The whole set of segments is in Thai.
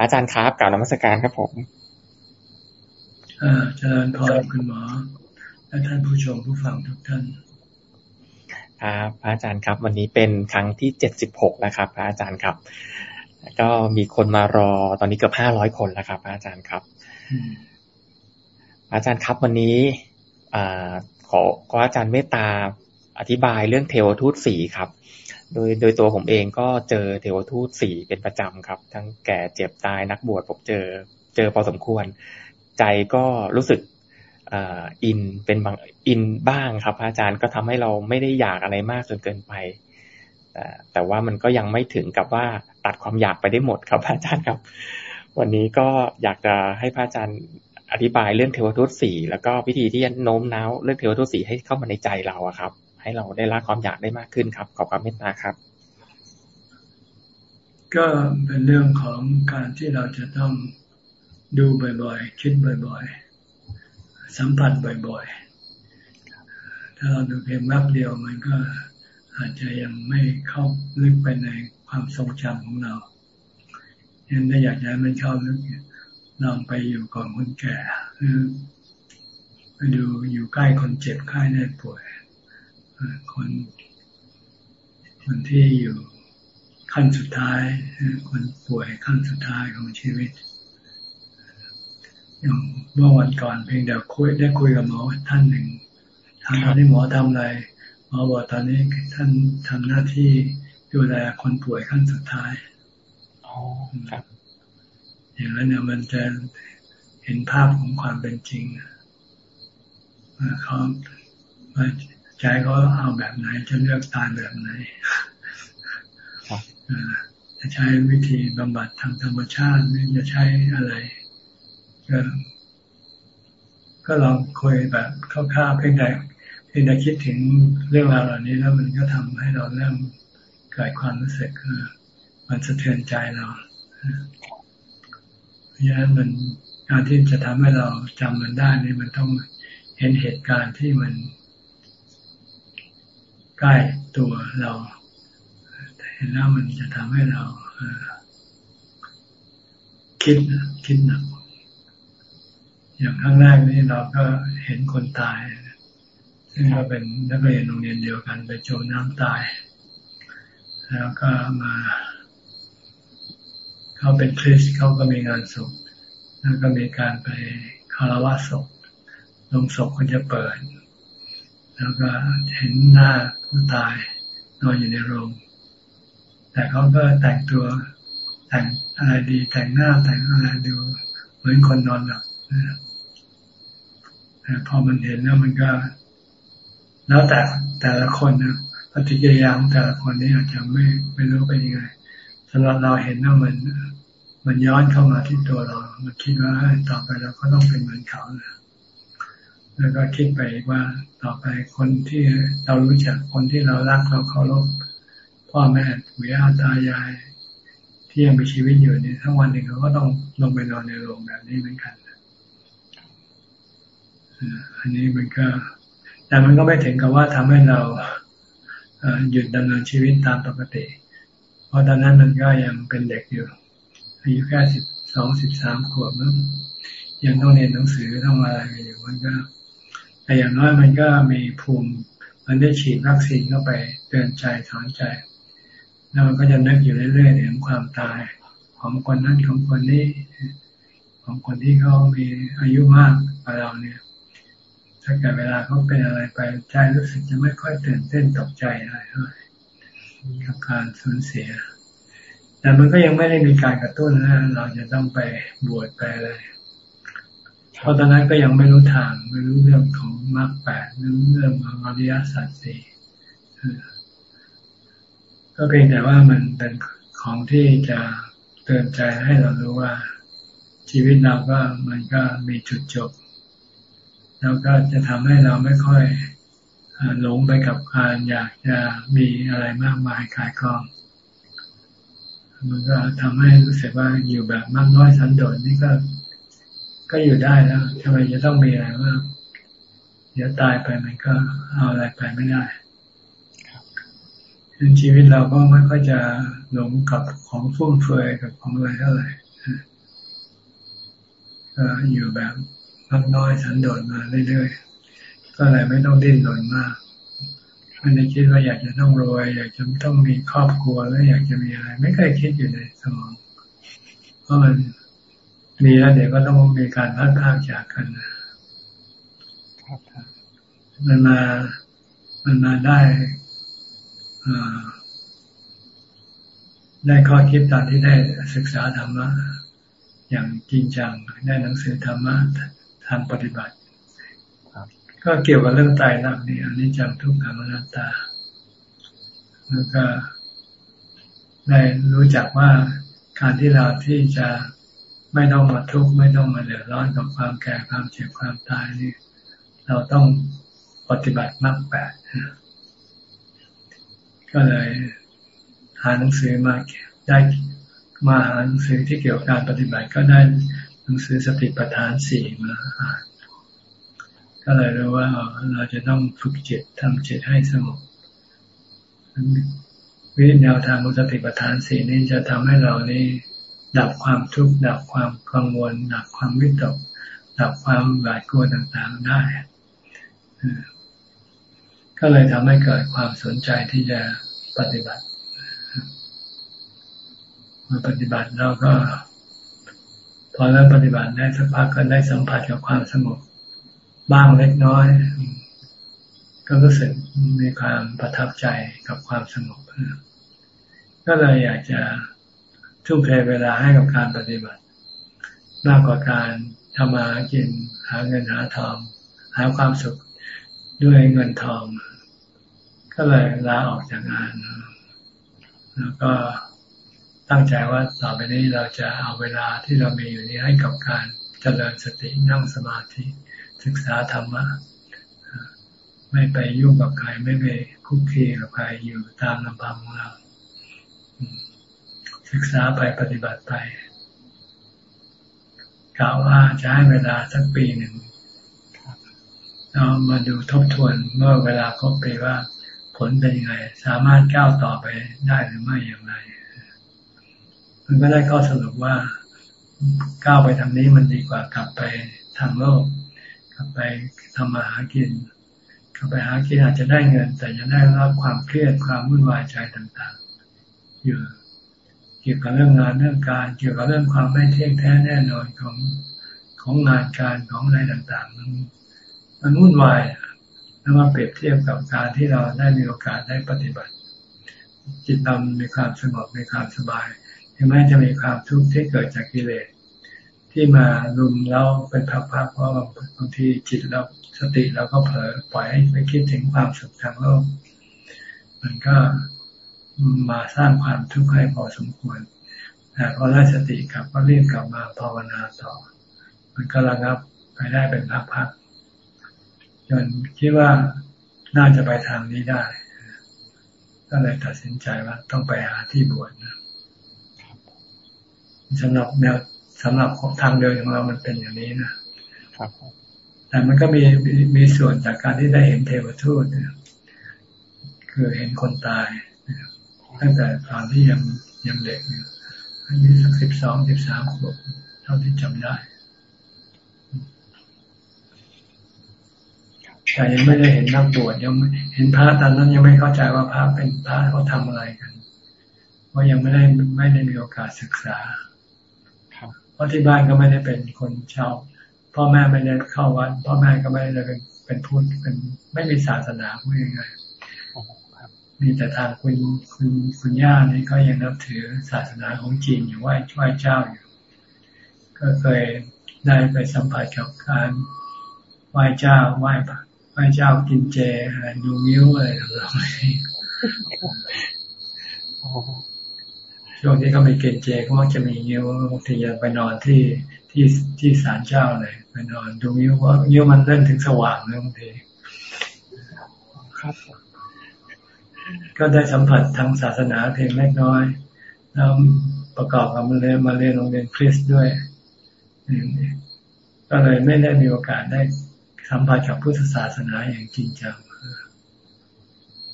อาจารย์ครับกล่าวนมัสการครับผมอ่าอาจารย์พรคุณหมอ และท่านผู้ชมผู้ฟังทุกท่านครับพระอาจารย์ครับ วันนี้เป็นครั้งที่เจ็ดสิบหกแล้วครับ พระอาจารย์ครับ ก็มีคนมารอตอนนี้เกือบห้าร้อยคนแล้วครับ พระอาจารย์ครับ อาจารย์ครับวันนี้อขอขออาจารย์เมตตาอธิบายเรื่องเทวทูตสีครับ โดยโดยตัวผมเองก็เจอเทวทูตสี่เป็นประจำครับ ทั้งแก่เจ็บตายนักบวชผมเจอเจอพอสมควร ใจก็รู้สึกอินเป็นบางอินบ้างครับ อาจารย์ก็ทำให้เราไม่ได้อยากอะไรมากจนเกินไปแต่แต่ว่ามันก็ยังไม่ถึงกับว่าตัดความอยากไปได้หมดครับอาจารย์ครับ วันนี้ก็อยากจะให้พระอาจารย์อธิบายเรื่องเทวทูตสี่แล้วก็วิธีที่จะโน้มน้าวเรื่องเทวทูตสี่ให้เข้ามาในใจเราอะครับ ให้เราได้ละความอยากได้มากขึ้นครับ ขอบความเมตตาครับ ก็เป็นเรื่องของการที่เราจะต้องดูบ่อยๆ คิดบ่อยๆ สัมผัสบ่อยๆ ถ้าเราดูเพียงแวบเดียวมันก็อาจจะยังไม่เข้าลึกไปในความทรงจำของเรายังถ้าอยากให้มันเข้าลึกลองไปอยู่ก่อนคนแก่หรือไปดูอยู่ใกล้คนเจ็บไข้ได้ป่วย คนคนที่อยู่ขั้นสุดท้าย คนป่วยขั้นสุดท้ายของชีวิตอย่างเมื่อวันก่อนเพียงเดียวคุยได้คุยกับหมอท่านหนึ่งทางตอนนี้หมอทำอะไรหมอบอกตอนนี้ท่านทำหน้าที่ดูแลคนป่วยขั้นสุดท้ายอ๋อครับ อย่างนั้นเนี่ยมันจะเห็นภาพของความเป็นจริงเขา ใจเขาเอาแบบไหนจะเลือกตายแบบไหนจะใช้วิธีบำบัดทางธรรมชาติหรือจะใช้อะไรก็ก็ลองคุยแบบคร่าวๆเพียงแต่เพียงแต่คิดถึงเรื่องราวเหล่านี้แล้วมันก็ทำให้เราเริ่มเกิดความรู้สึกมันสะเทือนใจเราเพราะฉะนั้นมันการที่จะทำให้เราจำมันได้นี่มันต้องเห็นเหตุการณ์ที่มัน ใกล้ตัวเรา เห็นแล้วมันจะทำให้เราคิดคิดหนัก อย่างครั้งแรกนี่เราก็เห็นคนตาย ซึ่งก็เป็นนักเรียนโรงเรียนเดียวกันไปจมน้ำตาย แล้วก็มา เขาเป็นคริสเขาก็มีงานศพแล้วก็มีการไปคารวะศพลงศพก็จะเปิด แล้วก็เห็นหน้าผู้ตายนอนอยู่ในโรง แต่เขาก็แต่งตัวแต่งอะไรดีแต่งหน้าแต่งอะไรดู เหมือนคนนอนหลับพอมันเห็นแล้วมันก็ แล้วแต่แต่ละคนนะปฏิกิริยาของแต่ละคนนี่อาจจะไม่ไม่รู้เป็นยังไงสำหรับเราเห็นว่ามัน มันย้อนเข้ามาที่ตัวเรา มันคิดว่าต่อไปเราก็ต้องเป็นเหมือนเขานะ แล้วก็คิดไปว่าต่อไปคนที่เรารู้จักคนที่เรารักเราเคารพพ่อแม่ปู่ย่าตายาย ที่ยังมีชีวิตอยู่เนี่ยทั้งวันหนึ่งเขาก็ต้องลงไปนอนในโรงแบบนี้เหมือนกันอันนี้มันก็แต่มันก็ไม่ถึงกับว่าทำให้เราหยุดดำเนินชีวิตตามปกติ เพราะตอนนั้นมันก็ยังเป็นเด็กอยู่อายุแค่สิบสองสิบสามขวบมั้งยังต้องเรียนหนังสือต้องอะไรอยู่มันก็ แต่อย่างน้อยมันก็มีภูมิ มันได้ฉีดวัคซีนเข้าไปเตือนใจสอนใจ แล้วมันก็จะนึกอยู่เรื่อยๆถึงความตายของคนนั้นของคนนี้ ของคนที่เขามีอายุมากกว่าเราเนี่ย ถ้าเกิดเวลาเขาเป็นอะไรไปใจรู้สึกจะไม่ค่อยตื่นเต้นตกใจอะไรเท่าไหร่กับการสูญเสีย แต่มันก็ยังไม่ได้มีการกระตุ้นนะเราจะต้องไปบวชไปอะไร เพราะตอนนั้นก็ยังไม่รู้ทาง ไม่รู้เรื่องของมรรคแปดไม่รู้เรื่องของอริยสัจสี่ก็เพียงแต่ว่ามันเป็นของที่จะเตือนใจให้เรารู้ว่า ชีวิตเราก็มันก็มีจุดจบ แล้วก็จะทำให้เราไม่ค่อยหลงไปกับการอยากจะมีอะไรมากมายขายกอง มันก็ทำให้รู้สึกว่าอยู่แบบมากน้อยสันโดษนี่ก็ ก็อยู่ได้แล้วทำไมจะต้องมีอะไรมากเดี๋ยวตายไปมันก็เอาอะไรไปไม่ได้ในชีวิตเราก็ไม่ค่อยจะหลงกับของฟุ่มเฟือยกับของอะไรเท่าไหร่อยู่แบบพักน้อยสันโดษมาเรื่อยๆ ก็เลยไม่ต้องดิ้นรนมากไม่ได้คิดว่าอยากจะต้องรวย อยากจะต้องมีครอบครัวแล้วอยากจะมีอะไร ไม่เคยคิดอยู่ในสมอง เพราะมัน มีแล้วเดี๋ยวก็ต้องมีการพัดพากจากกันนะมันมา มันมาได้ได้ข้อคิดตอนที่ได้ศึกษาธรรมะอย่างจริงจังได้หนังสือธรรมะทางปฏิบัติก็เกี่ยวกับเรื่องตายรักนี่อันนี้จำทุกขังอนัตตา แล้วก็ได้รู้จักว่าการที่เราที่จะ ไม่ต้องมาทุกข์ไม่ต้องมาเดือดร้อนกับความแก่ความเจ็บความตายนี่ เราต้องปฏิบัติมากแปดก็เลยหาหนังสือมาได้มาหาหนังสือที่เกี่ยวกับการปฏิบัติก็ได้หนังสือสติปัฏฐานสี่มาอ่านก็เลยรู้ว่าเราจะต้องฝึกจิตทำจิตให้สงบวิธีแนวทางของสติปัฏฐานสี่นี้จะทำให้เรานี่ ดับความทุกข์ดับความกังวลดับความวิตกดับความหวาดกลัวต่างๆได้ก็เลยทำให้เกิดความสนใจที่จะปฏิบัติมาปฏิบัติแล้วก็ พอเริ่มปฏิบัติได้สักพักก็ได้สัมผัสกับความสงบบ้างเล็กน้อย ก็รู้สึกมีความประทับใจกับความสงบก็เลยอยากจะ ทุ่มเทเวลาให้กับการปฏิบัติ มากกว่าการทำมากินหาเงินหาทอง หาความสุขด้วยเงินทอง ก็เลยลาออกจากงาน แล้วก็ตั้งใจว่าต่อไปนี้เราจะเอาเวลาที่เรามีอยู่นี้ให้กับการเจริญสตินั่งสมาธิศึกษาธรรมะไม่ไปยุ่งกับใครไม่ไปคุกคีกับใครอยู่ตามลำพังของเรา ศึกษาไปปฏิบัติไปกล่าวว่าจะให้เวลาสักปีหนึ่งเรามาดูทบทวนเมื่อเวลาครบปีว่าผลเป็นยังไง สามารถก้าวต่อไปได้หรือไม่อย่างไร มันก็ได้ข้อสรุปว่าก้าวไปทางนี้มันดีกว่ากลับไปทางโลก กลับไปทำมาหากิน กลับไปหากินอาจจะได้เงิน แต่จะได้รับความเครียดความวุ่นวายใจต่าง ๆ อยู่ กี่ยวกับเรื่องงานเรื่องการ เกี่ยวกับเรื่องความไม่เที่ยงแท้แน่นอนของของงานการของอะไรต่างๆมันมันวุ่นวายแล้วมาเปรียบเทียบกับการที่เราได้มีโอกาสได้ปฏิบัติ จิตเรามีความสงบมีความสบายถึงแม้จะมีความทุกข์ที่เกิดจากกิเลสที่มารุมเราเป็นพักๆเพราะบางทีจิตเราสติเราก็เผลอปล่อยให้ไปคิดถึงความสุขทางโลกมันก็ มาสร้างความทุกข์ให้พอสมควรแต่พอได้สติกลับก็รีบกลับมาภาวนาต่อ มันก็ระงับไปได้เป็นพักๆจนคิดว่าน่าจะไปทางนี้ได้ ก็เลยตัดสินใจว่าต้องไปหาที่บวชนะสำหรับแนวสำหรับทางเดินของเรามันเป็นอย่างนี้นะครับแต่มันก็มีมีส่วนจากการที่ได้เห็นเทวทูตคือเห็นคนตาย ตั้งแต่ตอนที่ยังยังเด็กอายุสักสิบสองสิบสามขวบเท่าที่จำได้แต่ยังไม่ได้เห็นนักบวชยังเห็นพระตอนนั้นยังไม่เข้าใจว่าพระเป็นพระเขาทำอะไรกันเพราะยังไม่ได้ไม่ได้มีโอกาสศึกษาเพราะที่บ้านก็ไม่ได้เป็นคนชาวพ่อแม่ไม่ได้เข้าวัดพ่อแม่ก็ไม่ได้เป็นเป็นพุทธเป็นไม่มีศาสนาพูดยังไง มีแต่ทางคุณคุณคุณย่านี่ก็ยังนับถือศาสนาของจีนอยู่ไหว้ไหว้เจ้าอยู่ ก็เคยได้ไปสัมผัสกับการไหว้เจ้าไหว้ไหว้เจ้ากินเจดูมิ้วอะไรต่างๆช่วงที่เขามีเกณฑ์เจเขามักจะมีนิ้วบางทีจะไปนอนที่ที่ที่ศาลเจ้าเลยไปนอนดูนิ้วว่านิ้วมันเล่นถึงสว่างเลยบางทีครับ ก็ได้สัมผัสทางศาสนาเพียงเล็กน้อย แล้วประกอบกับมาเรียนมาเรียนโรงเรียนคริสต์ด้วย ก็เลยไม่ได้มีโอกาสได้สัมผัสกับพุทธศาสนาอย่างจริงจัง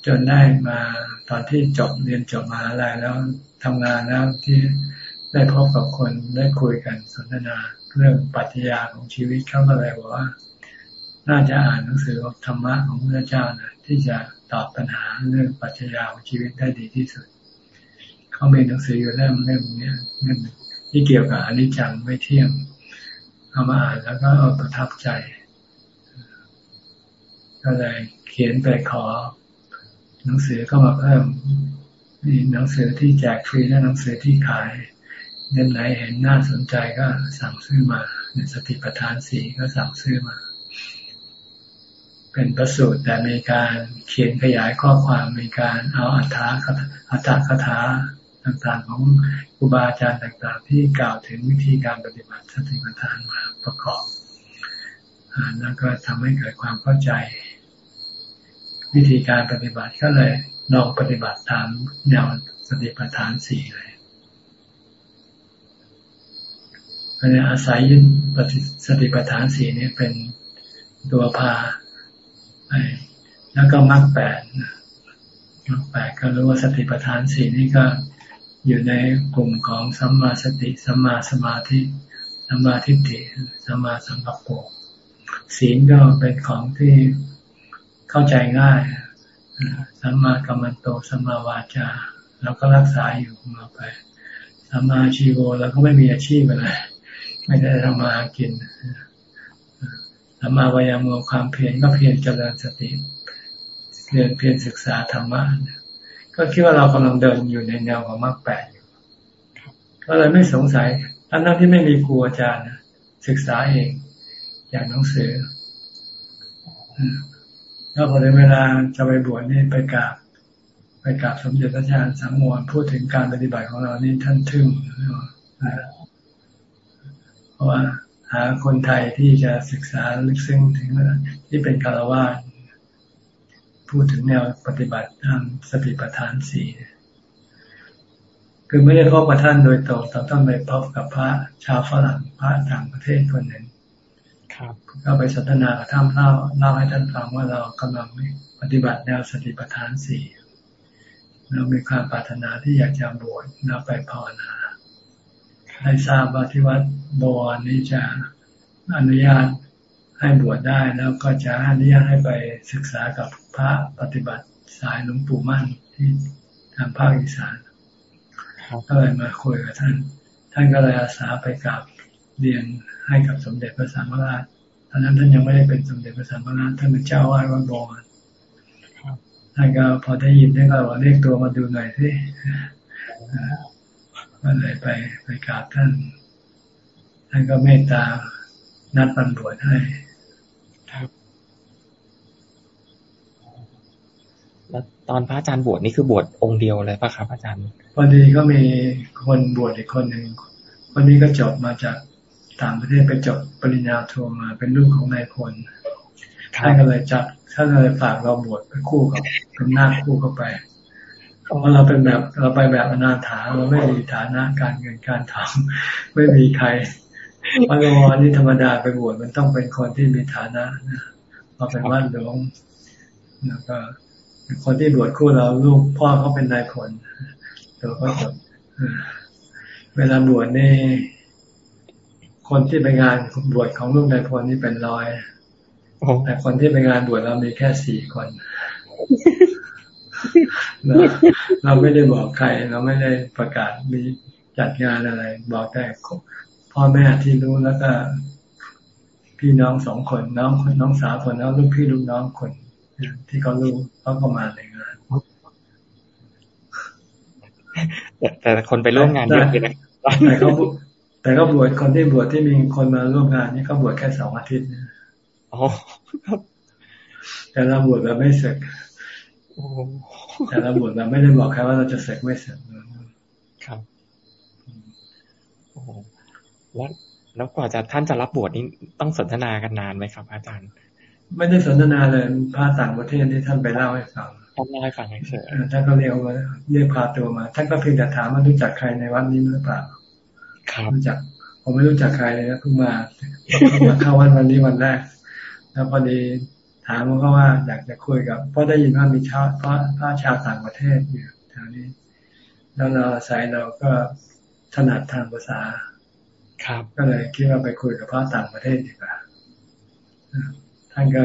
จนได้มาตอนที่จบเรียนจบมาอะไรแล้วทำงานแล้วที่ได้พบกับคนได้คุยกันสนทนาเรื่องปรัชญาของชีวิตเขาก็เลยบอกว่า น่าจะอ่านหนังสือธรรมะของพระเจ้านะที่จะ ตอบปัญหาเรื่องปรัชญาของชีวิตได้ดีที่สุด เขามีหนังสืออยู่เล่มเล่มนี้เล่มที่เกี่ยวกับอนิจจังไม่เที่ยงเอามาอ่านแล้วก็เอาประทับใจก็เลยเขียนไปขอ หนังสือเข้ามาเพิ่มมีหนังสือที่แจกฟรีและหนังสือที่ขายเล่มไหนเห็นน่าสนใจก็สั่งซื้อมาในสติปัฏฐานสี่ก็สั่งซื้อมา เป็นประสูตรแต่มีการเขียนขยายข้อความมีการเอาอัฐาอัฐคาถาต่างๆของครูบาอาจารย์ต่างๆ ที่กล่าวถึงวิธีการปฏิบัติสติปัฏฐานมาประกอบแล้วก็ทำให้เกิดความเข้าใจ วิธีการปฏิบัติก็เลยลองปฏิบัติตามแนวสติปัฏฐานสี่เลยก็เลยอาศัยยึดสติปัฏฐานสี่นี้เป็นตัวพา แล้วก็มรรคแปดมรรคแปดก็รู้ว่าสติปัฏฐานสี่นี่ก็อยู่ในกลุ่มของสัมมาสติ สัมมาสมาธิ สัมมาทิฏฐิ สัมมาสังกัปปะศีลก็เป็นของที่เข้าใจง่าย สัมมากัมมันโต สัมมาวาจาเราก็รักษาอยู่ของเราไป สัมมาชีโวเราก็ไม่มีอาชีพอะไร ไม่ได้ทำมาหากิน สัมมาวายามุความเพียรก็เพียรเจริญสติเรียนเพียรศึกษาธรรมะก็คิดว่าเรากำลังเดินอยู่ในแนวของมรรคแปดอยู่ก็เลยไม่สงสัยทั้งทั้งที่ไม่มีครูอาจารย์ศึกษาเอง อย่างหนังสือแล้วพอในเวลาจะไปบวชนี่ไปกราบไปกราบสมเด็จพระอาจารย์สังวรพูดถึงการปฏิบัติของเรานี่ท่านทึ่งเพราะว่า หาคนไทยที่จะศึกษาลึกซึ้งถึงที่เป็นคารวะพูดถึงแนวปฏิบัติทางสติปัฏฐานสี่คือไม่ได้พบกับท่านโดยตรงแต่ต้องไปพบกับพระชาวฝรั่งพระต่างประเทศคนหนึ่งครับก็ไปสนทนากับท่านเล่าเล่าให้ท่านฟังว่าเรากำลังปฏิบัติแนวสติปัฏฐานสี่เรามีความปรารถนาที่อยากจะบวชเราไปภาวนา ให้ทราบว่าที่วัดบวรนี้จะอนุญาตให้บวชได้แล้วก็จะอนุญาตให้ไปศึกษากับพระปฏิบัติสายหลวงปู่มั่นที่ทางภาคอีสานก็เลยมาคุยกับท่าน ท่านก็เลยอาสาไปกราบเรียนให้กับสมเด็จพระสังฆราชตอนนั้นท่านยังไม่ได้เป็นสมเด็จพระสังฆราชท่านเป็นเจ้าวาดวัดบวรท่านก็พอได้ยินท่านก็บอกเรียกตัวมาดูหน่อยสิ ก็เลยไปไปกราบท่าน ท่านก็เมตตา นัดบรรบวชให้ครับ แล้วตอนพระอาจารย์บวชนี่คือบวชองค์เดียวเลยปะครับอาจารย์ พอดีก็มีคนบวชอีกคนหนึ่งคนนี้ก็จบมาจากต่างประเทศไปจบปริญญาโทมา เป็นลูกของนายพลท่านก็เลยจับท่านเลยฝากเราบวชไปคู่กับเป็นหน้าคู่เข้าไป เพราะเราเป็นแบบเราไปแบบอนาถาเราไม่มีฐานะการเงินการทำไม่มีใครวัดวรนี่ธรรมดาไปบวชมันต้องเป็นคนที่มีฐานะนะพอเป็นวัดหลวงแล้วก็คนที่บวชคู่เราลูกพ่อเขาเป็นนายพลตัวก็จบเวลาบวชนี่คนที่ไปงานบวชของลูกนายพลนี่เป็นร้อยแต่คนที่ไปงานบวชเรามีแค่สี่คน เราไม่ได้บอกใคร เราไม่ได้ประกาศมีจัดงานอะไร บอกแต่พ่อแม่ที่รู้แล้วก็ พี่น้องสองคนน้องน้องสาวคนแล้วลูกพี่ลูกน้องคน ที่เขารู้เขาก็มาในงานแต่คนไปร่วมงานเยอะเลยนะแต่เขาแต่ก็บวชคนที่บวชที่มีคนมาร่วมงานนี่เขาบวชแค่สองอาทิตย์นะอ๋อแต่เราบวชแบบไม่เสร็จ แต่เราบวชแบบไม่ได้บอกใครว่าเราจะเสร็จไม่เสร็จครับโอ้แล้วแล้วกว่าจะท่านจะรับบวชนี้ต้องสนทนากันนานไหมครับ อาจารย์ ไม่ได้สนทนาเลยพาต่างประเทศที่ท่านไปเล่าให้ฟังท่านเล่าให้ฟังเฉยท่านก็เรียกมาเรียกพาตัวมาท่านก็เพียงแต่ถามว่ารู้จักใครในวัดนี้หรือเปล่าครับรู้จักผมไม่รู้จักใครเลยนะเพิ่งมาเพิ่งมาเข้าวันวันนี้วันแรกแล้วพอดี ถามเขาว่าอยากจะคุยกับเพราะได้ยินว่ามีชาวพระพระชาวต่างประเทศอยู่แถวนี้ แล้วเราสายเราก็ถนัดทางภาษา ครับ ก็เลยคิดว่าไปคุยกับพระต่างประเทศดีกว่าท่านก็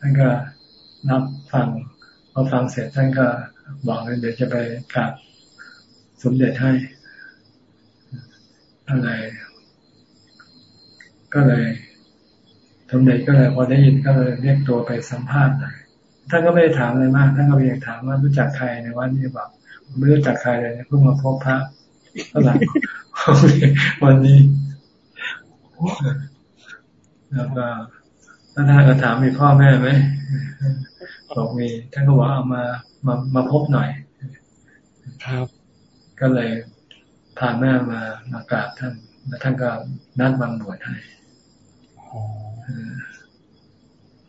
ท่านก็นับฟังพอฟังเสร็จท่านก็บอกเลยเดี๋ยวจะไปกราบสมเด็จให้ก็เลยก็เลย สมเด็จก็เลยพอได้ยินก็เลยเรียกตัวไปสัมภาษณ์หน่อยท่านก็ไม่ได้ถามอะไรมากท่านก็เพียงถามว่ารู้จักใครในวันนี้บอกไม่รู้จักใครเลยเพิ่งมาพบพระเท่าไหร่วันนี้แล้วก็ท่านก็ถามมีพ่อแม่ไหมบอกมีท่านก็บอกเอามามามาพบหน่อย ครับ ก็เลยพาแม่มามากราบท่านแล้วท่านก็นัดบังบวชให้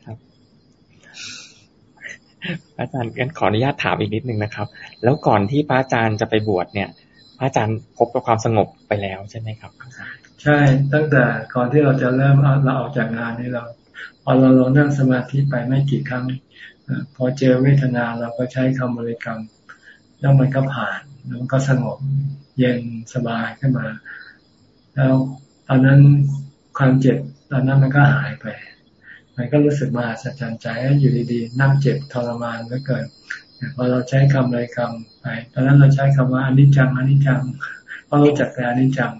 ครับ อาจารย์กันขออนุญาตถามอีกนิดนึงนะครับ แล้วก่อนที่พระอาจารย์จะไปบวชเนี่ย พระอาจารย์พบกับความสงบไปแล้วใช่ไหมครับ ใช่ ตั้งแต่ก่อนที่เราจะเริ่มเราออกจากงานนี้เราพอเราลงนั่งสมาธิไปไม่กี่ครั้งพอเจอเวทนาเราก็ใช้คำบริกรรม แล้วมันก็ผ่านแล้วมันก็สงบเย็นสบายขึ้นมา แล้วตอนนั้นความเจ็บ ตอนนั้นมันก็หายไป มันก็รู้สึกมาสัจจันใจอยู่ดีๆ นั่งเจ็บทรมานแล้วเกิดพอเราใช้คำอะไรคำไป ตอนนั้นเราใช้คำว่าอนิจจังอนิจจังเพราะรู้จักแต่อนิจจัง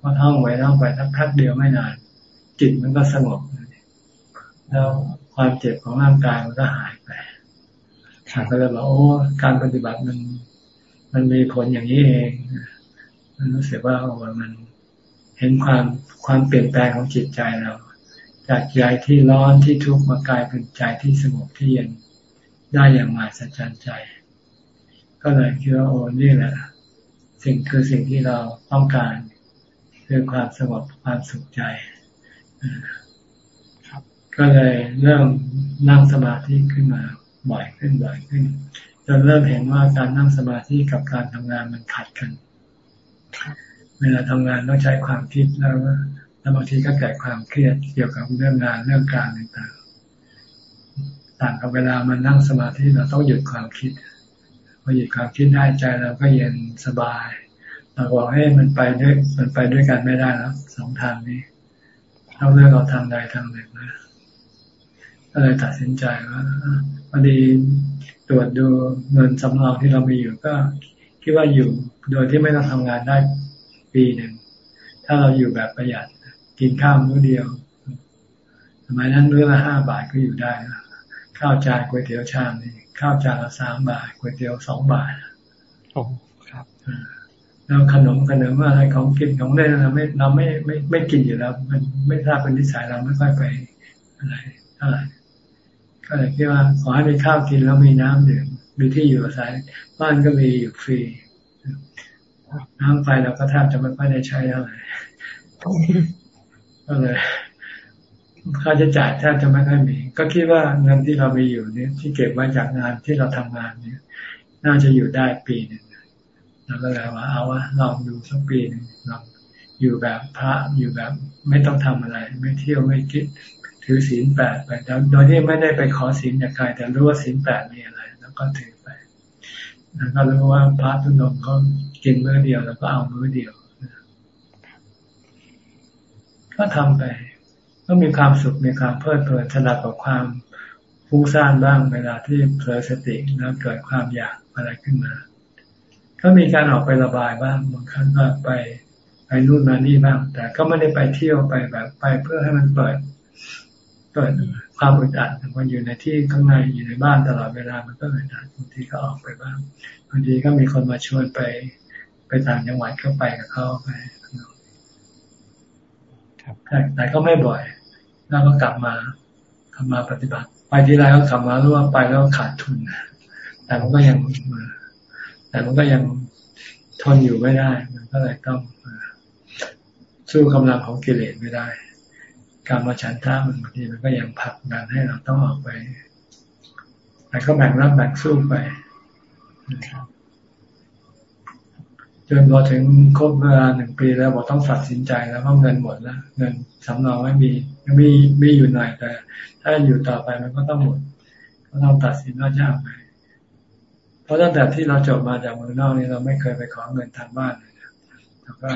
พอท่องไว้ท่องไปสักพักเดียวไม่นาน จิตมันก็สงบแล้วความเจ็บของร่างกายมันก็หายไปก็เลยบอกโอ้ การปฏิบัติมัน มันมีผลอย่างนี้เอง มันรู้สึกว่ามันเห็นความ ความเปลี่ยนแปลงของจิตใจเรา จากใจที่ร้อนที่ทุกข์มากลายเป็นใจที่สงบที่เย็นได้อย่างมหัศจรรย์ใจ ก็เลยคิดว่าโอ้นี่แหละสิ่งคือสิ่งที่เราต้องการคือความสงบความสุขใจก็เลยเริ่มนั่งสมาธิขึ้นมาบ่อยขึ้นบ่อยขึ้นจนเริ่มเห็นว่าการนั่งสมาธิกับการทำงานมันขัดกัน เวลาทำงานต้องใช้ความคิดแล้ว แล้วบางทีก็เกิดความเครียดเกี่ยวกับเรื่องงานเรื่องการต่างๆ ต่างกับเวลามันนั่งสมาธิเราต้องหยุดความคิดพอหยุดความคิดได้ใจเราก็เย็นสบายเราบอกให้มันไปด้วยมันไปด้วยกันไม่ได้แล้วสองทางนี้ต้องเลือกเอาทางใดทางหนึ่งนะก็เลยตัดสินใจว่าพอดีตรวจดูเงินสำรองที่เรามีอยู่ก็คิดว่าอยู่โดยที่ไม่ต้องทำงานได้ปีหนึ่งถ้าเราอยู่แบบประหยัด กินข้าวมื้อเดียว สมัยนั้นมื้อละห้าบาทก็อยู่ได้ข้าวจานก๋วยเตี๋ยวชามนี่ข้าวจานละสามบาทก๋วยเตี๋ยวสองบาทโอ้ครับแล้วขนมขนมอะไรของกินของเล่นเราไม่เราไม่ไม่ไม่กินอยู่แล้ว มันไม่ทราบเป็นนิสัยเราไม่ค่อยไปอะไรเท่าไหร่ก็เลยคิดว่าขอให้มีข้าวกินแล้วมีน้ำดื่มมีที่อยู่อาศัยบ้านก็มีอยู่ฟรี น้ำไฟเราก็แทบจะไม่ค่อยได้ใช้เท่าไหร่ ก็เลยค่าใช้จ่ายแทบจะไม่ค่อยมี ก็คิดว่าเงินที่เรามีอยู่เนี่ยที่เก็บไว้จากงานที่เราทำงานเนี่ย น่าจะอยู่ได้ปีหนึ่งเราก็เลยว่าเอาว่าลองดูสักปีหนึ่งลองอยู่แบบพระอยู่แบบไม่ต้องทำอะไร ไม่เที่ยวไม่คิดถือศีลแปดไปโดยที่ไม่ได้ไปขอศีลจากใครแต่รู้ว่าศีลแปดมีอะไร แล้วก็ถือไปแล้วก็รู้ว่าพระทุนงเขากินมื้อเดียวแล้วก็เอามื้อเดียว ก็ทำไป ก็มีความสุขมีความเพลิดเพลินสลับกับความฟุ้งซ่านบ้างเวลาที่เผลอสติแล้วเกิดความอยากอะไรขึ้นมา ก็มีการออกไประบายบ้างบางครั้งก็ไปไปนู่นมานี่บ้าง แต่ก็ไม่ได้ไปเที่ยวไปแบบไปเพื่อให้มันเปิดเกิดความอึดอัดมันอยู่ในที่ข้างในอยู่ในบ้านตลอดเวลามันก็อึดอัดบางทีก็ออกไปบ้างบางทีก็มีคนมาชวนไป ไปต่างจังหวัดก็ไปกับเขาไป แต่แต่ก็ไม่บ่อย แล้วก็กลับมาทำมาปฏิบัติ ไปที่ไรก็กลับมารู้ว่าไปแล้วขาดทุนแต่มันก็ยังแต่มันก็ยังทนอยู่ไม่ได้ มันก็เลยต้องสู้กำลังของกิเลสไม่ได้การมาฉันท่ามันบางทีมันก็ยังผลักดันให้เราต้องออกไปแต่ก็แบ่งรับแบ่งสู้ไป จนพอถึงครบเวลาหนึ่งปีแล้วบอกต้องตัดสินใจแล้วเพราเงินหมดแล้วเงินสำรองไม่มีมีมีอยู่หน่อยแต่ ถ้าอยู่ต่อไปมันก็ต้องหมดก็ต้องตัดสินว่าจะเอาไปเพราะตั้งแต่ที่เราจบมาจากเมืองนอกนี่เราไม่เคยไปขอเงินทางบ้านเลยแล้วก็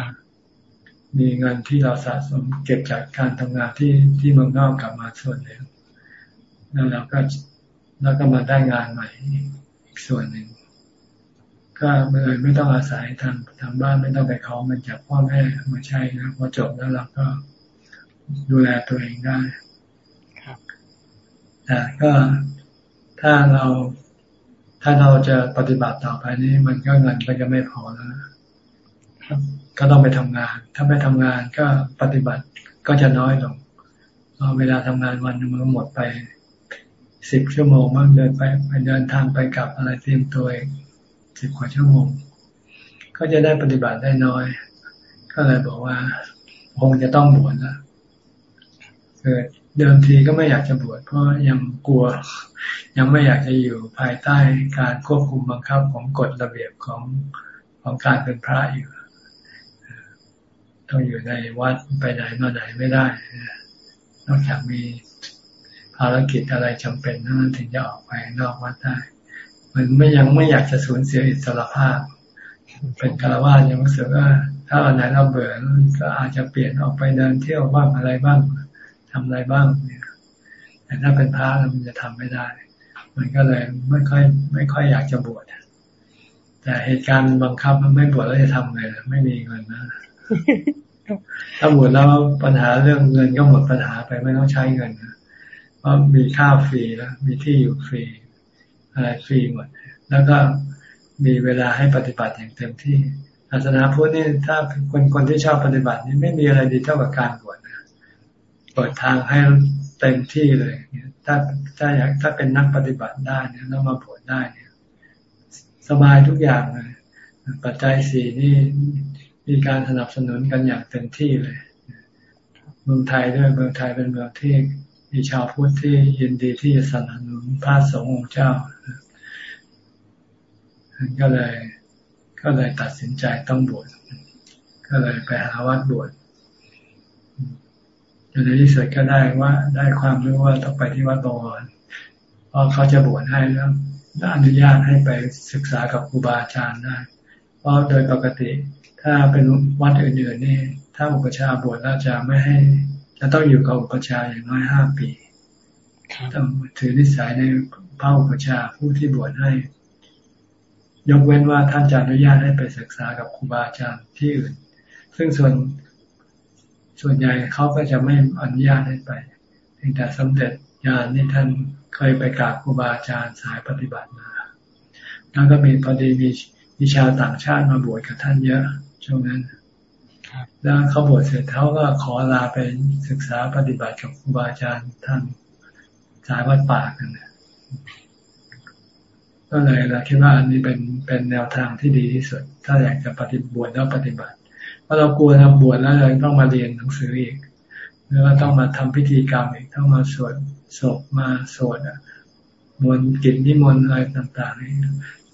มีเงินที่เราสะสมเก็บจากการทำงานที่ที่เมืองนอกกลับมาส่วนหนึ่งแล้วเราก็แล้วก็มาได้งานใหม่อีกส่วนหนึ่ง ก็เลยไม่ต้องอาศัยทางทางบ้านไม่ต้องไปขอเงินจากพ่อแม่มาใช้นะพอจบแล้วเราก็ดูแลตัวเองได้ครับแต่ก็ถ้าเราถ้าเราจะปฏิบัติต่อไปนี้มันก็เงินก็จะไม่พอแล้วก็ต้องไปทำงาน ถ้าไม่ทำงานก็ปฏิบัติก็จะน้อยลงเวลาทำงานวันนึงมันหมดไปสิบชั่วโมงบ้างเดินไปไปเดินทางไปกลับอะไรเตรียมตัวเอง สิบกว่าชั่วโมง ก็จะได้ปฏิบัติได้น้อย ก็เลยบอกว่า คงจะต้องบวชแล้วเกิดเดิมทีก็ไม่อยากจะบวชเพราะยังกลัว ยังไม่อยากจะอยู่ภายใต้การควบคุมบังคับของกฎระเบียบของของการเป็นพระอยู่ต้องอยู่ในวัดไปไหนมาไหนไม่ได้ นอกจากมีภารกิจอะไรจำเป็นนั้นถึงจะออกไปนอกวัดได้ มันไม่ยังไม่อยากจะสูญเสียอิสรภาพ เป็นคารวะยังรู้สึกว่าถ้าวันไหนเราเบื่อก็อาจจะเปลี่ยนออกไปเดินเที่ยวบ้างอะไรบ้างทำอะไรบ้างเนี่ยแต่ถ้าเป็นพระมันจะทำไม่ได้ มันก็เลยไม่ค่อยไม่ค่อยอยากจะบวชแต่เหตุการณ์บังคับมันไม่บวชแล้วจะทำไงไม่มีเงินนะถ้าบวชแล้วปัญหาเรื่องเงินก็หมดปัญหาไปไม่ต้องใช้เงินนะเพราะมีข้าวฟรีแล้วมีที่อยู่ฟรี อะไรฟรีหมด แล้วก็มีเวลาให้ปฏิบัติอย่างเต็มที่ศาสนาพุทธนี่ถ้าคนคนที่ชอบปฏิบัตินี่ไม่มีอะไรดีเท่ากับการบวชนะเปิดทางให้เต็มที่เลยถ้าถ้าอยากถ้าเป็นนักปฏิบัติได้เนี่ยแล้วมาบวชได้เนี่ยสบายทุกอย่างเลยปัจจัยสี่นี่มีการสนับสนุนกันอย่างเต็มที่เลย เมืองไทยด้วยเมืองไทยเป็นเมืองที่มีชาวพุทธที่ยินดีที่จะสนับสนุนพระสงฆ์องค์เจ้า ก็เลยก็เลยตัดสินใจต้องบวชก็เลยไปหาวัดบวชจนในที่สุดก็ได้ว่าได้ความรู้ว่าต้องไปที่วัดบวรเพราะเขาจะบวชให้แล้วอนุญาตให้ไปศึกษากับครูบาอาจารย์ได้ เพราะโดยปกติถ้าเป็นวัดอื่นๆนี่ถ้าอุปชาบวชแล้วจะไม่ให้ จะต้องอยู่กับอุปชาอย่างน้อยห้าปีต้องถือนิสัยในพระอุปชาผู้ที่บวชให้ ยกเว้นว่าท่านจะอนุญาตให้ไปศึกษากับครูบาอาจารย์ที่อื่น ซึ่งส่วนส่วนใหญ่เขาก็จะไม่อนุญาตให้ไปเพียงแต่สมเด็จญาณนี่ท่านเคยไปกราบครูบาอาจารย์สายปฏิบัติมา แล้วก็มีพอดีมีมีชาวต่างชาติมาบวชกับท่านเยอะช่วงนั้นแล้วเขาบวชเสร็จเขาก็ขอลาไปศึกษาปฏิบัติกับครูบาอาจารย์ท่านสายวัดป่ากัน ก็เลยเราคิดว่าอันนี้เป็นเป็นแนวทางที่ดีที่สุด ถ้าอยากจะปฏิบวชแล้วปฏิบัติเพราะเรากลัวทำบวชแล้วเราต้องมาเรียนหนังสืออีกแล้วก็ต้องมาทำพิธีกรรมอีกต้องมาสวดศพมาสวดมนต์กิจนิมนต์อะไรต่างๆนี่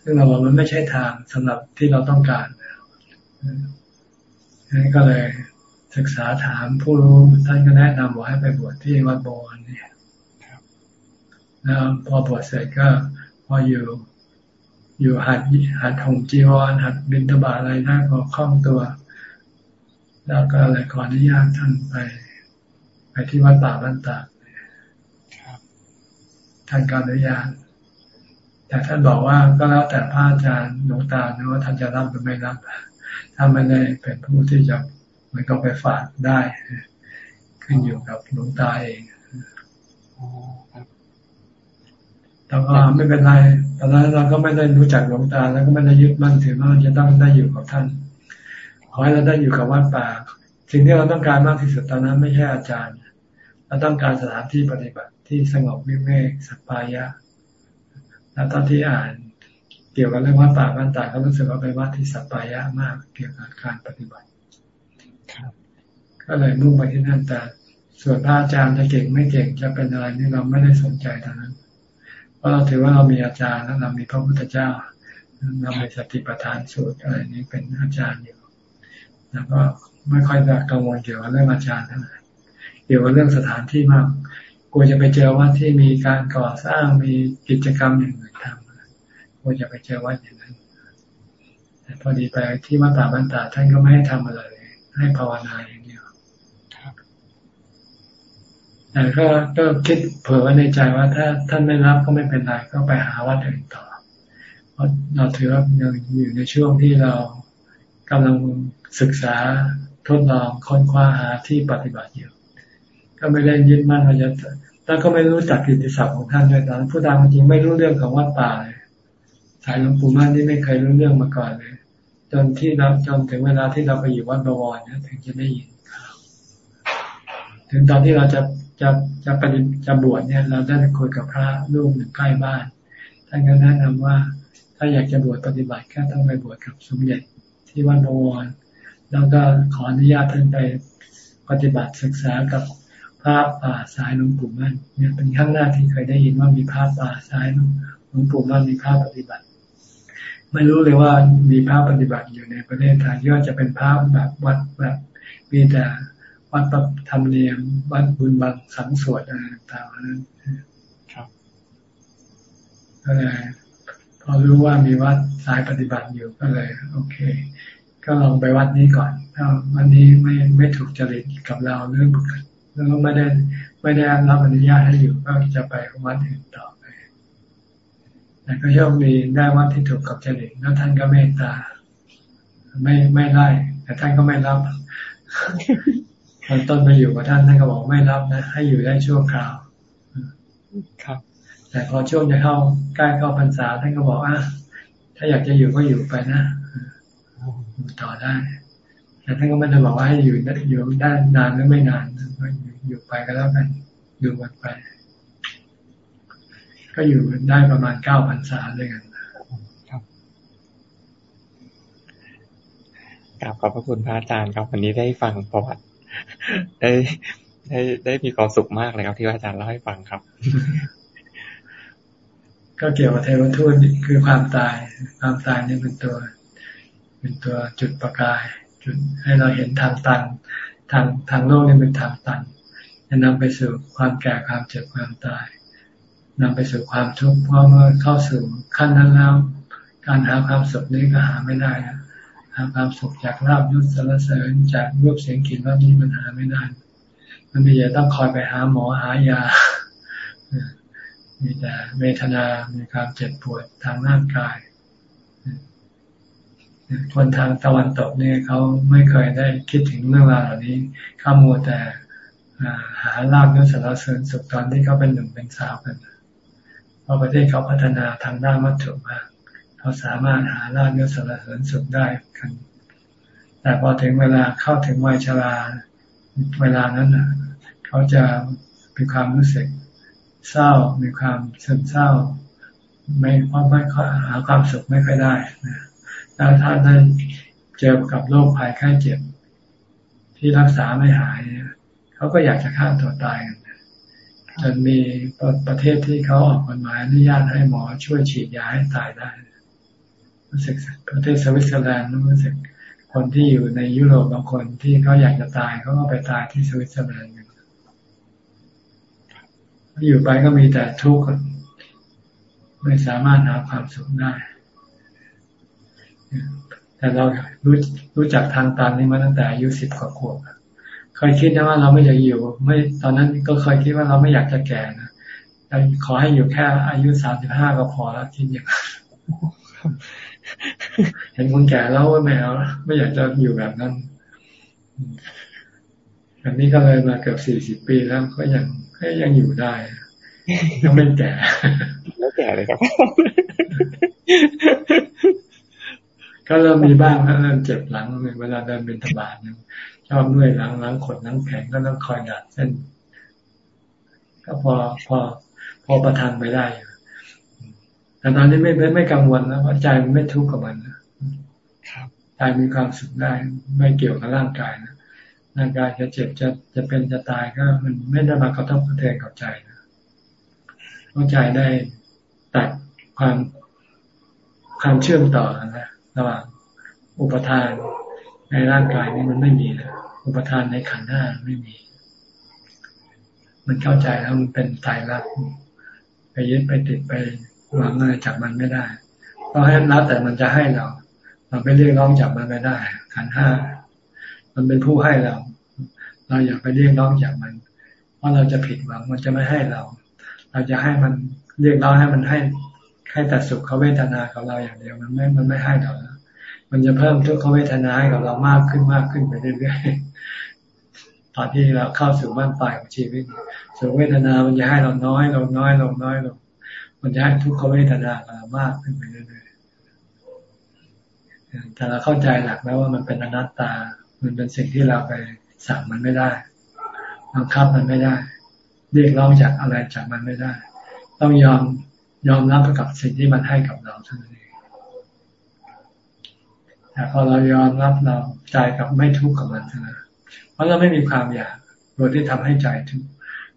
ซึ่งเราบอกมันไม่ใช่ทางสำหรับที่เราต้องการนั้นก็เลยศึกษาถามผู้รู้ท่านก็แนะนำบอกให้ไปบวชที่วัดบวรเนี่ยแล้วพอบวชเสร็จก็ ออยู่อยู่หัดหัดหงจีวรหัดบินตบาอะไรได้ก็คล่องตัว แล้วก็เลยขออนุญาตท่านไปไปที่วัดป่าบ้านตากท่านก็อนุญาตแต่ท่านบอกว่าก็แล้วแต่พระอาจารย์หลวงตาเนะว่าท่านจะรับหรือไม่รับถ้าไม่ได้เป็นผู้ที่จะมันก็ไปฝากได้ ขึ้นอยู่กับหลวงตาเอง แต่ก็ไม่เป็นไรตอนนั้นเราก็ไม่ได้รู้จักหลวงตา แล้วก็ไม่ได้ยึดมั่นถือว่าจะต้องได้อยู่กับท่าน ขอให้เราได้อยู่กับวัดป่า สิ่งที่เราต้องการมากที่สุดตอนนั้นไม่ใช่อาจารย์ เราต้องการสถานที่ปฏิบัติที่สงบวิเวกสัปายะ แล้วตอนที่อ่านเกี่ยวกับเรื่องวัดป่าบ้านตาก็รู้สึกว่าเป็นวัดที่สัปายะมากเกี่ยวกับการปฏิบัติก็เลยมุ่งไปที่นั่นแต่ส่วนพระอาจารย์จะเก่งไม่เก่งจะเป็นอะไรนี่เราไม่ได้สนใจตอนนั้น ราะเราถือว่าเรามีอาจารย์แล้วเรามีพระพุทธเจ้า เรามีสติปัฏฐานสูตรอะไรนี้เป็นอาจารย์อยู่ แล้วก็ไม่ค่อยจะกังวลเกี่ยวกับเรื่องอาจารย์เท่าไหร่เกี่ยวกับเรื่องสถานที่มากกลัวจะไปเจอวัดที่มีการก่อสร้างมีกิจกรรมอย่างอื่นทำควจะไปเจอวัดอย่างนั้นแต่พอดีไปที่วัดป่าบ้านตาท่านก็ไม่ให้ทำอะไรเลยให้ภาวนาอย่างเดียว แต่ก็ก็คิดเผื่อไว้ในใจว่าถ้าท่านไม่รับก็ไม่เป็นไรก็ไปหาวัดอื่นต่อ เพราะเราถือว่ายังอยู่ในช่วงที่เรากำลังศึกษาทดลองค้นคว้าหาที่ปฏิบัติอยู่ ก็ไม่ได้ยึดมั่นว่าจะแล้วก็ไม่รู้จักกิติศัพท์ของท่านด้วยตอนผู้ตามจริงไม่รู้เรื่องของวัดป่าเลยสายหลวงปู่มั่นนี่ไม่เคยรู้เรื่องมาก่อนเลย จนที่เราจนถึงเวลาที่เราไปอยู่วัดบวรเนี่ยถึงจะได้ยินข่าวถึงตอนที่เราจะ จะจะปฏิจะบวชเนี่ย เราได้คุยกับพระลูกหนึ่งใกล้บ้านท่านก็แนะนำว่า ถ้าอยากจะบวชปฏิบัติก็ต้องไปบวชกับสมเด็จที่วัดบวรแล้วก็ขออนุญาตท่านไปปฏิบัติศึกษากับพระป่าสายหลวงปู่มั่นเนี่ยเป็นครั้งแรกที่เคยได้ยินว่ามีพระป่าสายหลวงปู่มั่นมีพระปฏิบัติ ไม่รู้เลยว่ามีพระปฏิบัติอยู่ในประเทศไทยย่อจะเป็นพระแบบวัดแบบมีแต่ วัดประธรรมเนียมวัดบุญบังสังสวดอะไรต่างๆนั้นครับก็เลยพอรู้ว่ามีวัดสายปฏิบัติอยู่ก็เลย โอเค ก็ลองไปวัดนี้ก่อน ถ้าวันนี้ไม่ไม่ถูกจริตกับเราเรื่องแล้วก็ไม่ได้ไม่ได้รับอนุญาตให้อยู่ก็จะไปวัดอื่นต่อไปแต่ก็โชคดีได้วัดที่ถูกกับจริตแล้วท่านก็เมตตา ไม่ไม่ไล่แต่ท่านก็ไม่รับ ตอนต้นมาอยู่กับท่านท่านก็บอกไม่รับนะ ให้อยู่ได้ชั่วคราว ครับ แต่พอช่วงจะเข้าใกล้เข้าพรรษาท่านก็บอกอะถ้าอยากจะอยู่ก็อยู่ไปนะอยู่ต่อได้แต่ท่านก็ไม่ได้บอกว่าให้อยู่อยู่ได้นานหรือไม่นานก็อยู่ไปก็แล้วกันดูมันไป ก็อยู่ได้ประมาณเก้าพรรษาเลยกันครับกราบขอบพระคุณพระอาจารย์ครับวันนี้ได้ฟังประวัติ ได้ได้ได้มีความสุขมากเลยครับที่อาจารย์เล่าให้ฟังครับ ก็เกี่ยวกับเทวทูตคือความตาย ความตายนี่เป็นตัว เป็นตัวจุดประกาย จุดให้เราเห็นทางตัน ทางทางโลกนี่เป็นทางตันจะนำไปสู่ความแก่ความเจ็บความตายนำไปสู่ความทุกข์เพราะเมื่อเข้าสู่ขั้นนั้นแล้วการหาความสุขนี้ก็หาไม่ได้นะ หาความสุขจากลาบยศสารเสริญจากรูปเสียงกลิ่นว่านี้มันหาไม่ได้ มันมีแต่ต้องคอยไปหาหมอหายา มีแต่เวทนา มีความเจ็บปวดทางร่างกาย คนทางตะวันตกเนี่ยเขาไม่เคยได้คิดถึงเรื่องราวเหล่านี้เขามัวแต่หาลาบยศสารเสริญสุขตอนที่เขาเป็นหนุ่มเป็นสาวกันเพราะประเทศเขาพัฒนาทางด้านวัตถุมาก เขาสามารถหาลาบยศสารเสริญสุขได้กัน แต่พอถึงเวลาเข้าถึงวัยชราเวลานั้นนะเขาจะมีความรู้สึกเศร้า มีความซึมเศร้า ไม่เพราะไมหาความสุขไม่ค่อยได้นะแล้วถ้าได้เจอกับโรคภัยไข้เจ็บ ที่รักษาไม่หายเขาก็อยากจะฆ่าตัวตายกันจนมีประเทศที่เขาออกกฎหมายอนุญาตให้หมอช่วยฉีดยาให้ตายได้ รู้สึกประเทศสวิตเซอร์แลนด์รู้สึกคนที่อยู่ในยุโรปบางคนที่เขาอยากจะตายเขาก็ไปตายที่สวิตเซอร์แลนด์กันอยู่ไปก็มีแต่ทุกข์ไม่สามารถหาความสุขได้ แต่เรารู้รู้จักทางตันนี้มาตั้งแต่อายุสิบกว่าขวบเคยคิดนะว่าเราไม่อยากอยู่ ไม่ตอนนั้นก็เคยคิดว่าเราไม่อยากจะแก่นะขอให้อยู่แค่อายุสามสิบห้าก็พอแล้วคิดอย่าง เห็นคนแก่แล้วไม่เอาไม่อยากจะอยู่แบบนั้นแบบนี้ก็เลยมาเกือบสี่สิบปีแล้วก็ยังก็ยังอยู่ได้ยังไม่แก่แล้วแก่เลยครับก็เริ่มมีบ้างแล้วเริ่มเจ็บหลังเวลาเดินเป็นตบาดชอบเมื่อยหลังหลังขดหลังแข็งก็ต้องคอยดัดเส้นก็พอพอพอประทังไปได้แต่ตอนนี้ไม่ไม่กังวลนะเพราะใจมันไม่ทุกข์กับมันนะ ใจมีความสุขได้ ไม่เกี่ยวกับร่างกายนะร่างกายจะเจ็บจะจะเป็นจะตายก็มันไม่ได้มากระทบกระเทือนกับใจนะเพราะใจได้ตัดความความเชื่อมต่อนะระหว่างอุปทานในร่างกายนี่มันไม่มีนะอุปทานในขันธ์ห้าไม่มี มันเข้าใจแล้วมันเป็นตายรักไปยึดไปติดไปหวังอะไรจากมันไม่ได้เพราะให้แล้วแต่มันจะให้เรา เราไปเรียกร้องจากมันไม่ได้ ขันห้ามันเป็นผู้ให้เรา เราอย่าไปเรียกร้องจากมัน เพราะเราจะผิดหวังมันจะไม่ให้เรา เราจะให้มันเรียกร้องให้มันให้ให้แต่สุขเขาเวทนากับเราอย่างเดียว มันไม่มันไม่ให้เราแล้วมันจะเพิ่มทุกขเวทนาให้กับเรามากขึ้นมากขึ้นไปเรื่อยๆตอนที่เราเข้าสู่บ้านปลายของชีวิตสุขเวทนามันจะให้เราน้อยลงน้อยลงน้อยลงมันจะให้ทุกขเวทนากับเรามากขึ้นไปเรื่อยๆ แต่เราเข้าใจหลักแล้วว่ามันเป็นอนัตตา มันเป็นสิ่งที่เราไปสั่งมันไม่ได้บังคับมันไม่ได้ เรียกร้องจากอะไรจากมันไม่ได้ ต้องยอมยอมรับกับสิ่งที่มันให้กับเราเท่านั้นเองแต่พอเรายอมรับเราใจกับไม่ทุกข์กับมันนะเพราะเราไม่มีความอยากโดยที่ทำให้ใจทุกข์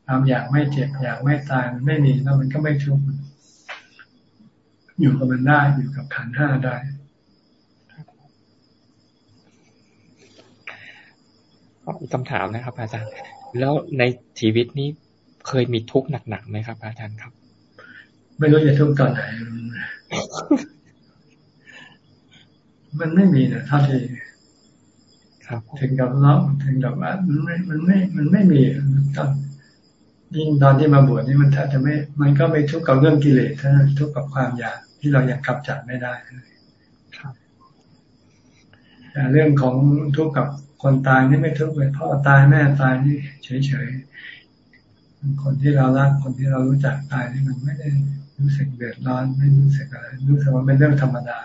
ความอยากไม่เจ็บอยากไม่ตายมันไม่มีแล้วมันก็ไม่ทุกข์อยู่กับมันได้อยู่กับขันห้าได้ อีกคำถามนะครับ อาจารย์ แล้วในชีวิตนี้เคยมีทุกข์หนักๆไหมครับ อาจารย์ครับ ไม่รู้จะทุกข์ตอนไหน มันไม่มีนะเท่าที่ถึงกับร้องถึงกับว่ามันไม่มันไม่มันไม่มีตอนยิ่งตอนที่มาบวชนี่มันแทบจะไม่ มันก็ไม่ทุกข์กับเรื่องกิเลสเท่านั้นทุกข์กับความอยากที่เรายังกำจัดไม่ได้แต่เรื่องของทุกข์กับ คนตายนี่ไม่ทุกข์เลยพ่อตายแม่ตายนี่เฉยๆคนที่เรารักคนที่เรารู้จักตายนี่มันไม่ได้รู้สึกเดือดร้อนไม่รู้สึกอะไรรู้สึกว่าเป็นเรื่องธรรมดา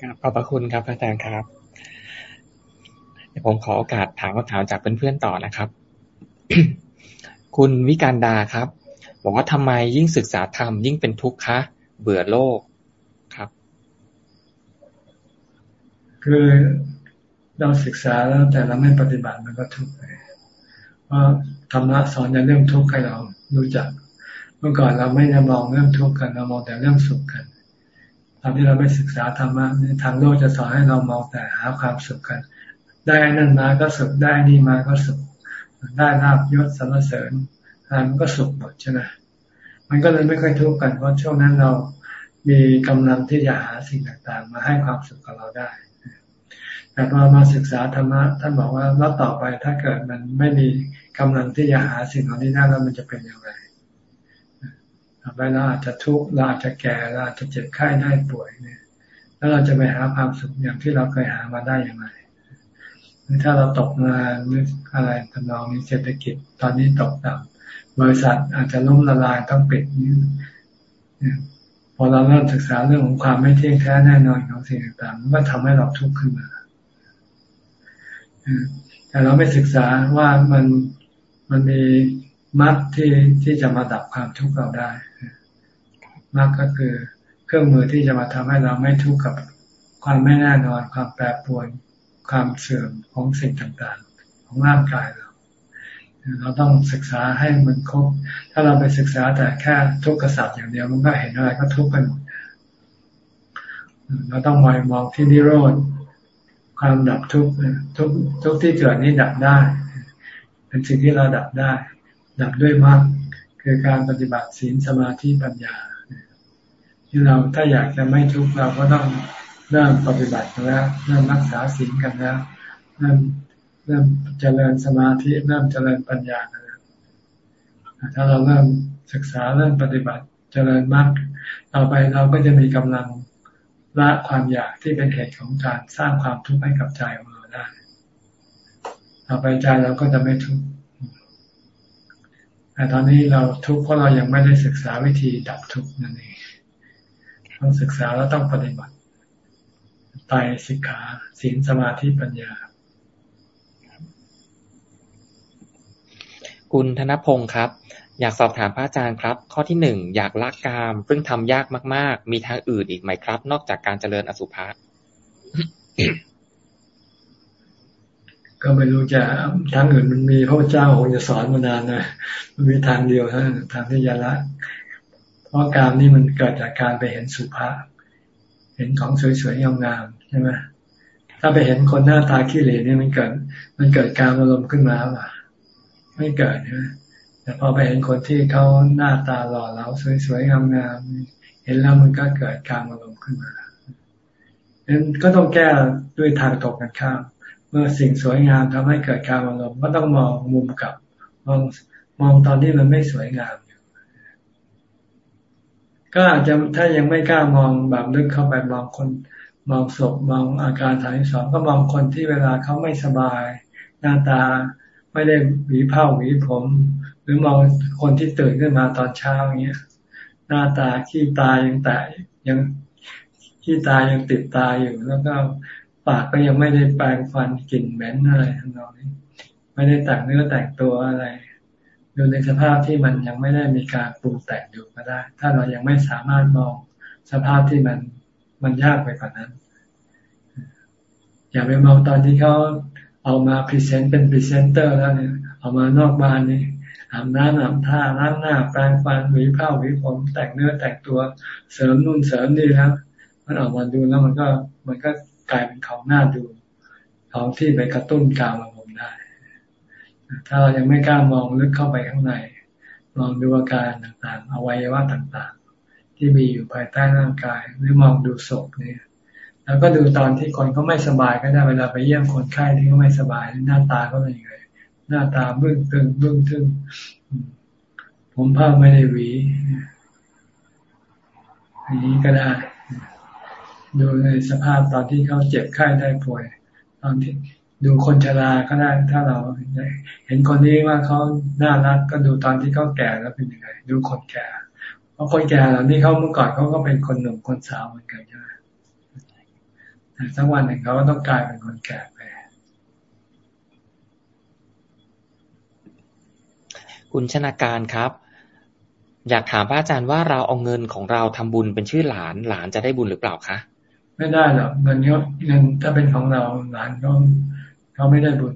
ครับขอบพระคุณครับอาจารย์ครับเดี๋ยวผมขอโอกาสถามคำถามจากเพื่อนๆต่อนะครับ คุณวิการดาครับ บอกว่าทำไมยิ่งศึกษาธรรมยิ่งเป็นทุกข์คะ เบื่อโลกครับ คือเราศึกษาแล้วแต่เราไม่ปฏิบัติมันก็ทุกข์ไปเพราะธรรมะสอนในเรื่องทุกข์ให้เรารู้จัก เมื่อก่อนเราไม่ได้มองเรื่องทุกข์กันเรามองแต่เรื่องสุขกันตอนที่เราไม่ศึกษาธรรมะทางโลกจะสอนให้เรามองแต่หาความสุขกัน ได้นั่นมาก็สุขได้นี่มาก็สุข ได้ลาบยศสรรเสริญอะไรมันก็สุขหมดใช่ไหมมันก็เลยไม่ค่อยทุกข์กันเพราะช่วงนั้นเรามีกำลังที่จะหาสิ่งต่างๆ มาให้ความสุขกับเราได้ แต่พอมาศึกษาธรรมะท่านบอกว่าแล้วต่อไปถ้าเกิดมันไม่มีกำลังที่จะหาสิ่งเหล่านี้ได้แล้วมันจะเป็นอย่างไรต่อไปเราอาจจะทุกข์เราอาจจะแก่เราอาจจะเจ็บไข้ได้ป่วยเนี่ย แล้วเราจะไปหาความสุขอย่างที่เราเคยหามาได้อย่างไรหรือถ้าเราตกงานหรืออะไรทำนองนี้เศรษฐกิจ ตอนนี้ตกต่ำบริษัทอาจจะล้มละลายต้องปิดนี่พอเราเริ่มศึกษาเรื่องของความไม่เที่ยงแท้แน่นอนของสิ่งต่างๆมันก็ทำให้เราทุกข์ขึ้นมา แต่เราไม่ศึกษาว่ามันมันมีมรรคที่ที่จะมาดับความทุกข์เราได้มรรคก็คือเครื่องมือที่จะมาทำให้เราไม่ทุกข์กับความไม่แน่นอน ความแปรปรวน ความเสื่อมของสิ่งต่างๆ ของร่างกายเรา เราต้องศึกษาให้มันครบ ถ้าเราไปศึกษาแต่แค่ทุกข์กษัตริย์อย่างเดียวมันก็เห็นอะไรก็ทุกข์ไปหมดเราต้องมองมองที่นิโรธ ความดับทุกข์ทุกทุกที่เกิดนี้ดับได้ เป็นสิ่งที่เราดับได้ ดับด้วยมรรคคือการปฏิบัติศีลสมาธิปัญญา ที่เราถ้าอยากจะไม่ทุกข์เราก็ต้องเริ่มปฏิบัติกันแล้วเริ่มรักษาศีลกันแล้วเริ่มเริ่มเจริญสมาธิเริ่มเจริญปัญญากันแล้วถ้าเราเริ่มศึกษาเริ่มปฏิบัติเจริญมรรคต่อไปเราก็จะมีกำลัง ละความอยากที่เป็นเหตุของการสร้างความทุกข์ให้กับใจของเราได้ต่อไปใจเราก็จะไม่ทุกข์แต่ตอนนี้เราทุกข์เพราะเรายังไม่ได้ศึกษาวิธีดับทุกข์นั่นเองต้องศึกษาแล้วต้องปฏิบัติไตรสิกขาศีลสมาธิปัญญา คุณธนพงศ์ครับ อยากสอบถามพระอาจารย์ครับ ข้อที่หนึ่งอยากละกาม ซึ่งทำยากมาก ๆ มีทางอื่นอีกไหมครับ นอกจากการเจริญอสุภะก็ไม่รู้จะทางอื่นมันมีพระเจ้าคงจะสอนมานานนะมันมีทางเดียวเท่านั้นทางที่จะละ เพราะการนี่มันเกิดจากการไปเห็นสุภาษเห็นของสวยๆงามๆใช่ไหมถ้าไปเห็นคนหน้าตาขี้เหร่เนี่ยมันเกิด มันเกิดการอารมณ์ขึ้นมาป่ะไม่เกิดใช่ไหม แต่พอไปเห็นคนที่เขาหน้าตาหล่อเหลาสวยๆงามๆเห็นแล้วมันก็เกิดการอารมณ์ขึ้นมาดังนั้นก็ต้องแก้ด้วยทางตกกันข้ามเมื่อสิ่งสวยงามทำให้เกิดการอารมณ์ก็ต้องมองมุมกลับมองมองตอนที่มันไม่สวยงามอยู่ ก็อาจจะถ้ายังไม่กล้ามองแบบลึกเข้าไปมองคนมองศพมองอาการทางที่สองก็มองคนที่เวลาเขาไม่สบาย หน้าตาไม่ได้หวีผ้าหวีผม หรือมองคนที่ตื่นขึ้นมาตอนเช้าอย่างเงี้ย หน้าตาขี้ตายังแตกยังขี้ตายังติดตาอยู่แล้วก็ปากก็ยังไม่ได้แปรงฟันกลิ่นเหม็นอะไรทั้งนั้นไม่ได้แต่งเนื้อแต่งตัวอะไรอยู่ในสภาพที่มันยังไม่ได้มีการปรุงแต่งอยู่ก็ได้ ถ้าเรายังไม่สามารถมองสภาพที่มันมันยากไปกว่านั้น อย่าไปมองตอนที่เขาเอามา present เป็นพรีเซนเตอร์แล้วเนี่ย เอามานอกบ้านนี่ อาบน้ำอาบท่าล้างหน้าแปรงฟันหวีผ้าหวีผมแต่งเนื้อแต่งตัวเสริมนู่นเสริมนี่แล้วมันออกมาดูแล้วมันก็มันก็กลายเป็นของหน้าดู ของที่ไปกระตุ้นการอารมณ์ได้ ถ้าเรายังไม่กล้ามองลึกเข้าไปข้างในลองดูอาการต่างๆอวัยวะต่างๆ ที่มีอยู่ภายใต้ร่างกาย หรือมองดูศพเนี่ยแล้วก็ดูตอนที่คนเขาไม่สบายก็ได้เวลาไปเยี่ยมคนไข้ที่เขาไม่สบายหน้าตาเขาเป็นยังไง หน้าตาบึ้งตึงบึ้งตึงผมผ้าไม่ได้หวีอันนี้ก็ได้ ดูในสภาพตอนที่เขาเจ็บไข้ได้ป่วย ตอนที่ดูคนชราก็ได้ถ้าเราเห็นคนนี้ว่าเขาน่ารักก็ดูตอนที่เขาแก่แล้วเป็นยังไง ดูคนแก่เพราะคนแก่เหล่านี้เขาเมื่อก่อนเขาก็เป็นคนหนุ่มคนสาวเหมือนกันใช่ไหมแต่สักวันหนึ่งเขาก็ต้องกลายเป็นคนแก่ไป คุณชนาการครับ อยากถามพระอาจารย์ว่าเราเอาเงินของเราทำบุญเป็นชื่อหลาน หลานจะได้บุญหรือเปล่าคะไม่ได้หรอกเงินเงินถ้าเป็นของเราหลานก็เขาไม่ได้บุญ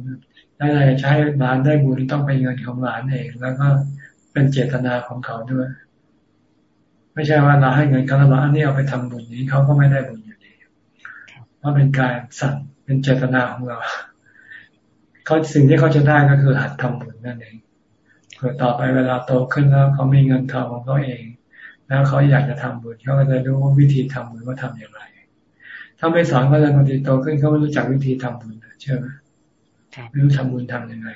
ถ้าจะใช้หลานได้บุญต้องเป็นเงินของหลานเอง แล้วก็เป็นเจตนาของเขาด้วย ไม่ใช่ว่าเราให้เงินเขาแล้วอันนี้เอาไปทำบุญนี้เขาก็ไม่ได้บุญอยู่ดีเพราะเป็นการสั่งเป็นเจตนาของเราเขาสิ่งที่เขาจะได้ก็คือหัดทำบุญนั่นเอง เผื่อต่อไปเวลาโตขึ้นแล้วเขามีเงินทองของเขาเอง แล้วเขาอยากจะทำบุญเขาก็จะรู้วิธีทำบุญว่าทำอย่างไร ถ้าไม่สอนก็เลยบางทีโตขึ้นเขาไม่รู้จักวิธีทำบุญเชื่อไหมไม่รู้ทำบุญทำยังไง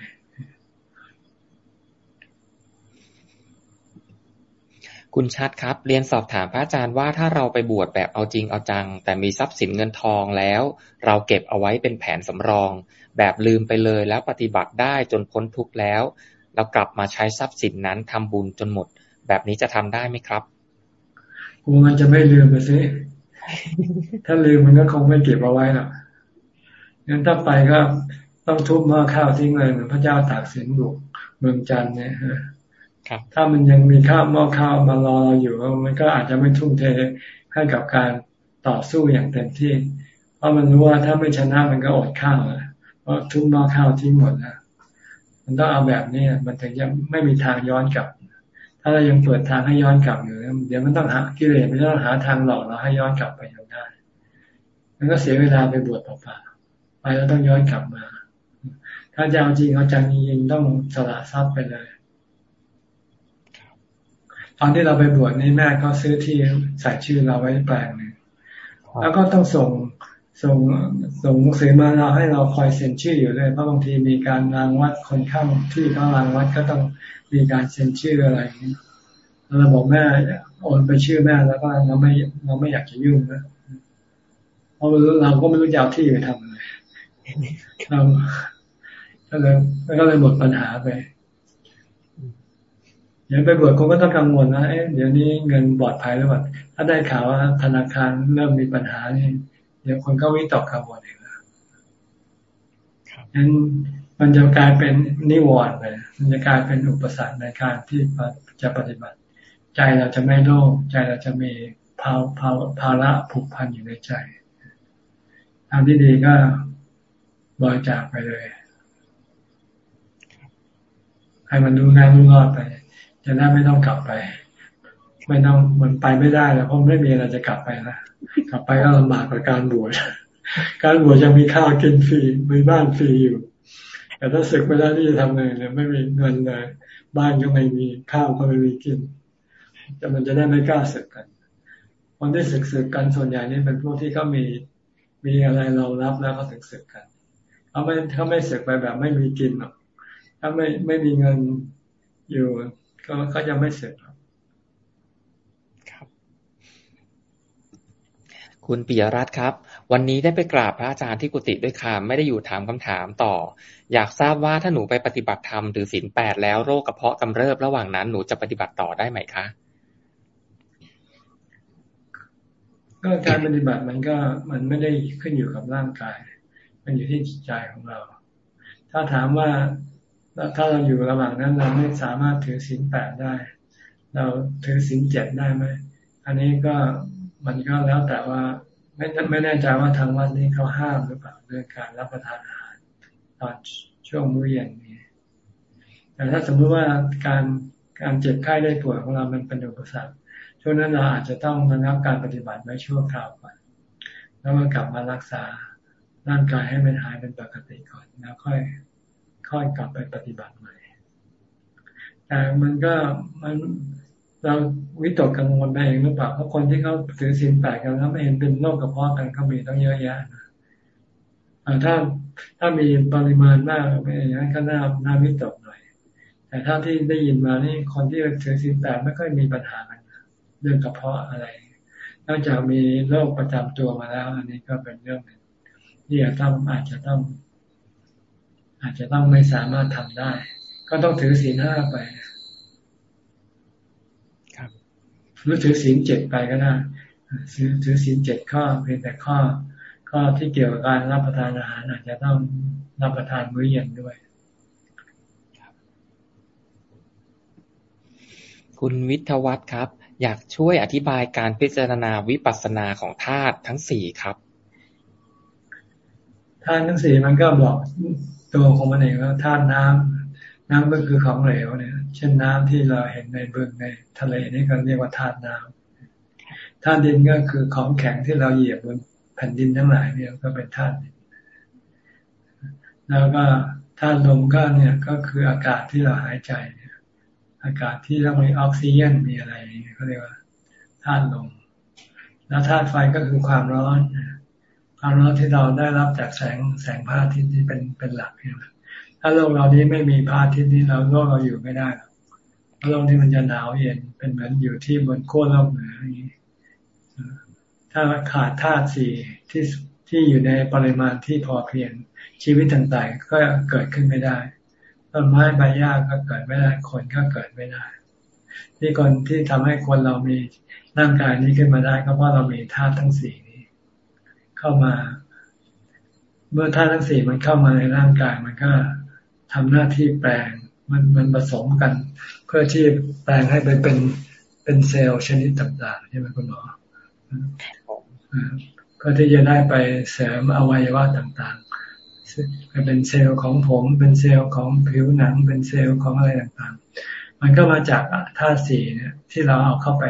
คุณชัดครับ เรียนสอบถามพระอาจารย์ว่าถ้าเราไปบวชแบบเอาจริงเอาจัง แต่มีทรัพย์สินเงินทองแล้ว เราเก็บเอาไว้เป็นแผนสำรอง แบบลืมไปเลยแล้วปฏิบัติได้จนพ้นทุกข์แล้ว เรากลับมาใช้ทรัพย์สินนั้นทำบุญจนหมด แบบนี้จะทำได้ไหมครับกูมันจะไม่ลืมไปสิถ้าลืมมันก็คงไม่เก็บเอาไว้หรอกงั้นถ้าไปก็ต้องทุบหม้อข้าวทิ้งเลยเหมือนพระเจ้าตากสินบุกเมืองจันเนี่ยถ้ามันยังมีข้าวหม้อข้าวมารอเราอยู่มันก็อาจจะไม่ทุ่มเทให้กับการต่อสู้อย่างเต็มที่ เพราะมันรู้ว่าถ้าไม่ชนะมันก็อดข้าวเพราะทุบหม้อข้าวทิ้งหมดแล้ว มันต้องเอาแบบนี้มันถึงจะไม่มีทางย้อนกลับ ถ้าเรายังเปิดทางให้ย้อนกลับอยู่เดี๋ยวมันต้องหากิเลสมันต้องหาทางหลอกเราให้ย้อนกลับไปยังได้ มันก็เสียเวลาไปบวชเปล่าๆไปแล้วต้องย้อนกลับมา ถ้าจะเอาจริงเอาจังจริงต้องสละทรัพย์ไปเลยตอนที่เราไปบวชนี่แม่ก็ซื้อที่ใส่ชื่อเราไว้แปลงหนึ่งแล้วก็ต้องส่ง ส่งส่งหนังสือมาเราให้เราคอยเซ็นชื่ออยู่เลยเพราะบางทีมีการรางวัดคนข้างที่เขารางวัดก็ต้องมีการเซ็นชื่ออะไรเราบอกแม่โอนไปชื่อแม่แล้วก็เราไม่เราไม่อยากจะยุ่งนะเพราะเราก็ไม่รู้จะเอาที่ไปทำอะไรเราก็เลยก็เลยหมดปัญหาไปเดี๋ยวไปบวชก็ต้องกังวลนะเอ๊ะเดี๋ยวนี้เงินปลอดภัยหรือเปล่าถ้าได้ข่าวว่าธนาคารเริ่มมีปัญหานี่ เดี๋ยวคนก็วิตกกังวลเองนะงั้นมันจะกลายเป็นนิวรณ์ไป มันจะกลายเป็นอุปสรรคในการที่จะปฏิบัติ ใจเราจะไม่โล่งใจเราจะมีภาภาภาระผูกพันอยู่ในใจทางที่ดีก็บริจาคไปเลย ให้มันดูงานดูรอดไป จะได้ไม่ต้องกลับไป ไม่ต้องมันไปไม่ได้แล้วเพราะไม่มีอะไรจะกลับไปนะกลับไปก็ลำบากกับการบวชการบวชยังมีข้าวกินฟรีมีบ้านฟรีอยู่ แต่ถ้าศึกไม่ได้ที่จะทำไงเนี่ยไม่มีเงินเลยบ้านก็ไม่มีข้าวก็ไม่มีกินจะมันจะได้ไม่กล้าศึกกันคนที่ศึกศึกกันส่วนใหญ่นี่เป็นพวกที่เขามีมีอะไรเรารับแล้วเขาถึงศึกกันเขาไม่เขาไม่ศึกไปแบบไม่มีกินหรอกถ้าไม่ไม่มีเงินอยู่ก็เขาจะไม่ศึกหรอกครับ คุณปิยรัตน์ครับ วันนี้ได้ไปกราบพระอาจารย์ที่กุฏิด้วยคำไม่ได้อยู่ถามคำถามต่อ อยากทราบว่าถ้าหนูไปปฏิบัติธรรมถือศีลแปดแล้วโรคกระเพาะกำเริบระหว่างนั้นหนูจะปฏิบัติต่อได้ไหมคะก็การปฏิบัติมันก็มันไม่ได้ขึ้นอยู่กับร่างกาย มันอยู่ที่จิตใจของเรา ถ้าถามว่าถ้าเราอยู่ระหว่างนั้นเราไม่สามารถถือศีลแปดได้ เราถือศีลเจ็ดได้ไหมอันนี้ก็ มันก็แล้วแต่ว่าไม่ไม่แน่ใจว่าทางวัดนี้เขาห้ามหรือเปล่าเรื่องการรับประทานอาหารตอนช่วงมื้อเย็นนี้ แต่ถ้าสมมติว่าการการเจ็บไข้ได้ป่วยของเรามันเป็นอุปสรรคช่วงนั้นเราอาจจะต้องระงับการปฏิบัติไว้ชั่วคราวก่อนแล้วมันกลับมารักษาร่างกายให้มันหายเป็นปกติก่อนแล้วค่อย ค่อยกลับไปปฏิบัติใหม่แต่มันก็มัน เราวิตกกังวลไปเองหรือเปล่าเพราะคนที่เขาถือศีลแปดกันแล้วเองเป็นโรคกระเพาะกันเขามีต้องเยอะแยะถ้าถ้ามีปริมาณมากไปอย่างนั้นก็น่าน่าวิตกหน่อย แต่ถ้าที่ได้ยินมานี่คนที่ถือศีลแปดไม่ค่อยมีปัญหากันเรื่องกระเพาะอะไร นอกจากมีโรคประจำตัวมาแล้ว อันนี้ก็เป็นเรื่องหนึ่งที่อาจต้องอาจจะต้อง อาจจะต้องไม่สามารถทำได้ ก็ต้องถือศีลห้าไป ครับ หรือถือศีลเจ็ดไปก็ได้ถือถือศีลเจ็ดข้อเพียงแต่ข้อ ข้อที่เกี่ยวกับการรับประทานอาหารอาจจะต้องรับประทานมื้อเย็นด้วยคุณวิทวัฒน์ครับ อยากช่วยอธิบายการพิจารณาวิปัสสนาของธาตุทั้งสี่ครับธาตุทั้งสี่มันก็บอกตัวของมันเองว่าธาตุน้ำน้ำก็คือของเหลวเนี่ย เช่นน้ำที่เราเห็นในบึงในทะเลนี่ก็เรียกว่าธาตุน้ำธาตุดินก็คือของแข็งที่เราเหยียบบนแผ่นดินทั้งหลายเนี่ยก็เป็นธาตุดินแล้วก็ธาตุลมก็เนี่ยก็คืออากาศที่เราหายใจอากาศที่ต้องมีออกซิเจนมีอะไรเขาเรียกว่าธาตุลมแล้วธาตุไฟก็คือความร้อนความร้อนที่เราได้รับจากแสงแสงพระอาทิตย์นี่เป็นเป็นหลักใช่ไหม ถ้าโลกเรานี้ไม่มีพระอาทิตย์นี้เราโลกเราอยู่ไม่ได้เพราะโลกนี้มันจะหนาวเย็นเป็นเหมือนอยู่ที่บนโค้โลกเหนืออย่างนี้ถ้าขาดธาตุสี่ที่ที่อยู่ในปริมาณที่พอเพียงชีวิตต่างๆ ก็เกิดขึ้นไม่ได้ต้นไม้ใบหญ้าก็เกิดไม่ได้คนก็เกิดไม่ได้ ที่คนที่ทำให้คนเรามีร่างกายนี้ขึ้นมาได้ก็เพราะเรามีธาตุทั้งสี่นี้ เข้ามา เมื่อธาตุทั้งสี่มันเข้ามาในร่างกายมันก็ ทำหน้าที่แปลงมันมันผสมกัน เพื่อที่แปลงให้ไปเป็นเป็นเซลล์ชนิดต่างๆใช่ไหมคุณหมอเพื่อที่จะได้ไปเสริมอวัยวะต่างๆเป็นเซลล์ของผมเป็นเซลล์ของผิวหนัง เป็นเซลล์ของอะไรต่างๆ มันก็มาจากธาตุสี่เนี่ยที่เราเอาเข้าไป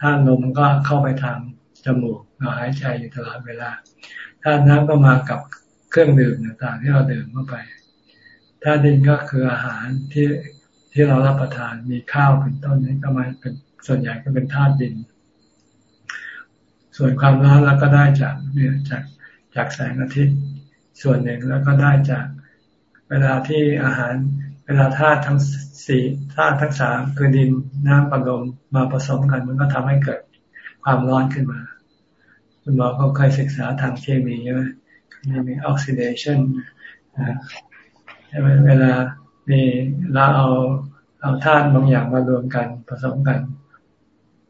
ธาตุลมก็เข้าไปทางจมูกเราหายใจอยู่ตลอดเวลาธาตุน้ำก็มากับเครื่องดื่มต่างๆ ที่เราดื่มเข้าไป ธาตุดินก็คืออาหารที่ที่เรารับประทานมีข้าวเป็นต้นนี้ก็มาเป็นส่วนใหญ่ก็เป็นธาตุดิน ส่วนความร้อนเราก็ได้จากเนี่ยจากจากแสงอาทิตย์ส่วนหนึ่งแล้วก็ได้จากเวลาที่อาหาร เวลาธาตุทั้งสี่ธาตุทั้งสามคือดินน้ำปลมมาผสมกัน มันก็ทำให้เกิดความร้อนขึ้นมา คุณหมอก็เคยศึกษาทางเคมีใช่ไหมมีออกซิเดชัน ช่ไหมเวลามีเราเอาเอาธาตุบางอย่างมารวมกันผสมกัน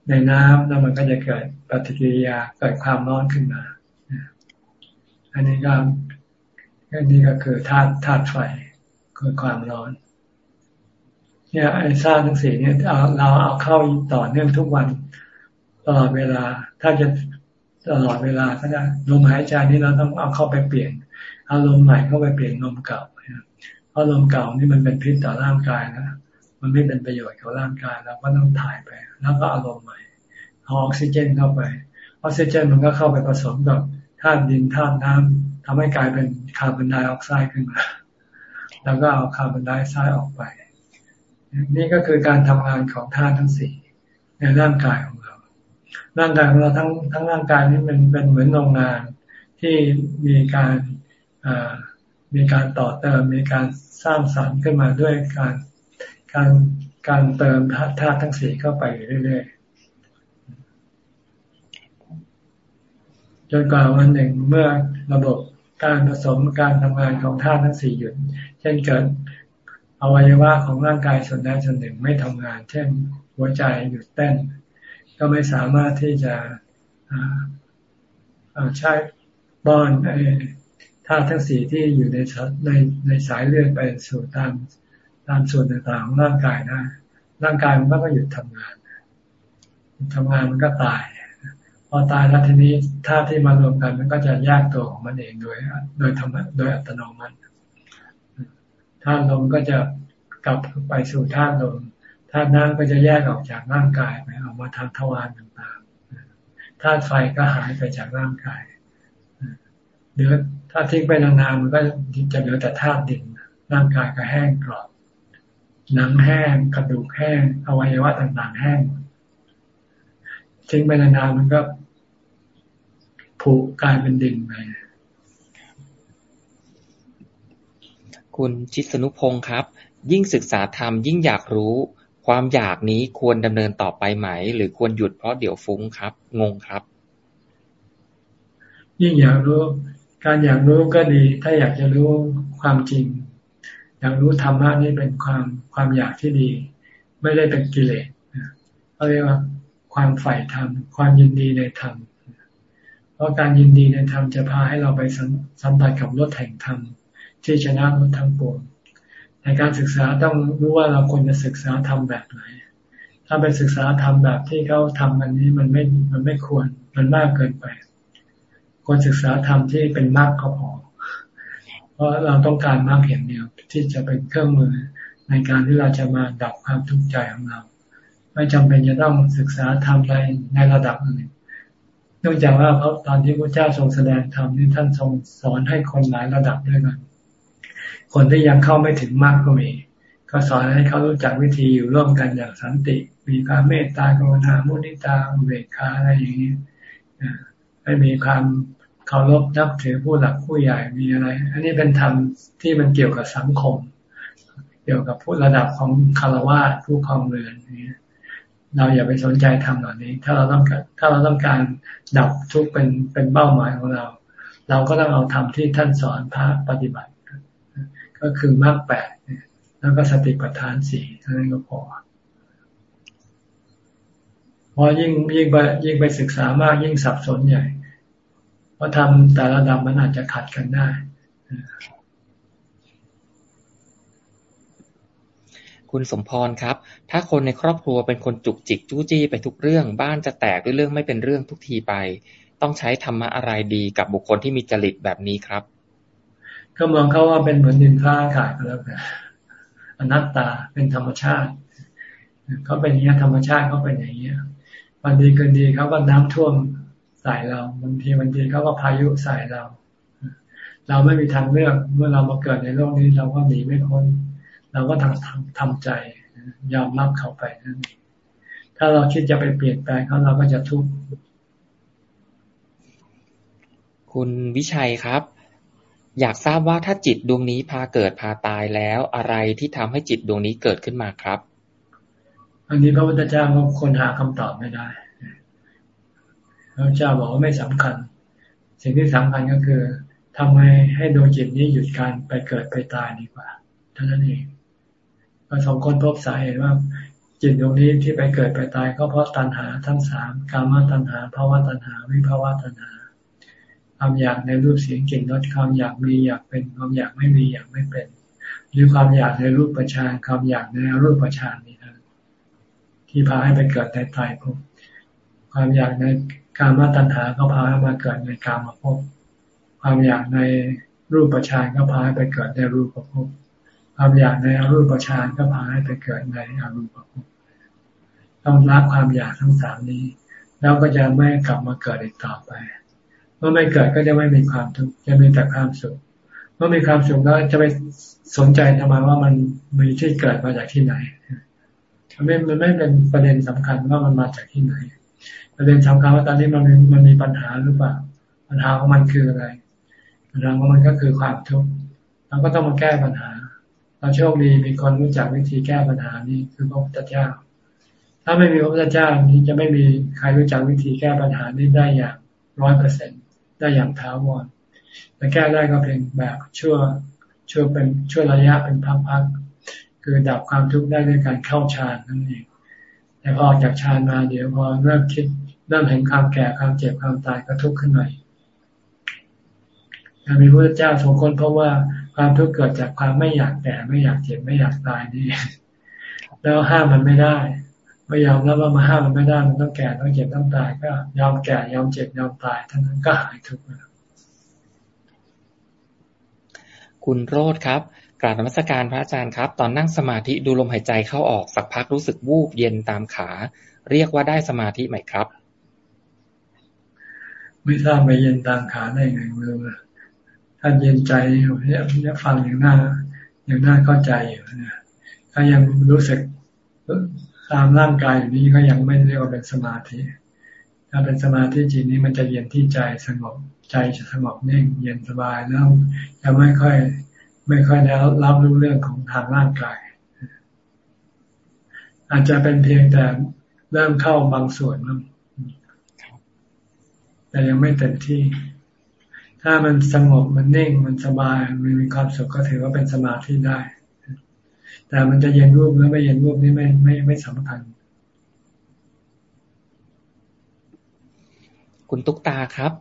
ในน้ำแล้วมันก็จะเกิดปฏิกิริยาเกิดความร้อนขึ้นมา อันนี้ก็อันี่ก็คือธาตุธาตุไฟคือความร้อนเนี่ยไอ้ธาตุทั้งสี่เนี่ยเราเราเอาเข้าต่อเนื่องทุกวันตลอดเวลา ถ้าจะตลอดเวลาก็ได้ลมหายใจนี่เราต้องเอาเข้าไปเปลี่ยนเอาลมใหม่เข้าไปเปลี่ยนลมเก่า เพราะลมเก่านี่มันเป็นพิษต่อร่างกายนะมันไม่เป็นประโยชน์กับร่างกายเราก็ต้องถ่ายไป แล้วก็อาลมณ์ใหม่เอาออกซิเจนเข้าไปออกซิเจนมันก็เข้าไปผสมกับธาตุดินธาตุน้ำทำให้กลายเป็นคาร์บอนไดออกไซด์ขึ้นมา แล้วก็เอาคาร์บอนไดออกไซด์ออกไป นี่ก็คือการทำงานของธาตุทั้งสี่ในร่างกายของเรา ร่างกายของเราทั้งทั้งร่างกายนี้มันเป็นเหมือนโรงงานที่มีการ มีการต่อเติมมีการสร้างสรรค์ขึ้นมาด้วยการการการเติมธาตุทั้งสี่เข้าไปเรื่อยๆจนกว่าวันหนึ่งเมื่อระบบการผสมการทำงานของธาตุทั้งสี่หยุด เช่นเกิดอวัยวะของร่างกายส่วนใดส่วนหนึ่งไม่ทำงาน เช่นหัวใจหยุดเต้น ก็ไม่สามารถที่จะใช้บ้อน ธาตุทั้งสี่ที่อยู่ในในในสายเลือดไปสู่ตามตามส่วนต่างๆของร่างกายได้ร่างกายมันก็หยุดทำงานทำงานมันก็ตาย พอตายแล้วทีนี้ธาตุที่มารวมกันมันก็จะแยกตัวของมันเองโดย โดยธรรมโดยอัตโนมัติธาตุลมก็จะกลับไปสู่ธาตุลมธาตุน้ำก็จะแยกออกจากร่างกายไปออกมาทางทวารต่างๆธาตุไฟก็หายไปจากร่างกายเหลือ ถ้าทิ้งไปนานๆมันก็จะเหลือแต่ธาตุดินร่างกายก็แห้งกรอบหนังแห้งกระดูกแห้งอวัยวะต่างๆแห้งทิ้งไปนานๆมันก็ผุกลายเป็นดินไปคุณชิสนุพงศ์ครับ ยิ่งศึกษาธรรมยิ่งอยากรู้ ความอยากนี้ควรดำเนินต่อไปไหม หรือควรหยุดเพราะเดี๋ยวฟุ้งครับ งงครับ ยิ่งอยากรู้ การอยากรู้ก็ดี ถ้าอยากจะรู้ความจริง อยากรู้ธรรมะนี่เป็นความความอยากที่ดี ไม่ได้เป็นกิเลสเขาเรียกว่าความใฝ่ธรรม ความยินดีในธรรม เพราะการยินดีในธรรมจะพาให้เราไปสัมผัสกับรถแห่งธรรมที่ชนะรถทั้งปวงในการศึกษาต้องรู้ว่าเราควรจะศึกษาธรรมแบบไหน ถ้าไปศึกษาธรรมแบบที่เขาทำกันนี้มันไม่ มันไม่ควร มันมากเกินไป ควรศึกษาธรรมที่เป็นมากก็พอ เพราะเราต้องการมากเห็นเดียวที่จะเป็นเครื่องมือในการที่เราจะมาดับความทุกข์ใจของเรา ไม่จำเป็นจะต้องศึกษาธรรมในในระดับอื่นเนื่องจากว่าเขาตอนที่พระเจ้าทรงแสดงธรรมนี่ท่านทรงสอนให้คนหลายระดับด้วยกันคนที่ยังเข้าไม่ถึงมากก็มี ก็สอนให้เขารู้จักวิธีอยู่ร่วมกันอย่างสันติ มีความเมตตากรุณามุนิตาอุเบกขาอะไรอย่างนี้ ให้มีความเคารพนับถือผู้หลักผู้ใหญ่มีอะไร อันนี้เป็นธรรมที่มันเกี่ยวกับสังคม เกี่ยวกับผู้ระดับของคารวะผู้ครองเรือนนี้เราอย่าไปสนใจทำเหล่านี้ ถ้าเราต้องการถ้าเราต้องการดับทุกเป็นเป็นเป้าหมายของเรา เราก็ต้องเอาทำที่ท่านสอนพระปฏิบัติ ก็คือมรรคแปดแล้วก็สติปัฏฐานสี่เท่านั้นก็พอ พอยิ่งยิ่งไปยิ่งไปศึกษามากยิ่งสับสนใหญ่ เพราะทำแต่ละดับมันอาจจะขัดกันได้คุณสมพรครับ ถ้าคนในครอบครัวเป็นคนจุกจิกจู้จี้ไปทุกเรื่อง บ้านจะแตกด้วยเรื่องไม่เป็นเรื่องทุกทีไป ต้องใช้ธรรมะอะไรดีกับบุคคลที่มีจริตแบบนี้ครับ ก็มองเขาว่าเป็นเหมือนดินฟ้าอากาศก็แล้วกันอนัตตาเป็นธรรมชาติเขาเป็นอย่างนี้ธรรมชาติเขาเป็นอย่างนี้ วันดีเกินดีเขาก็น้ำท่วมใส่เราบางทีบางทีเขาก็พายุใส่เรา เราไม่มีทางเลือกเมื่อเรามาเกิดในโลกนี้เราก็หนีไม่พ้นเราก็ทำทำทำใจยอมรับเขาไปนั่นเองถ้าเราคิดจะไปเปลี่ยนแปลงเขาเราก็จะทุกข์คุณวิชัยครับ อยากทราบว่าถ้าจิตดวงนี้พาเกิดพาตายแล้ว อะไรที่ทำให้จิตดวงนี้เกิดขึ้นมาครับ อันนี้พระพุทธเจ้าก็คนหาคำตอบไม่ได้พระเจ้าบอกว่าไม่สำคัญ สิ่งที่สำคัญก็คือทำไงให้ดวงจิตนี้หยุดการไปเกิดไปตายดีกว่าเท่านั้นเองเราสองคนพบสาเหตุว่า จิตดวงนี้ที่ไปเกิดไปตายก็เพราะตัณหาทั้งสามกามตัณหาภาวะตัณหา วิภาวะตัณหาความอยากในรูปเสียงกลิ่นรสความอยากมีอยากเป็นความอยากไม่มีอยากไม่เป็น หรือความอยากในรูปประชานความอยากในรูปประชานนี่น ที่พาให้ไปเกิดในตายภพความอยากในการมาตัณหาก็พาให้มาเกิดในกามาพบความอยากในรูปประชานก็พาให้ไปเกิดในรูปภพความอยากในอรูปประชานก็พาให้ไปเกิดในอรูปภพต้องละความอยากทั้งสามนี้ แล้วก็จะไม่กลับมาเกิดอีกต่อไป เมื่อไม่เกิดก็จะไม่มีความทุกข์จะมีแต่ความสุขเมื่อมีความสุขแล้วจะไปสนใจทำไมว่ามันมีที่เกิดมาจากที่ไหน ไม่มันไม่เป็นประเด็นสำคัญว่ามันมาจากที่ไหน ประเด็นสำคัญว่าตอนนี้มันมันมีปัญหาหรือเปล่า ปัญหาของมันคืออะไร ปัญหาของมันก็คือความทุกข์เราก็ต้องมาแก้ปัญหา เราโชคดีมีคนรู้จักวิธีแก้ปัญหานี้คือพระพุทธเจ้า ถ้าไม่มีพระพุทธเจ้านี้จะไม่มีใครรู้จักวิธีแก้ปัญหานี้ได้อย่างร้อยเปอร์เซ็นได้อย่างท้าวรแต่แก้ได้ก็เพียงแบบชั่วชั่วเป็นชั่วระยะเป็นพักๆ คือดับความทุกข์ได้ด้วยการเข้าฌานนั่นเองแต่พอออกจากฌานมาเดี๋ยวพอเริ่มคิดเริ่มเห็นความแก่ความเจ็บความตายก็ทุกข์ขึ้นหม่มีพระเจ้าทรงค้นเพราะว่าความทุกข์เกิดจากความไม่อยากแก่ไม่อยากเจ็บไม่อยากตายนี่แล้วห้ามมันไม่ได้ไม่ยอมแล้วว่ามาห้ามมันไม่ได้มันต้องแก่ต้องเจ็บต้องตายก็ยอมแก่ยอมเจ็บยอมตายท่านั้นก็หายทุกข์คุณโรธครับ กราบนมัสการพระอาจารย์ครับ ตอนนั่งสมาธิดูลมหายใจเข้าออกสักพักรู้สึกวูบเย็นตามขา เรียกว่าได้สมาธิไหมครับ ไม่ทราบไปเย็นตามขาได้ไงมือท่าเย็นใจเนี่ยเนี่ยฟังอย่างน่าอย่างน่าเข้าใจอยู่นะถ้ายังรู้สึกตามร่างกายอยู่นี้ก็ยังไม่เรียกว่าเป็นสมาธิ ถ้าเป็นสมาธิจริงนี้มันจะเย็นที่ใจสงบใจจะสงบนิ่งเย็นสบายแล้วจะไม่ค่อย ไม่ค่อยได้รับรู้เรื่องของทางร่างกาย อาจจะเป็นเพียงแต่เริ่มเข้าบางส่วนมั้งแต่ยังไม่เต็มที่ ถ้ามันสงบมันนิ่งมันสบายมันมีความสุขก็ถือว่าเป็นสมาธิได้ แต่มันจะเย็นรูปหรือไม่เย็นรูปนี่ไม่ไม่ไม่สำคัญ คุณตุ๊กตาครับ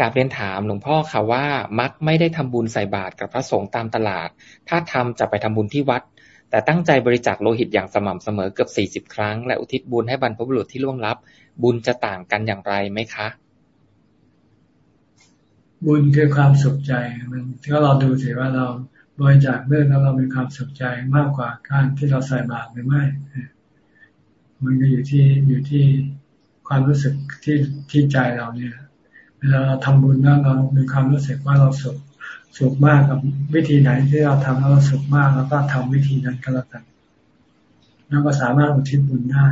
กาบเรียนถามหลวงพ่อค่ะว่า มักไม่ได้ทำบุญใส่บาตรกับพระสงฆ์ตามตลาด ถ้าทำจะไปทำบุญที่วัด แต่ตั้งใจบริจาคโลหิตอย่างสม่ำเสมอเกือบสี่สิบครั้ง และอุทิศบุญให้บรรพบุรุษที่ล่วงลับ บุญจะต่างกันอย่างไรไหมคะ บุญคือความสุขใจมันก็เราดูสิว่าเราบริจาคเรื่องแล้วเรามีความสุขใจมากกว่าการที่เราใส่บาตรหรือไม่มันก็อยู่ที่อยู่ที่ความรู้สึกที่ที่ใจเราเนี่ย เวลาเราทำบุญแล้วเรามีความรู้สึกว่าเราสุขสุขมากกับวิธีไหนที่เราทำแล้วเราสุขมากแล้วก็ทำวิธีนั้นก็แล้วกันแล้วก็สามารถอุทิศบุญได้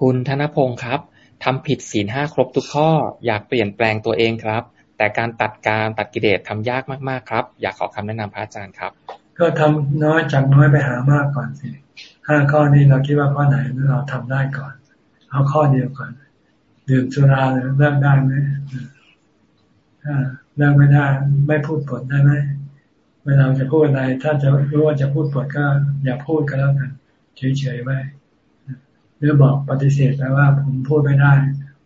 คุณธนพงศ์ครับทำผิดศีลห้าครบทุกข้อ อยากเปลี่ยนแปลงตัวเองครับ แต่การตัดการตัดกิเลสทำยากมากๆครับ อยากขอคำแนะนำพระอาจารย์ครับ ก็ทำน้อยจากน้อยไปหามากก่อนสิห้าข้อนี้เราคิดว่าข้อไหนเราทำได้ก่อน เอาข้อเดียวก่อนดื่มสุราเลิกได้ไหมเลิกไม่ได้ ไม่พูดปดได้ไหมเวลาจะพูดอะไร ถ้าจะรู้ว่าจะพูดปดก็ อย่าพูดก็แล้วกันเฉยๆไว้หรือบอกปฏิเสธไปว่า ผมพูดไม่ได้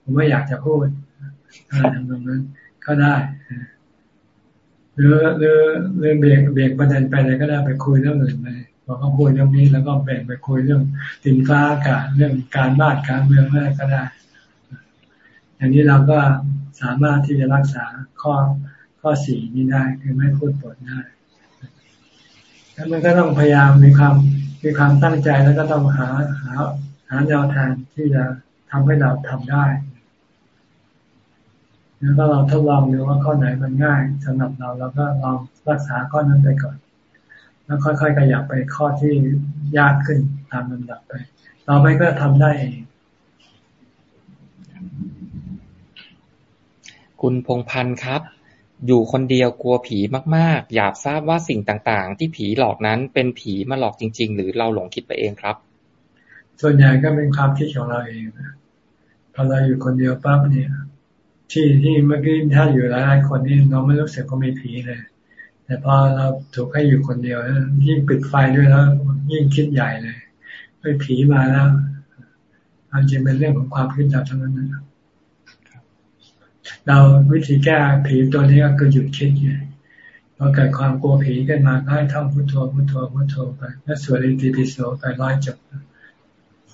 ผมไม่อยากจะพูดอะไรทำตรงนั้นก็ได้หรือหรือหรือเบรกเบรกประเด็นไปเลยก็ได้ไปคุยเรื่องอื่นไป อเขาพูดเรื่องนี้แล้วก็แบ่งไปคุยเรื่องสินฟ้าอากาศเรื่องการบ้านการเมืองอะไรก็ได้ อย่างนี้เราก็สามารถที่จะรักษาข้อข้อสี่นี้ได้คือไม่พูดปดได้แล้วมันก็ต้องพยายามมีความมีความตั้งใจแล้วก็ต้องหาหาหาแนวทางที่จะทำให้เราทำได้แล้วก็เราทดลองดูว่าข้อไหนมันง่ายสำหรับเราเราก็ลองรักษาข้อนั้นไปก่อน แล้วค่อยๆขยับไปข้อที่ยากขึ้นตามลำดับไป ต่อไปก็ทำได้เองคุณพงพันธ์ครับ อยู่คนเดียวกลัวผีมากๆ อยากทราบว่าสิ่งต่างๆ ที่ผีหลอกนั้นเป็นผีมาหลอกจริง ๆ หรือเราหลงคิดไปเองครับ ส่วนใหญ่ก็เป็นความคิดของเราเองนะพอเราอยู่คนเดียวปั๊บเนี่ย ที่ที่เมื่อกี้ถ้าอยู่หลายๆคนนี่เราไม่รู้สึกว่ามีผีเลย แต่พอเราถูกให้อยู่คนเดียวยิ่งปิดไฟด้วยแล้ว ยิ่งคิดใหญ่เลยไปผีมาแล้วอันจริงเป็นเรื่องของความคิดเราทั้งนั้นนะเราวิธีแก้ผีตัวนี้ก็คือหยุดคิดไงพอเกิดความกลัวผีขึ้นมาก็ให้ท่องพุทโธพุทโธพุทโธไปแล้วสวดอิติปิโสไปร้อยจบ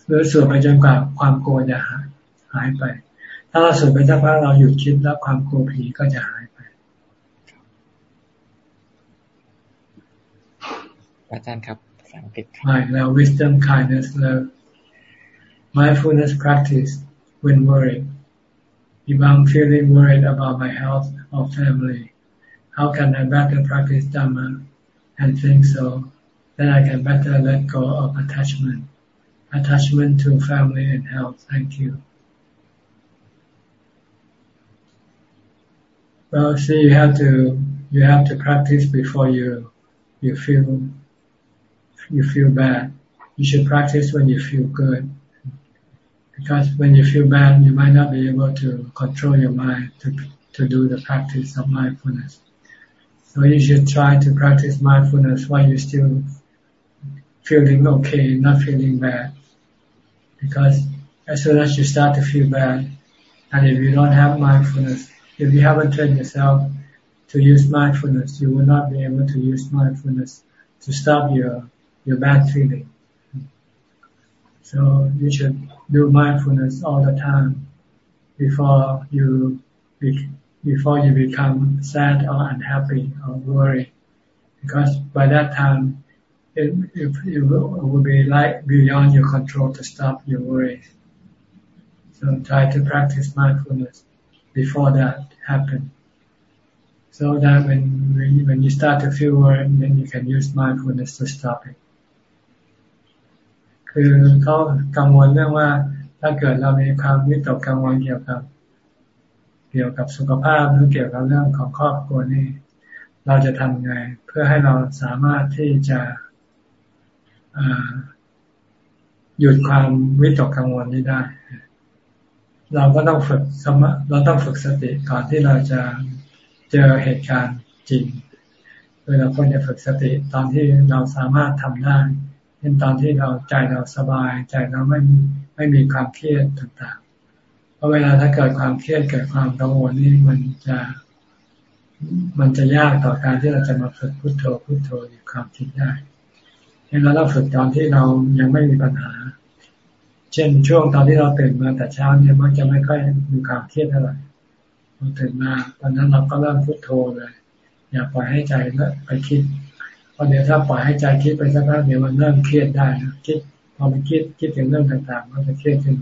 หรือสวดไปจนกว่าความกลัวจะหายหายไป ถ้าเราสวดไปสักพักเราหยุดคิดแล้วความกลัวผีก็จะหาย อาจารย์ครับภาษาอังกฤษใช่แล้ว wisdom kindness love mindfulness practice when worried if I'm feeling worried about my health or family how can I better practice Dhamma and think so that I can better let go of attachment attachment to family and health. Thank you. Well, see, you have to you have to practice before you you feel you feel bad. You should practice when you feel good, because when you feel bad, you might not be able to control your mind to to do the practice of mindfulness. So you should try to practice mindfulness while you're still feeling okay, not feeling bad. Because as soon as you start to feel bad, and if you don't have mindfulness, if you haven't trained yourself to use mindfulness, you will not be able to use mindfulness to stop your your bad feeling. So you should do mindfulness all the time before you before you become sad or unhappy or worried, because by that time it, it, it, will, be like beyond your control to stop your worry. So try to practice mindfulness before that happen. So that when, when, when you start to feel worried, then you can use mindfulness to stop it. คือเขากังวลเรื่องว่าถ้าเกิดเรามีความวิตกกังวลเกี่ยวกับ เกี่ยวกับสุขภาพหรือเกี่ยวกับเรื่องของครอบครัวนี่เราจะทำไง เพื่อให้เราสามารถที่จะหยุดความวิตกกังวลนี้ได้ เราก็ต้องฝึกสมเราต้องฝึกสติก่อนที่เราจะเจอเหตุการณ์จริงคือเราควรจะฝึกสติตอนที่เราสามารถทำได้ ช่นตอนที่เราใจเราสบาย ใจเราไม่ไม่มีความเครียดต่างๆ เพราะเวลาถ้าเกิดความเครียดเกิดความกังวลนี่มันจะ มันจะยากต่อการที่เราจะมาฝึกพุโทโธพุโทโธอยู่ความคิดได้เห็นเราต้องฝึกตอนที่เรายังไม่มีปัญหา เช่นช่วงตอนที่เราตื่นมาแต่เช้าเนี่ยมักจะไม่ค่อยมีความเครียดเท่าไหร่เราตื่นมาตอนนั้นเราก็เริ่มพุโทโธเลย อย่าปล่อยให้ใจไปคิด ราะเดี๋ยวถ้าปล่อยให้ใจคิดไปสักพักเดี๋ยวมันเริ่มเครียดได้นะคิดพอมันคิดคิดถึงเรื่องต่างๆมันจะเครียดขึ้น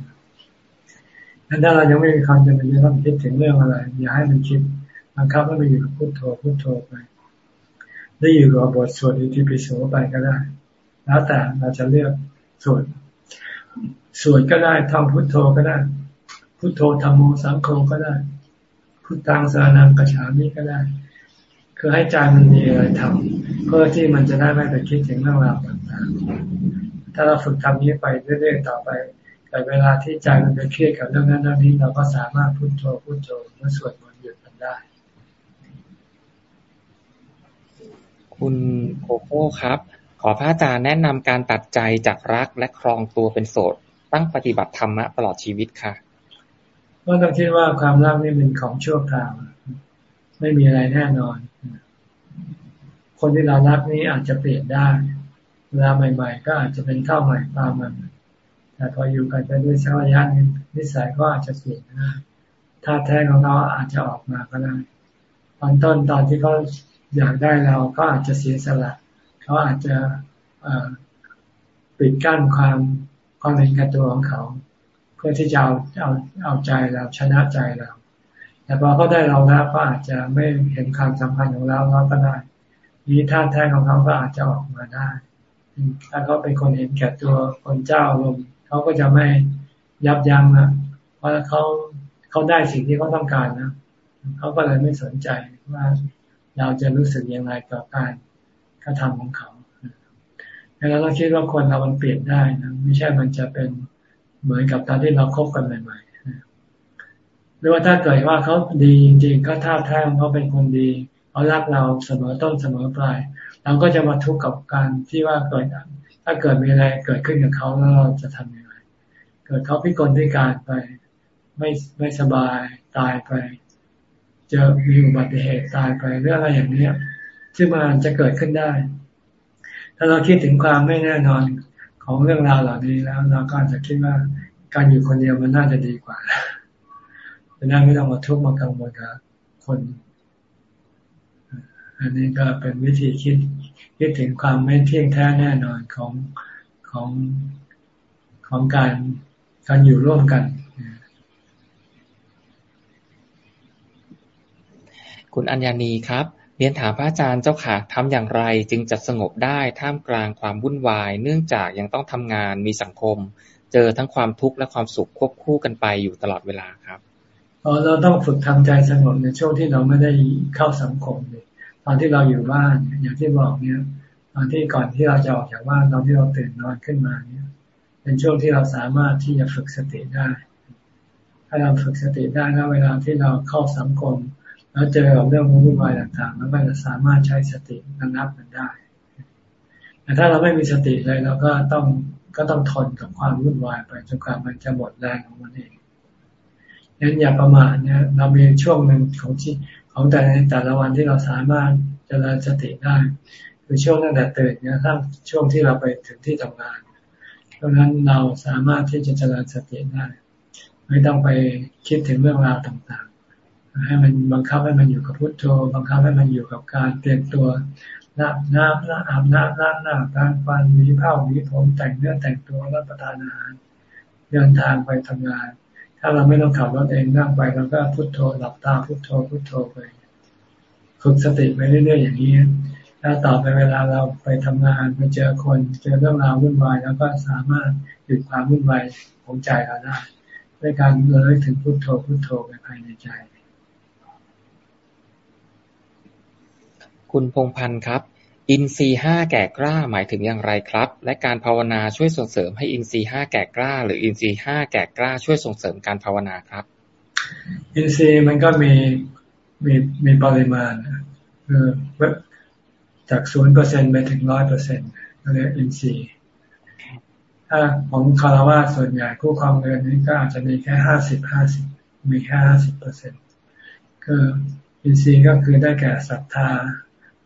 นั้นถ้าเรายังไม่มีความจำเป็นจะต้องคิดถึงเรื่องอะไร อย่าให้มันคิดบังคับให้มันอยู่กับพุทโธพุทโธไปได้อยู่กับบทสวดอิติปิโสไปก็ได้ แล้วแต่เราจะเลือกสวดสวดก็ได้ทำพุทโธก็ได้ พุทโธธรรมโมสังโฆก็ได้ พุทธังสานังกระฉามิก็ได้ คือให้ใจมันมีอะไรทำ เพื่อที่มันจะได้ไม่ไปคิดถึงเรื่องราวต่างๆ ถ้าเราฝึกทำนี้ไปเรื่อยๆต่อไปแต่เวลาที่ใจมันไปเครียดกับเรื่องนั้นเรื่องนี้ เราก็สามารถพุทโธพุทโธแลวสวดมนต์หยุดมันได้ คุณโคโค่ครับ ขอพระอาจารย์แนะนำการตัดใจจากรักและครองตัวเป็นโสด ตั้งปฏิบัติธรรมะตลอดชีวิตค่ะก็ต้องคิดว่าความรักนี่เป็นของชั่วคราว ไม่มีอะไรแน่นอน คนที่เรารักนี้อาจจะเปลี่ยนได้ เวลาใหม่ ๆ ก็อาจจะเป็นข้าวใหม่ปลามัน แต่พออยู่กันไปด้วยสักระยะนึงนิสัยก็อาจจะเปลี่ยนได้ถ้าแท้ของเขาอาจจะออกมาก็ได้ตอนต้นตอนที่เขาอยากได้เราก็อาจจะเสียสละเขาอาจจะปิดกั้นความความเห็นแก่ตัวของเขา เพื่อที่จะเอาเอาเอาใจเราชนะใจเรา แต่พอเขาได้เราแล้วก็อาจจะไม่เห็นความสัมพันธ์ของเราเราก็ได้ นี้ท่าแท้ของเขาก็อาจจะออกมาได้ ถ้าเขาเป็นคนเห็นแก่ตัวคนเจ้าลมณ์เขาก็จะไม่ยับยั้งนะเพราะเขาเขาได้สิ่งที่เขาต้องการนะเขาก็เลยไม่สนใจว่าเราจะรู้สึกยังไงต่อการกระทำของเขาเราต้องคิดว่าคนเรามันเปลี่ยนได้นะไม่ใช่มันจะเป็นเหมือนกับตอนที่เราคบกันใหม่ๆหรือว่าถ้าเกิดว่าเขาดีจริงๆก็ท่าทางเขาเป็นคนดี เขารักเราเสมอต้นเสมอปลายเราก็จะมาทุกข์กับการที่ว่าเกิดถ้าเกิดมีอะไรเกิดขึ้นกับเขาแล้วเราจะทำยังไงเกิดเขาพิกลพิการไป ไม่ไม่สบายตายไป เจอมีอุบัติเหตุตายไปเรื่องอะไรอย่างนี้ที่มันจะเกิดขึ้นได้ ถ้าเราคิดถึงความไม่แน่นอนของเรื่องราวเหล่านี้แล้ว เราก็อาจจะคิดว่าการอยู่คนเดียวมันน่าจะดีกว่าจะได้ไม่ต้องมาทุกข์มากังวลกับคน อันนี้ก็เป็นวิธีคิดคิดถึงความไม่เที่ยงแท้แน่นอนของของของการการอยู่ร่วมกัน คุณอัญญานีครับเรียนถามพระอาจารย์เจ้าค่ะทำอย่างไรจึงจะสงบได้ท่ามกลางความวุ่นวาย เนื่องจากยังต้องทำงานมีสังคม เจอทั้งความทุกข์และความสุขควบคู่กันไปอยู่ตลอดเวลาครับเราต้องฝึกทำใจสงบในช่วงที่เราไม่ได้เข้าสังคมเลย ตอนที่เราอยู่บ้านอย่างที่บอกเนี่ยตอนที่ก่อนที่เราจะออกจากบ้านตอนที่เราตื่นนอนขึ้นมาเนี่ย เป็นช่วงที่เราสามารถที่จะฝึกสติได้ ถ้าเราฝึกสติได้แล้วเวลาที่เราเข้าสังคม แล้วเจอกับเรื่องวุ่นวายต่างๆแล้วก็จะสามารถใช้สติระงับมันได้ แต่ถ้าเราไม่มีสติเลยเราก็ต้องก็ต้องทนกับความวุ่นวายไปจนกว่ามันจะหมดแรงของมันเองนั้นอย่าประมาทนี่ยเรามีช่วงหนึ่งของที่ ของแต่ในแต่ละวันที่เราสามารถเจริญสติได้คือช่วงตั้งแต่ตื่นเนี่ยทั้งช่วงที่เราไปถึงที่ทำงานเพราะนั้นเราสามารถที่จะเจริญสติได้ ไม่ต้องไปคิดถึงเรื่องราวต่างๆ ให้มันบังคับให้มันอยู่กับพุทโธบังคับให้มันอยู่กับการเตรียมตัวน้ำน้ำน้ำอาบน้ำล้างหน้าการฟันมีผ้ามีผมแต่งเนื้อแต่งตัวรับประทานอาหารเดินทางไปทำงาน ถ้าเราไม่ต้องขับรถเองนั่งไปเราก็พุโทโธหลับตาพุโทโธพุโทโธไปฝึกสติไปเรื่อยๆอย่างนี้ถ้าต่อไปเวลาเราไปทำงานไปเจอคนเจอเรื่องราววุ่นวายแล้วก็สามารถหยุดความวุ่นวายของใจเราได้ด้วยการเลยถึงพุโทโธพุโทโธไปภายในใจ คุณพงพันธ์ครับ อินทรีห้าแก่กล้าหมายถึงอย่างไรครับ และการภาวนาช่วยส่งเสริมให้อินทรีห้าแก่กล้า หรืออินทรีห้าแก่กล้าช่วยส่งเสริมการภาวนาครับ อินทรีย์มันก็มีมีมีปริมาณคือจากศูนย์เปอร์เซ็นไปถึงร้อยเปอร์เซ็นต์เรียกอินทรีย์ถ้าของคารวะส่วนใหญ่คู่ความเงินนี้ก็อาจจะมีแค่ห้าสิบห้าสิบมีแค่ห้าสิบเปอร์เซ็นต์คืออินทรีย์ก็คือได้แก่ศรัทธา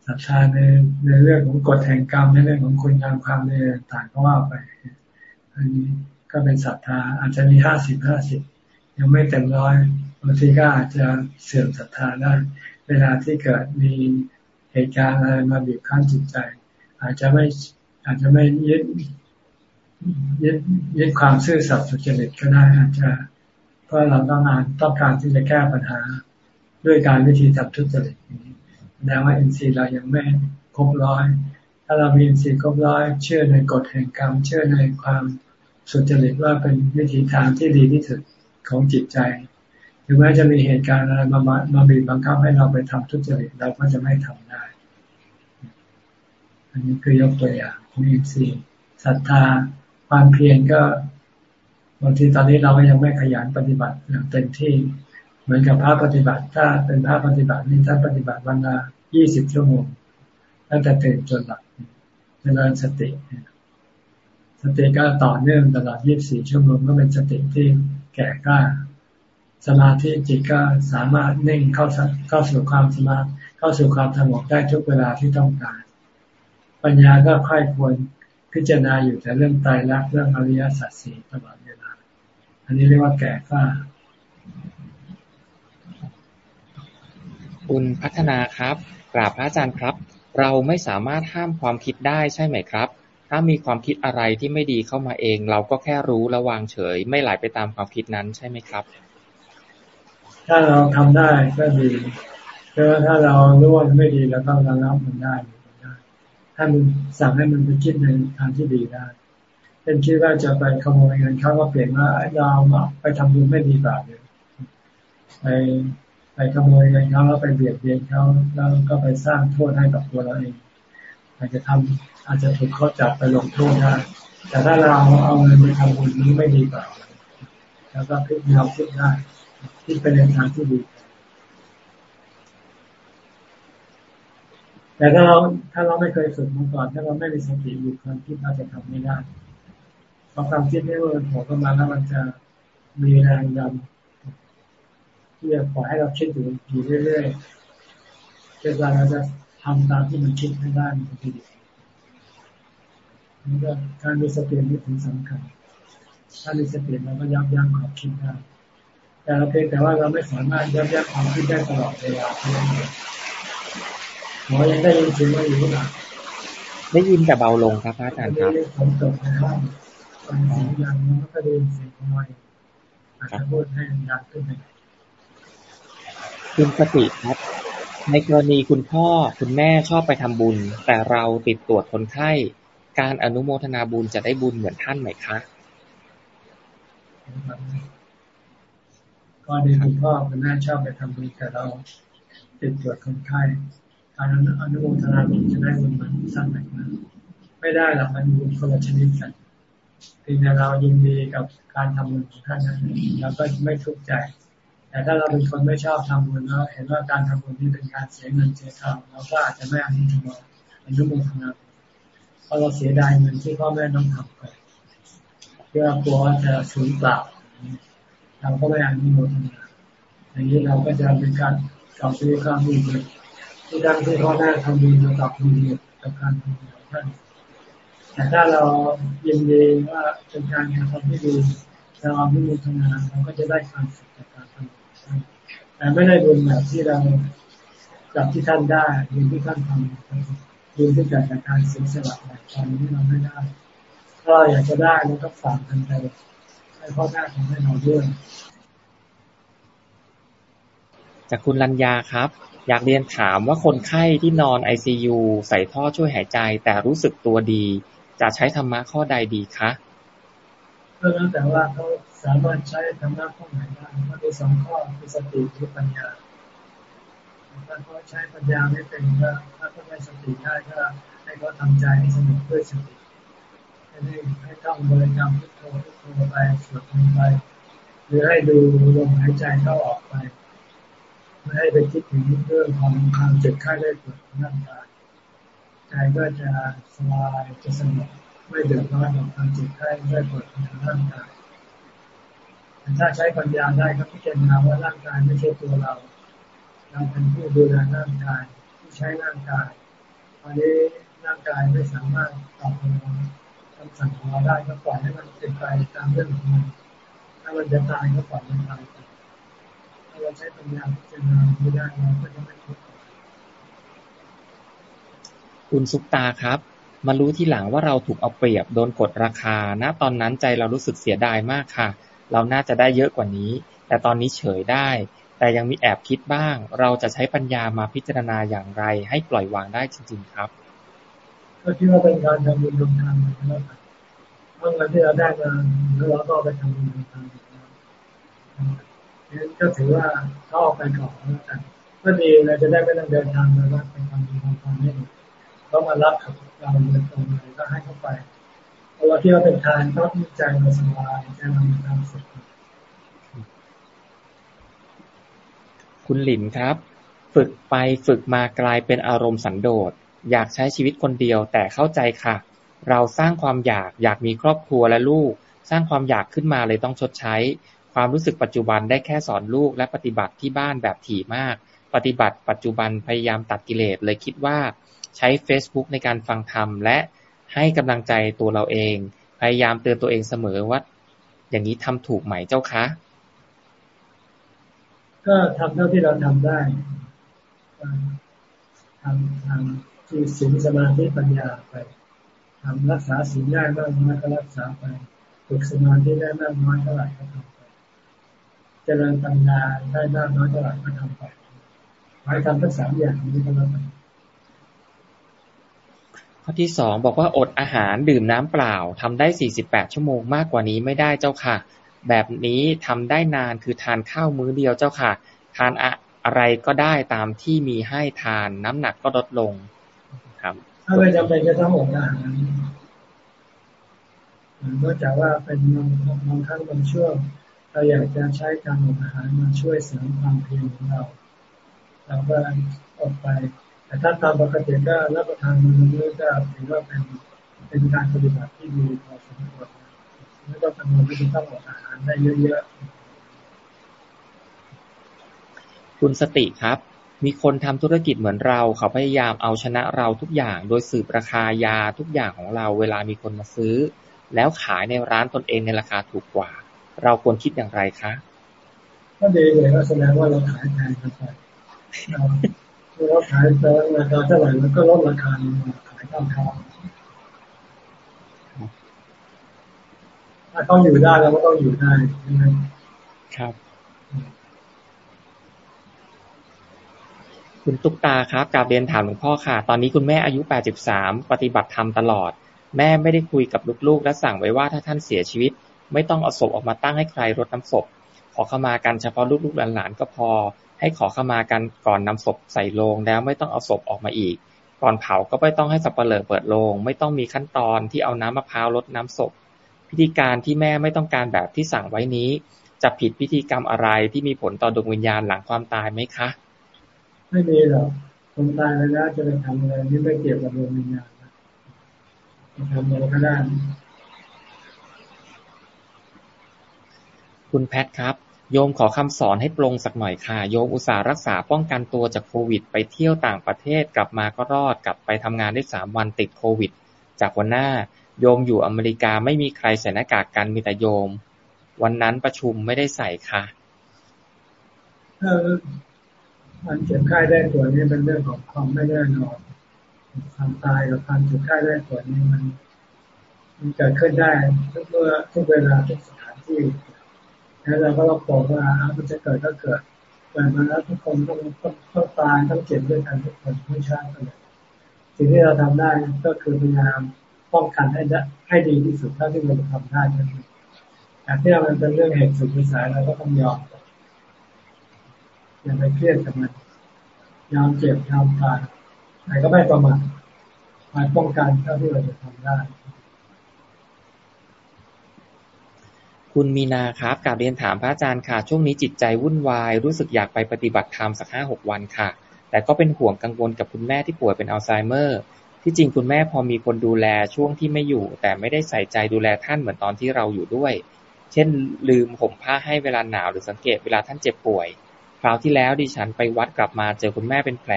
ศรัทธาในในเรื่องของกฎแห่งกรรมในเรื่องของคุณงามความในต่างก็ว่าไป อันนี้ก็เป็นศรัทธาอาจจะมีห้าสิบห้าสิบยังไม่เต็มร้อยบางทีก็อาจจะเสื่อมศรัทธาได้ เวลาที่เกิดมีเหตุการณ์อะไรมาบีบคั้นจิตใจ อาจจะไม่อาจจะไม่ยึดยึดยึดความซื่อสัตย์สุจริตก็ได้อาจจะเพราะเราต้องการต้องการที่จะแก้ปัญหาด้วยการวิธีทำทุจริตนี้ แสดงว่าอินทรีย์เรายังไม่ครบร้อย ถ้าเรามีอินทรีย์ครบร้อย เชื่อในกฎแห่งกรรม เชื่อในความสุจริตว่าเป็นวิธีทางที่ดีที่สุดของจิตใจ ถึงแม้จะมีเหตุการณ์อะไรมามาบีบบังคับให้เราไปทำทุจริตเราก็จะไม่ทำได้ อันนี้คือยกตัวอย่างของอินทรีย์ศรัทธาความเพียรก็บางทีตอนนี้เราก็ยังไม่ขยันปฏิบัติอย่างเต็มที่ มือนกับพระปฏิบัติถ้าเป็นพระปฏิบัตินี่ท่านปฏิบัติวันละยี่สิบชั่วโมงตั้งแต่ตื่นจนหลับเจริญสติ สติก็ต่อเนื่องตลอดยี่สี่ชั่วโมงก็เป็นสติที่แก่กล้า สมาธิจิตก็สามารถนิ่งเข้าเข้าสู่ความสมาธิเข้าสู่ความสงบได้ทุกเวลาที่ต้องการ ปัญญาก็ค่อยควรพิจารณาอยู่แต่เรื่องตายรักเรื่องอริยสัจสี่ตลอดเวลา อันนี้เรียกว่าแก่กล้า คุณพัฒนาครับ กราบพระอาจารย์ครับ เราไม่สามารถห้ามความคิดได้ใช่ไหมครับ ถ้ามีความคิดอะไรที่ไม่ดีเข้ามาเอง เราก็แค่รู้และวางเฉย ไม่ไหลไปตามความคิดนั้นใช่ไหมครับ ถ้าเราทำได้ก็ดีแต่ถ้าเรารู้ว่าไม่ดีเราต้องระงับมันได้ได้ถ้ามันสั่งให้มันไปคิดในทางที่ดีได้เป็นคิดว่าจะไปขโมยเงินเขาก็เปลี่ยนว่าเราไปทำบุญไม่ดีกว่าเลยไปไป ขโมยเงินเขาแล้วไปเบียดเบียนเขาแล้วก็ไปสร้างโทษให้กับตัวเราเอง อาจจะทำอาจจะถูกเขาจับไปลงโทษได้แต่ถ้าเราเอาเงินไปทำบุญนี้ไม่ดีกว่าแล้วก็พิจารณาคิดได้ที่เป็นในทางที่ดีแต่ถ้าเราถ้าเราไม่เคยฝึกมาก่อน ถ้าเราไม่มีสติอยู่ความคิดเราจะทำไม่ได้พอความคิดนี้มันโผล่เข้ามาแล้วมันจะมีแรงดัน ที่จะปล่อยให้เราคิดอยู่อยู่เรื่อยๆจนกว่าเราจะทำตามที่มันคิดให้ได้มันจะดีนี่ก็การมีสตินี่ถึงสำคัญ ถ้ามีสติเราก็ยับยั้งความคิดได้แต่เราเพียงแต่ว่าเราไม่สามารถยับยั้งความคิดได้ตลอดเวลาเท่านั้นหมอยังได้ยินเสียงว่าอยู่หรือได้ยินแต่เบาลงครับอาจารย์ครับฝนตกนะครับฟังเสียงยังมันก็ได้ยินเสียงน้อยอาจจะพูดให้ดังขึ้นไป คุณสติครับ ในกรณีคุณพ่อคุณแม่ชอบไปทำบุญ แต่เราติดตรวจคนไข้ การอนุโมทนาบุญจะได้บุญเหมือนท่านไหมคะก็ดีคุณพ่อคุณแม่ชอบไปทำบุญแต่เราติดตรวจคนไข้ การอนุโมทนาบุญจะได้บุญเหมันสั้นไหมนะไม่ได้หรอกมันบุญคนละชนิดกันเพียงแต่เรายินดีกับการทำบุญของท่านนั้นเราก็ไม่ทุกข์ใจ แต่ถ้าเราเป็นคนไม่ชอบทำบุญแล้วเห็นว่าการทำบุญนี่เป็นการเสียเงินเสียทองเราก็อาจจะไม่อนุโมทนาอนุโมทนาเพราะเราเสียดายเงินที่พ่อแม่ต้องทำไปเพื่อกลัวว่าจะสูญเปล่าเราก็ไม่อนุโมทนาอย่างนี้เราก็จะเป็นการกล่าวชื่อความดีเลยที่ดังที่พ่อแม่ทำดีเราตอบดีกับการทำดีของท่านแต่ถ้าเรายินดีว่าเป็นการกระทำที่ดีเราอนุโมทนาเราก็จะได้ความสุข แต่ไม่ได้บุญแบบที่เราจับที่ท่านได้บุญที่ท่านทำบุญที่เกิดจากการเสียสละแบบตอนนี้เราไม่ได้ถ้าเราอยากจะได้เราต้องฝากกันไปให้พ่อแม่ทำให้เราด้วยจากคุณลัญญาครับ อยากเรียนถามว่าคนไข้ที่นอนไอซียูใส่ท่อช่วยหายใจ แต่รู้สึกตัวดี จะใช้ธรรมะข้อใดดีคะ ก็แล้วแต่ว่าเขาสามารถใช้ธรรมะข้อไหนได้ก็มีสองข้อคือสติหรือปัญญาถ้าเขาใช้ปัญญาไม่เป็นก็ถ้าเขาไม่สติได้ก็ให้เขาทำใจให้สงบด้วยสติให้ให้ต้องบริกรรมพุทโธพุทโธไปสวดมนต์ไป หรือให้ดูลมหายใจเข้าออกไปไม่ให้ไปคิดถึงเรื่องของความเจ็บไข้ได้ปวดของร่างกายใจก็จะสบายจะสงบ ไม่เดือดร้อนกับความเจ็บไข้ได้ปวดของร่างกายถ้าใช้ปัญญาได้ก็พิจารณาว่าร่างกายไม่ใช่ตัวเรา เราเป็นผู้ดูแลร่างกายผู้ใช้ร่างกายตอนนี้ร่างกายไม่สามารถตอบสนองคำสั่งของเราได้ก็ปล่อยให้มันเป็นไปตามเรื่องของมันถ้ามันจะตายก็ปล่อยมันตายไปถ้าเราใช้ปัญญาพิจารณาไม่ได้เราก็จะไม่ทุกข์คุณสุกตาครับ มารู้ที่หลังว่าเราถูกเอาเปรียบ โดนกดราคา ณ ตอนนั้นใจเรารู้สึกเสียดายมากค่ะ เราน่าจะได้เยอะกว่านี้ แต่ตอนนี้เฉยได้ แต่ยังมีแอบคิดบ้าง เราจะใช้ปัญญามาพิจารณาอย่างไร ให้ปล่อยวางได้จริง ๆ ครับ ก็คิดว่าเป็นการทำบุญทำทานแล้วเมื่อเงินที่เราได้มาแล้วเราก็ไปทำบุญทำทานนั้นก็ถือว่าเขาออกไปก่อนแล้วกันก็ดีเราจะได้ไม่ต้องเดินทางมาวัดไปทำบุญทำทานให้ เขามารับกับเราเดินตรงเลยก็ให้เขาไปเพราที่เราเป็นทานก็ที่ใจเราสบายใจเรามีความสุขคุณหลินครับ ฝึกไปฝึกมากลายเป็นอารมณ์สันโดษอยากใช้ชีวิตคนเดียวแต่เข้าใจค่ะ เราสร้างความอยากอยากมีครอบครัวและลูก สร้างความอยากขึ้นมาเลยต้องชดใช้ ความรู้สึกปัจจุบันได้แค่สอนลูกและปฏิบัติที่บ้านแบบถี่มาก ปฏิบัติปัจจุบันพยายามตัดกิเลสเลยคิดว่า ใช้ Facebook ในการฟังธรรม และให้กำลังใจตัวเราเอง พยายามเตือนตัวเองเสมอว่า อย่างนี้ทำถูกไหมเจ้าคะ ก็ทำเท่าที่เราทำได้ทำทำคือศีลสมาธิปัญญาไปทำรักษาศีลได้มากน้อยก็รักษาไปฝึกสมาธิได้มากน้อยเท่าไหร่ก็ทำไปเจริญปัญญาได้มากน้อยเท่าไหร่ก็ทำไปหมายทำทั้งสามอย่างนี้ก็แล้วกัน ข้อที่สองบอกว่าอดอาหารดื่มน้ำเปล่าทำได้สี่สิบแปดชั่วโมงมากกว่านี้ไม่ได้เจ้าค่ะ แบบนี้ทำได้นานคือทานข้าวมื้อเดียวเจ้าค่ะ ทานอะอะไรก็ได้ตามที่มีให้ทานน้ำหนักก็ลดลงครับถ้าไม่จำเป็นจะต้องอดอาหารนอกจากว่าเป็นบางบางครั้งบางช่วงเราอยากจะใช้การอดอาหารมาช่วยเสริมความเพียรของเราเราก็อดไป แต่ถ้าตามปกติก็รับประทานมื้อก็ถือว่าเป็นเป็นการปฏิบัติที่ดีพอสมควรไม่ต้องกังวลที่ต้องอดอาหารได้เยอะๆคุณสติครับ มีคนทำธุรกิจเหมือนเรา เขาพยายามเอาชนะเราทุกอย่าง โดยสืบราคายาทุกอย่างของเรา เวลามีคนมาซื้อ แล้วขายในร้านตนเองในราคาถูกกว่า เราควรคิดอย่างไรคะก็ดีเลยก็แสดงว่าเราขายแพงกันไป เราขายไปราคาเท่าไหร่แล้วก็ลดราคาลงมาขายตามทางถ้าต้องอยู่ได้เราก็ต้องอยู่ได้ใช่ไหมครับ คุณตุ๊กตาครับกาบเรียนถามหลวงพ่อค่ะ ตอนนี้คุณแม่อายุ 83 ปฏิบัติธรรมตลอด แม่ไม่ได้คุยกับลูกๆ และสั่งไว้ว่าถ้าท่านเสียชีวิต ไม่ต้องเอาศพออกมาตั้งให้ใครรดน้ำศพขอเข้ามากันเฉพาะลูกๆหลานๆก็พอ ให้ขอเข้ามากันก่อนนำศพใส่โลงแล้วไม่ต้องเอาศพออกมาอีก ก่อนเผาก็ไม่ต้องให้สับเปลือเปิดโลง ไม่ต้องมีขั้นตอนที่เอาน้ำมะพร้าวรดน้ำศพ พิธีการที่แม่ไม่ต้องการแบบที่สั่งไว้นี้ จะผิดพิธีกรรมอะไรที่มีผลต่อดวงวิญญาณหลังความตายไหมคะ ไม่มีหรอกคนตายไปแล้วจะไปทำอะไรนี่ไม่เกี่ยวกับดวงวิญญาณจะทำอะไรก็ได้คุณแพทครับ โยมขอคำสอนให้ปรงสักหน่อยค่ะ โยมอุตส่าห์รักษาป้องกันตัวจากโควิด ไปเที่ยวต่างประเทศกลับมาก็รอดกลับไปทำงานได้สามวันติดโควิด จากวันหน้า โยมอยู่อเมริกาไม่มีใครใส่หน้ากากกันมีแต่โยม วันนั้นประชุมไม่ได้ใส่ค่ะเออมันเจ็บไข้ได้ป่วยนี่เป็นเรื่องของความไม่แน่นอนความตายกับความเจ็บไข้ได้ป่วยนี่มันมันเกิดขึ้นได้ทุกเมื่อทุกเวลาทุกสถานที่ แล้วเราก็ต้องบอกว่ามันจะเกิดก็เกิดเกิดมาแล้วทุกคนต้องต้องต้องตายต้องเจ็บด้วยกันทุกคนไม่ใช่เลยสิ่งที่เราทำได้ก็คือพยายามป้องกันให้ได้ให้ดีที่สุดเท่าที่เราจะทำได้นั่นเองแต่ที่เราเป็นเรื่องเหตุสุดวิสัยเราก็ต้องยอมอย่าไปเครียดกับมันยอมเจ็บยอมตายแต่ก็ไม่ประมาทมาป้องกันเท่าที่เราจะทำได้ คุณมีนาครับกลับเรียนถามพระอาจารย์ค่ะ ช่วงนี้จิตใจวุ่นวาย รู้สึกอยากไปปฏิบัติธรรมสักห้าหกวันค่ะ แต่ก็เป็นห่วงกังวลกับคุณแม่ที่ป่วยเป็นอัลไซเมอร์ ที่จริงคุณแม่พอมีคนดูแลช่วงที่ไม่อยู่ แต่ไม่ได้ใส่ใจดูแลท่านเหมือนตอนที่เราอยู่ด้วย เช่น ลืมห่มผ้าให้เวลาหนาวหรือสังเกตเวลาท่านเจ็บป่วย คราวที่แล้วดิฉันไปวัดกลับมาเจอคุณแม่เป็นแผล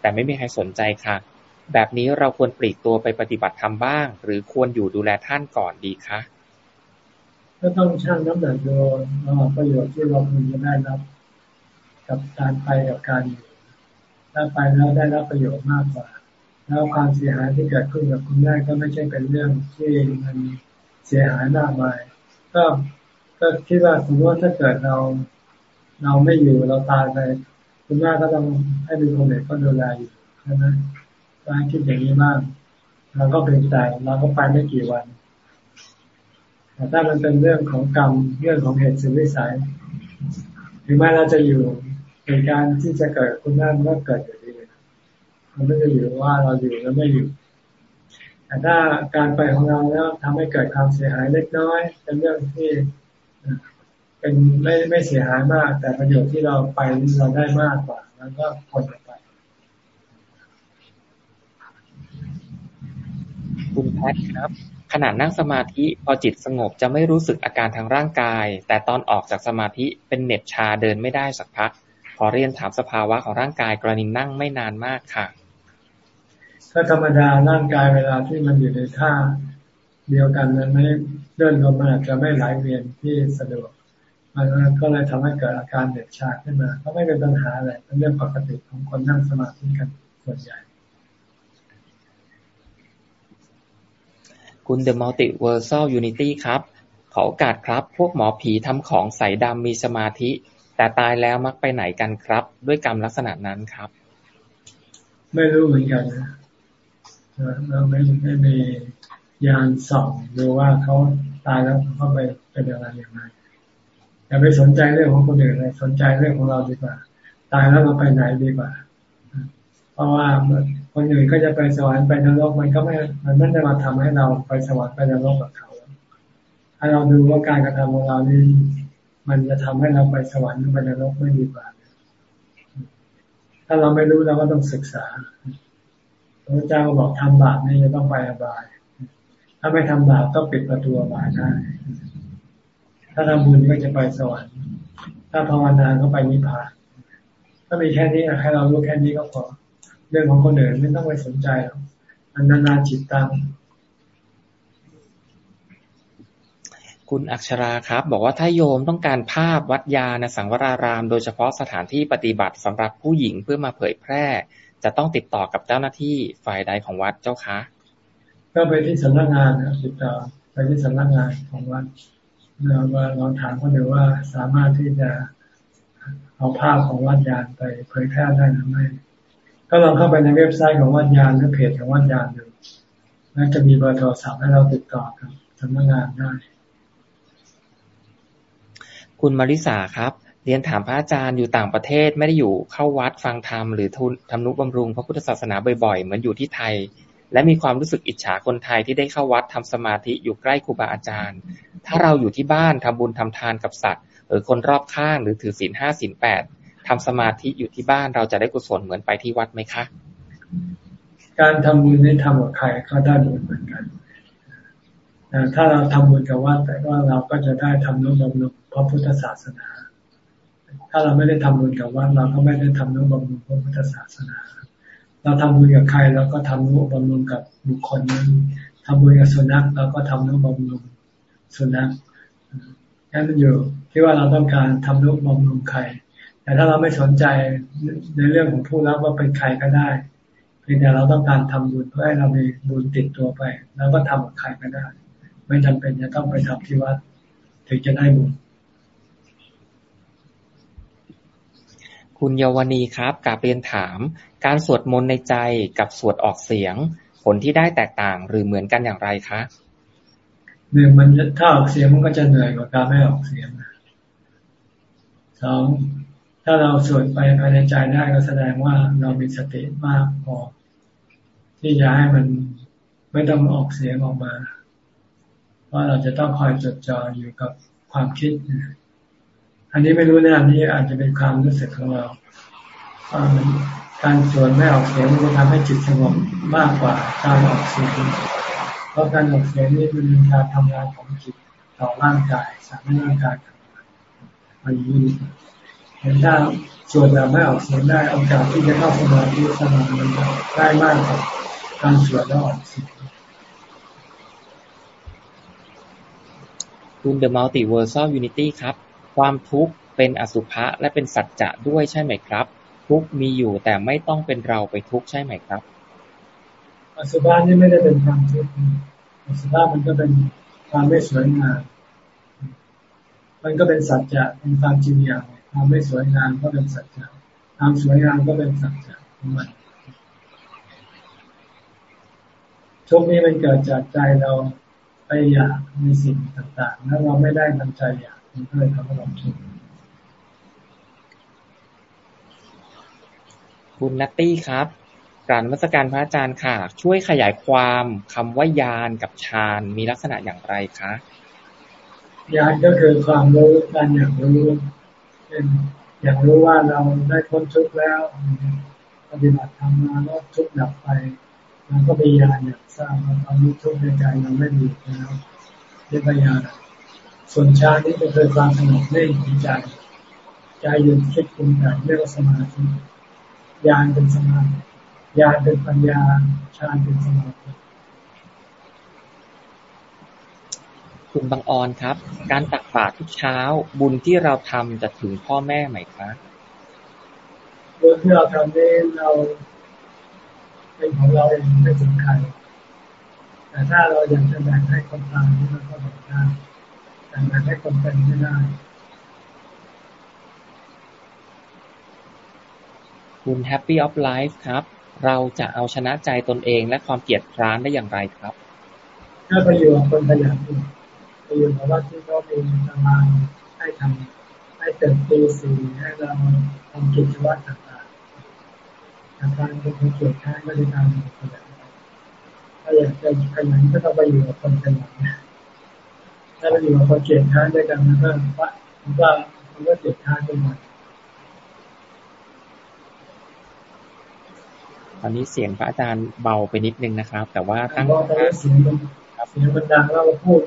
แต่ไม่มีใครสนใจค่ะ แบบนี้เราควรปลีกตัวไปปฏิบัติธรรมบ้าง หรือควรอยู่ดูแลท่านก่อนดีคะ ก็ต้องชั่งน้ำหนักดูระหว่าประโยชน์ที่เราพึงจะได้รับ กับการไปกับการอยู่ถ้าไปแล้วได้รับประโยชน์มากกว่า แล้วความเสียหายที่เกิดขึ้นกับคุณแม่ก็ไม่ใช่เป็นเรื่องที่มันเสียหายมากมาย ก็ก็คิดว่าสมมติว่าถ้าเกิดเราเราไม่อยู่เราตายไปคุณแม่ก็ต้องให้มีคนเด็กก็ดูแลอยู่ใช่ไหมก็ให้คิดอย่างนี้มากเราก็เป็นใจเราก็ไปไม่กี่วัน แต่ถ้ามันเป็นเรื่องของกรรมเรื่องของเหตุสุดวิสัยถึงแม้เราจะอยู่เหตุการณ์ที่จะเกิดคุณแม่นก็เกิดอยู่ดีมันไม่ได้อยู่ว่าเราอยู่แล้วไม่อยู่ แต่ถ้าการไปของเราแล้วทำให้เกิดความเสียหายเล็กน้อย เป็นเรื่องที่เป็นไม่ไม่เสียหายมาก แต่ประโยชน์ที่เราไปเราได้มากกว่าแล้วก็คนไปคุณแพทครับ ขณะนั่งสมาธิพอจิตสงบจะไม่รู้สึกอาการทางร่างกาย แต่ตอนออกจากสมาธิเป็นเหน็บชาเดินไม่ได้สักพัก ขอเรียนถามสภาวะของร่างกายกรณีนั่งไม่นานมากค่ะถ้าธรรมดาร่างกายเวลาที่มันอยู่ในท่าเดียวกันมันไม่เดินลมมันอาจจะไม่ไหลเวียนที่สะดวกมันก็เลยทำให้เกิดอาการเด็ดชาขึ้นมา ก็ไม่เป็นปัญหาอะไรเป็นเรื่องปกติของคนนั่งสมาธิกันส่วนใหญ่ คุณ The Multiversal Unity ครับ ขอโอกาสครับ พวกหมอผีทำของใส่ดำมีสมาธิ แต่ตายแล้วมักไปไหนกันครับ ด้วยกรรมลักษณะนั้นครับ ไม่รู้เหมือนกันนะเราไม่ไม่มียานส่องดูว่าเขาตายแล้วเขาไปเป็นอะไรอย่างไรอย่าไปสนใจเรื่องของคนอื่นเลยสนใจเรื่องของเราดีกว่า ตายแล้วเราไปไหนดีกว่า เพราะว่า คนอื่นก็จะไปสวรรค์ไปนรกมันก็ไม่มันไม่ได้มาทำให้เราไปสวรรค์ไปนรกกับเขาถ้าเราดูว่าการกระทำของเรานี่มันจะทำให้เราไปสวรรค์หรือไปนรกไม่ดีกว่าถ้าเราไม่รู้เราก็ต้องศึกษาพระเจ้าบอกทำบาปนี่จะต้องไปอบาย ถ้าไม่ทำบาปก็ปิดประตูอบายได้ ถ้าทำบุญก็จะไปสวรรค์ ถ้าภาวนาก็ไปนิพพาน ถ้ามีแค่นี้ให้เรารู้แค่นี้ก็พอ เรื่องของคนอื่นไม่ต้องไปสนใจหรอกอันนานาจิตตังคุณอักษราครับ บอกว่าถ้าโยมต้องการภาพวัดยาณสังวราราม โดยเฉพาะสถานที่ปฏิบัติสำหรับผู้หญิงเพื่อมาเผยแพร่ จะต้องติดต่อกับเจ้าหน้าที่ฝ่ายใดของวัดเจ้าคะ ก็ไปที่สำนักงานนะติดต่อไปที่สำนักงานของวัดเราว่าเราถามเขาดูว่าสามารถที่จะเอาภาพของวัดยานไปเผยแพร่ได้หรือไม่ ก็ลองเข้าไปในเว็บไซต์ของวัดยานหรือเพจของวัดยานดูแล้วจะมีเบอร์โทรศัพท์ให้เราติดต่อกับสำนักงานได้ คุณมาริสาครับ เรียนถามพระอาจารย์อยู่ต่างประเทศไม่ได้อยู่เข้าวัดฟังธรรมหรือทุนทำนุบำรุงพระพุทธศาสนาบ่อยๆ เหมือนอยู่ที่ไทย และมีความรู้สึกอิจฉาคนไทยที่ได้เข้าวัดทำสมาธิอยู่ใกล้ครูบาอาจารย์ ถ้าเราอยู่ที่บ้านทำบุญทำทานกับสัตว์ หรือคนรอบข้างหรือถือศีลห้าศีลแปด ทำสมาธิอยู่ที่บ้านเราจะได้กุศลเหมือนไปที่วัดไหมคะ การทำบุญนี่ทำกับใครก็ได้บุญเหมือนกันถ้าเราทำบุญกับวัดแต่ว่าเราก็จะได้ทำนุบำรุงพระพุทธศาสนา ถ้าเราไม่ได้ทำบุญกับวัดเราก็ไม่ได้ทำนุบำรุงพระพุทธศาสนา เราทำบุญกับใครเราก็ทำนุบำรุงกับบุคคลนั้นทำบุญกับสุนัขเราก็ทำนุบำรุงสุนัขนั่นมันอยู่ที่ว่าเราต้องการทำนุบำรุงใคร แต่ถ้าเราไม่สนใจในเรื่องของผู้รับว่าเป็นใครก็ได้เพียงแต่เราต้องการทำบุญเพื่อให้เรามีบุญติดตัวไปแล้วก็ทำกับใครก็ได้ ไม่จำเป็นจะต้องไปทำที่วัดถึงจะได้บุญคุณเยาวณีครับกาเรียนถาม การสวดมนต์ในใจกับสวดออกเสียง ผลที่ได้แตกต่างหรือเหมือนกันอย่างไรคะหนึ่งมันถ้าออกเสียงมันก็จะเหนื่อยกว่าการไม่ออกเสียงสอง ถ้าเราสวดไปภายในใจได้ก็แสดงว่าเรามีสติมากพอที่จะให้มันไม่ต้องออกเสียงออกมาว่าเราจะต้องคอยจดจ่ออยู่กับความคิด อันนี้ไม่รู้นะอันนี้อาจจะเป็นความรู้สึกของเราการสวดไม่ออกเสียงมันจะทำให้จิตสงบมากกว่าการออกเสียงเพราะการออกเสียงนี่เป็นการทำงานของจิตต่อร่างกายสามารถร่างกายมันยืด เห็นถ้าสวดแบบไม่ออกเสียงได้โอกาสที่จะเข้าสมาธิสมาธิได้มากกว่าการสวดแล้วออกเสียงคุณ The Multiversal Unity ครับ ความทุกข์เป็นอสุภะและเป็นสัจจะด้วยใช่ไหมครับ ทุกมีอยู่แต่ไม่ต้องเป็นเราไปทุกใช่ไหมครับ อสุภะนี่ไม่ได้เป็นความทุกข์อสุภะมันก็เป็นความไม่สวยงามมันก็เป็นสัจจะเป็นความจริงอย่าง ความไม่สวยงามก็เป็นสัจจะความสวยงามก็เป็นสัจจะของมันทุกนี้มันเกิดจากใจเราไปอยากในสิ่งต่างๆ แล้วเราไม่ได้ทันใจอยากมันก็เลยทำให้เราทุกข์คุณนัตตี้ครับการมัสการพระอาจารย์ค่ะ ช่วยขยายความคำว่ายานกับฌานมีลักษณะอย่างไรคะยานก็คือความรู้การอย่างรู้ เป็นอย่างรู้ว่าเราได้พ้นทุกข์แล้ว ปฏิบัติธรรมมาแล้วทุกข์ดับไปมันก็มียานอย่างทราบว่าตอนนี้ทุกข์ในใจมันไม่มีแล้วเรียกว่ายาส่วนชานี่ก็คือความสงบนิ่งของใจใจหยุดคิดปรุงแต่งเรียกว่าสมาธิยานเป็นสมาธิยานเป็นปัญญา ชาเป็นสมาธิ คุณบางออนครับ การตักบาตรทุกเช้า บุญที่เราทำจะถึงพ่อแม่ไหมครับบุญที่เราทำนี่เราเป็นของเราเองไม่ถึงใครแต่ถ้าเราอยากจะแบ่งให้คนตายนี่มันก็แบ่งได้แต่แบ่งให้คนเป็นไม่ได้คุณ Happy of Life ครับ เราจะเอาชนะใจตนเองและความเกลียดคร้านได้อย่างไรครับ ถ้าไปอยู่กับคนขยันไป อยู่กับว่าที่เขาเป็นตารางให้ทำให้เติมตีสีให้เราทำกิจวัตรต่างๆอาการเป็นคนเกียดค้านก็จะทำขยันถ้าอยากจะขยันก็ต้องไปอยู่กับคนขยันถ้าไปอยู่กับคนเกียดค้านด้วยกันมันก็มันก็มันก็เกียดค้านไปหมดตอนนี้เสียงพระอาจารย์เบาไปนิดนึงนะครับ แต่ว่าตั้งตอนนี้เสียงมันเสียมันดังแล้วพูด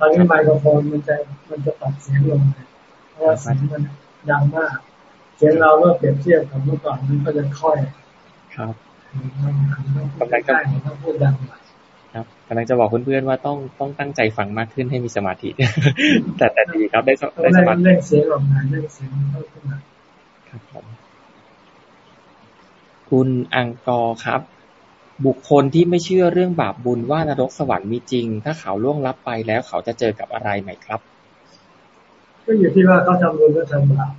ตอนนี้ไมโครโฟนมันจะมันจะปรับเสียงลงเพราะว่าเสียงมันดังมาก เสียงเราเมื่อเปรียบเทียบกับเมื่อก่อนมันก็จะค่อย ครับกำลังจะครับกำลังจะบอกเพื่อนๆว่าต้องต้องตั้งใจฟังมากขึ้นให้มีสมาธิ แต่แต่ดีครับได้ได้สมาธิเล่นเสียงออกมาเล่นเสียงขึ้นมาครับผมคุณอังกอร์ครับ บุคคลที่ไม่เชื่อเรื่องบาปบุญว่านรกสวรรค์มีจริง ถ้าเขาล่วงลับไปแล้วเขาจะเจอกับอะไรไหมครับ ก็อยู่ที่ว่าเขาทำบุญหรือทำบาป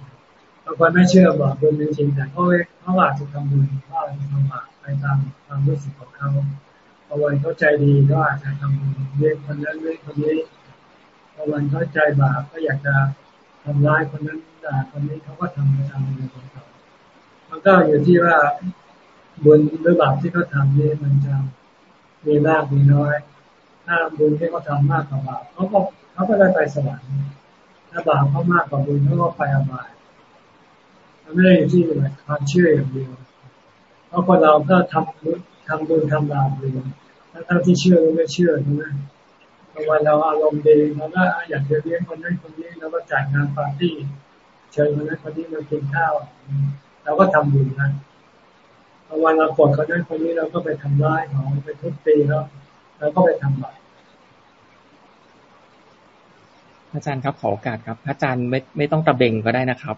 เขางคนไม่เชื่อบอกบุญจริงแต่เขาเขาอาจจะทำบุญเขาอาจจะทำบาปไปตามความรู้สึกของเขาพอวันเขาใจดีก็อาจจะทำบุญเลี้ยงคนนั้นเลี้ยงคนนี้พอวันเขาใจบาปก็อยากจะทำร้ายคนนั้นด่าคนนี้เขาก็ทำไปตามบุญของเขามันก็อยู่ที่ว่า บุญหรือบาปที่เขาทำนี่มันจะมีมากมีน้อย ถ้าบุญที่เขาทามากกว่าบาปเขาก็เขาก็ได้ไปสวรรค์ถ้าบาปเขามากกว่าบุญเขาก็ไปอบายมันไม่ได้อยู่ที่ความเชื่ออย่างเดียวเพราะคนเราก็ทำบุญทำบุญทำบาปอยู่ทั้งที่เชื่อหรือไม่เชื่อใช่ไหมบางวันเราอารมณ์ดีเราก็อยากจะเลี้ยงคนนั้นคนนี้เราก็จ่ายงานปาร์ตี้เชิญคนนั้นคนนี้มากินข้าวเราก็ทำบุญนะ วันเราโกรธคนนั้นคนนี้เราก็ไปทำร้ายเขาไปทุบตีแล้วเราก็ไปทำบาปอาจารย์ครับขอโอกาสครับ อาจารย์ไม่ไม่ต้องตะเบงก็ได้นะครับ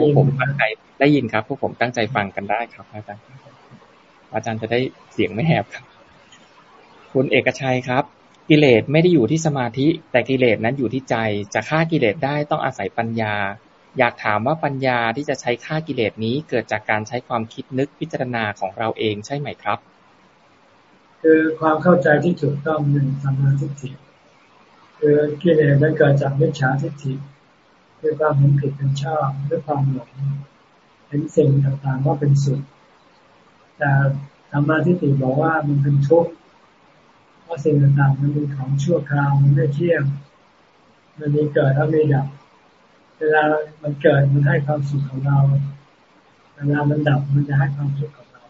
พวกผมตั้งใจได้ยินครับพวกผมตั้งใจฟังกันได้ครับ อาจารย์ อาจารย์จะได้เสียงไม่แหบครับ คุณเอกชัยครับ กิเลสไม่ได้อยู่ที่สมาธิ แต่กิเลสนั้นอยู่ที่ใจ จะฆ่ากิเลสได้ต้องอาศัยปัญญา อยากถามว่าปัญญาที่จะใช้ฆ่ากิเลสนี้เกิดจากการใช้ความคิดนึกพิจารณาของเราเองใช่ไหมครับ คือความเข้าใจที่ถูกต้องหนึ่งสมาธิคือกิเลสนั้นเกิดจากมิจฉาทิฏฐิคือความเห็นผิดเป็นชอบหรือความหลงเห็นสิ่งต่างๆว่าเป็นสุขแต่ธรรมะทิฏฐิบอกว่ามันเป็นทุกข์เพราะสิ่งต่างๆมันเป็นของชั่วคราวมันไม่เที่ยงมันมีเกิดแล้วมีดับ เวลามันเกิดมันให้ความสุขของเรา เวลามันดับมันจะให้ความทุกข์กับเรา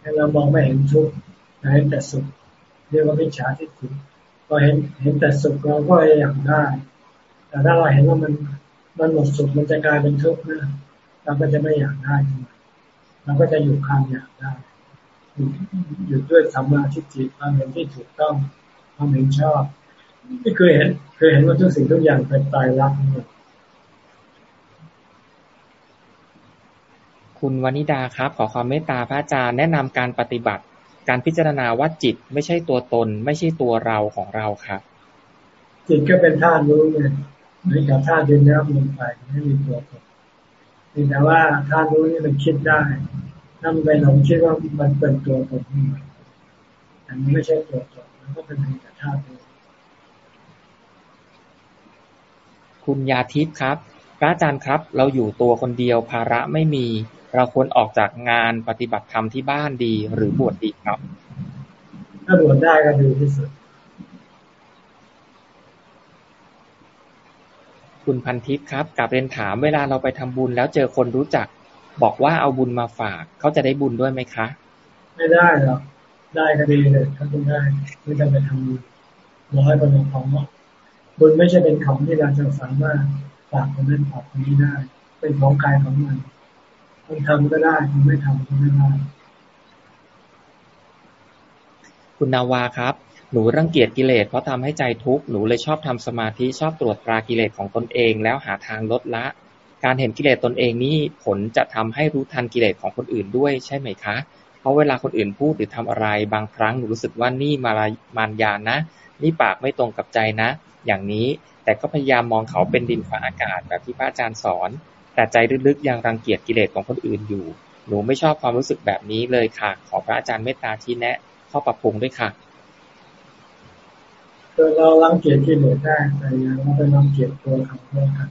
ให้เรามองไม่เห็นทุกข์เห็นแต่สุข เรียกว่ามิจฉาทิฏฐิพอเห็นเห็นแต่สุขเราก็อยากได้ แต่ถ้าเราเห็นว่ามันมันหมดสุขมันจะกลายเป็นทุกข์นะเราก็จะไม่อยากได้เราก็จะอยู่ความอยากได้อยู่ด้วยสัมมาทิฏฐิความเห็นที่ถูกต้องความเห็นชอบไม่เคยเห็นเคยเห็นว่าทุกสิ่งทุกอย่างเป็นตายรักหมด คุณวนิดาครับ ขอความเมตตาพระอาจารย์แนะนำการปฏิบัติ การพิจารณาว่าจิตไม่ใช่ตัวตน ไม่ใช่ตัวเราของเราครับ จิตก็เป็นธาตุรู้ไงเหมือนกับธาตุดินน้ำลมไฟไม่มีตัวตนแต่ว่าธาตุรู้นี่มันคิดได้ถ้ามันไปหลงคิดว่ามันเป็นตัวตนขึ้นมาแต่มันไม่ใช่ตัวตนมันก็เป็นเพียงแต่ธาตุรู้คุณยาทิพย์ครับ พระอาจารย์ครับ เราอยู่ตัวคนเดียวภาระไม่มี เราควรออกจากงานปฏิบัติธรรมที่บ้านดีหรือบวชดดีครับ ถ้าบวชได้ก็ดีที่สุด คุณพันทิพย์ครับกับเรียนถามเวลาเราไปทำบุญแล้วเจอคนรู้จัก บอกว่าเอาบุญมาฝาก เขาจะได้บุญด้วยไหมคะ ไม่ได้หรอกได้ก็ดีเลยถ้าคุณได้ไม่ต้องไปทำบุญรอให้คนอื่นของบุญไม่ใช่เป็นของที่เราจะสามารถฝากคนนั้นฝากคนนี้ได้ เป็นของกายของมัน คนทำก็ได้คนไม่ทำก็ไม่ได้คุณนาวาครับ หนูรังเกียจกิเลสเพราะทำให้ใจทุกข์หนูเลยชอบทำสมาธิชอบตรวจตรากิเลสของตนเอง แล้วหาทางลดละ การเห็นกิเลสตนเองนี่ผลจะทำให้รู้ทันกิเลสของคนอื่นด้วยใช่ไหมคะ เพราะเวลาคนอื่นพูดหรือทำอะไร บางครั้งหนูรู้สึกว่านี่มามารยานะ นี่ปากไม่ตรงกับใจนะ อย่างนี้แต่ก็พยายามมองเขาเป็นดินฟ้าอากาศแบบที่พระอาจารย์สอน แต่ใจลึกๆยังรังเกียจกิเลสของคนอื่นอยู่ หนูไม่ชอบความรู้สึกแบบนี้เลยค่ะ ขอพระอาจารย์เมตตาชี้แนะ ข้อปรับปรุงด้วยค่ะคือเรารังเกียจกิเลสได้แต่ยังเราไปรังเกียจตัวเขาด้วยกัน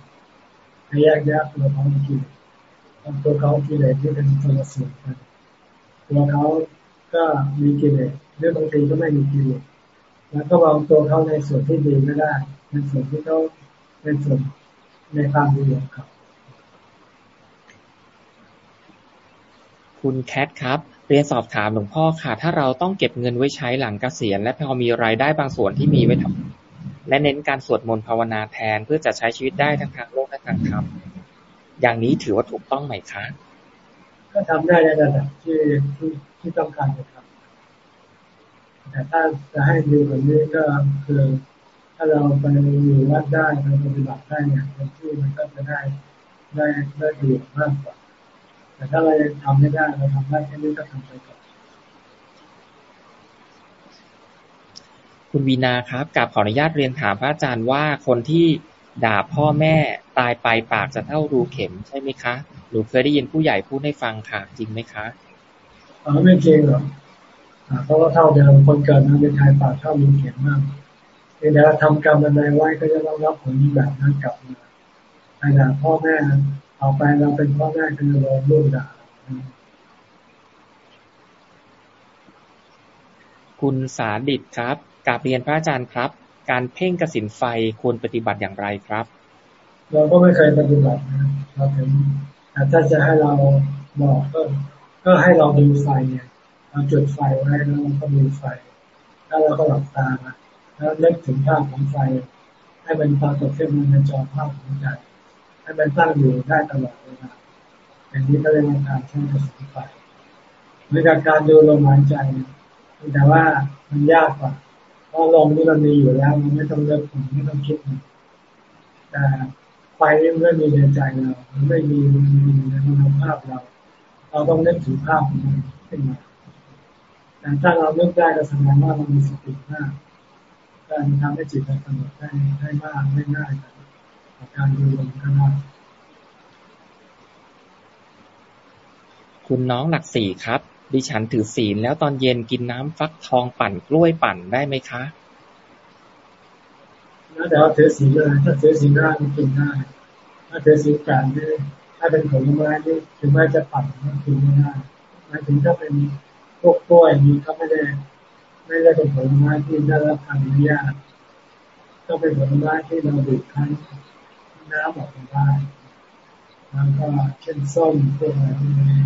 ให้แยกแยะตัวเขากิเลสตัวเขากิเลสที่เป็นตัวส่วนกันตัวเขาก็มีกิเลสหรือบางทีก็ไม่มีกิเลสแล้วก็วางตัวเขาในส่วนที่ดีก็ได้ในส่วนที่เขาในส่วนในความดีของเขา คุณแคทครับ เรียนสอบถามหลวงพ่อค่ะ ถ้าเราต้องเก็บเงินไว้ใช้หลังเกษียณ และพอมีรายได้บางส่วนที่มีไว้ทำและเน้นการสวดมนต์ภาวนาแทนเพื่อจะใช้ชีวิตได้ทั้งทางโลกและทางธรรมอย่างนี้ถือว่าถูกต้องไหมคะก็ทำได้ในระดับที่ที่ที่ต้องการจะทำแต่ถ้าจะให้ดีกว่านี้ก็คือ ถ้าเราไปอยู่วัดได้ไปปฏิบัติได้เนี่ยเป็นที่มันก็จะได้ได้ได้ดีมากกว่า แต่ถ้าเราทำไม่ได้เราทำได้แค่นี้ก็ทำไปก่อนคุณวีนาครับกับขออนุญาตเรียนถามพระอาจารย์ว่าคนที่ด่าพ่อแม่ตายไปปากจะเท่ารูเข็มใช่ไหมคะ หนูเคยได้ยินผู้ใหญ่พูดให้ฟังค่ะจริงไหมคะอ๋อไม่จริงหรอกเพราะว่าเท่าเดิมคนเกิดมาเป็นชายปากเท่ารูเข็มมากแต่ถ้าทำกรรมอะไรไว้ก็จะต้องรับผลแบบนั้นกลับมาใครด่าพ่อแม่ เอาไปเราเป็นพ่อแม่คือเราลูกด่าคุณสาดิตครับกาบเรียนพระอาจารย์ครับ การเพ่งกสินไฟควรปฏิบัติอย่างไรครับ เราก็ไม่เคยปฏิบัตินะเราถึงถ้าจะให้เราบอกก็ก็ให้เราดูไฟเนี่ยเราจุดไฟไว้แล้วเราก็ดูไฟ แล้วเราก็หลับตาแล้วเล็กถึงภาพของไฟ ให้มันปรากฏขึ้นมาในจอภาพของใจ ให้มันตั้งอยู่ได้ตลอดเวลาอย่างนี้ก็เรียกว่าการเพ่งกสินไฟเหมือนกับการดูลมหายใจแต่ว่ามันยากกว่า เพราะลมนี่มันมีอยู่แล้ว มันไม่ต้องเลือกผลไม่ต้องคิดแต่ไฟมันไม่มีในใจเรา มันไม่มีมีในมโนภาพเรา เราต้องนึกถึงภาพของมันขึ้นมาแต่ถ้าเราเลือกได้ก็แสดงว่าเรามีสติมากการทำให้จิตเราสงบได้ได้มากได้ง่าย กับการดูลมก็ได้คุณน้องหลักสี่ครับ ดิฉันถือศีลแล้วตอนเย็นกินน้ำฟักทองปั่นกล้วยปั่นได้ไหมคะแล้วแต่ว่าถือศีลเลยถ้าถือศีลได้ก็กินได้ ถ้าถือศีลแปดนี่ถ้าเป็นผลไม้นี่ถึงแม้จะปั่นก็กินไม่ได้หมายถึงถ้าเป็นพวกกล้วยนี้ก็ไม่ได้ไม่ได้เป็นผลไม้ที่ได้รับการอนุญาตก็เป็นผลไม้ที่เราดื่มทั้ง น้ำออกมาได้แล้วก็เช่นส้มพวกอะไรพวกนี้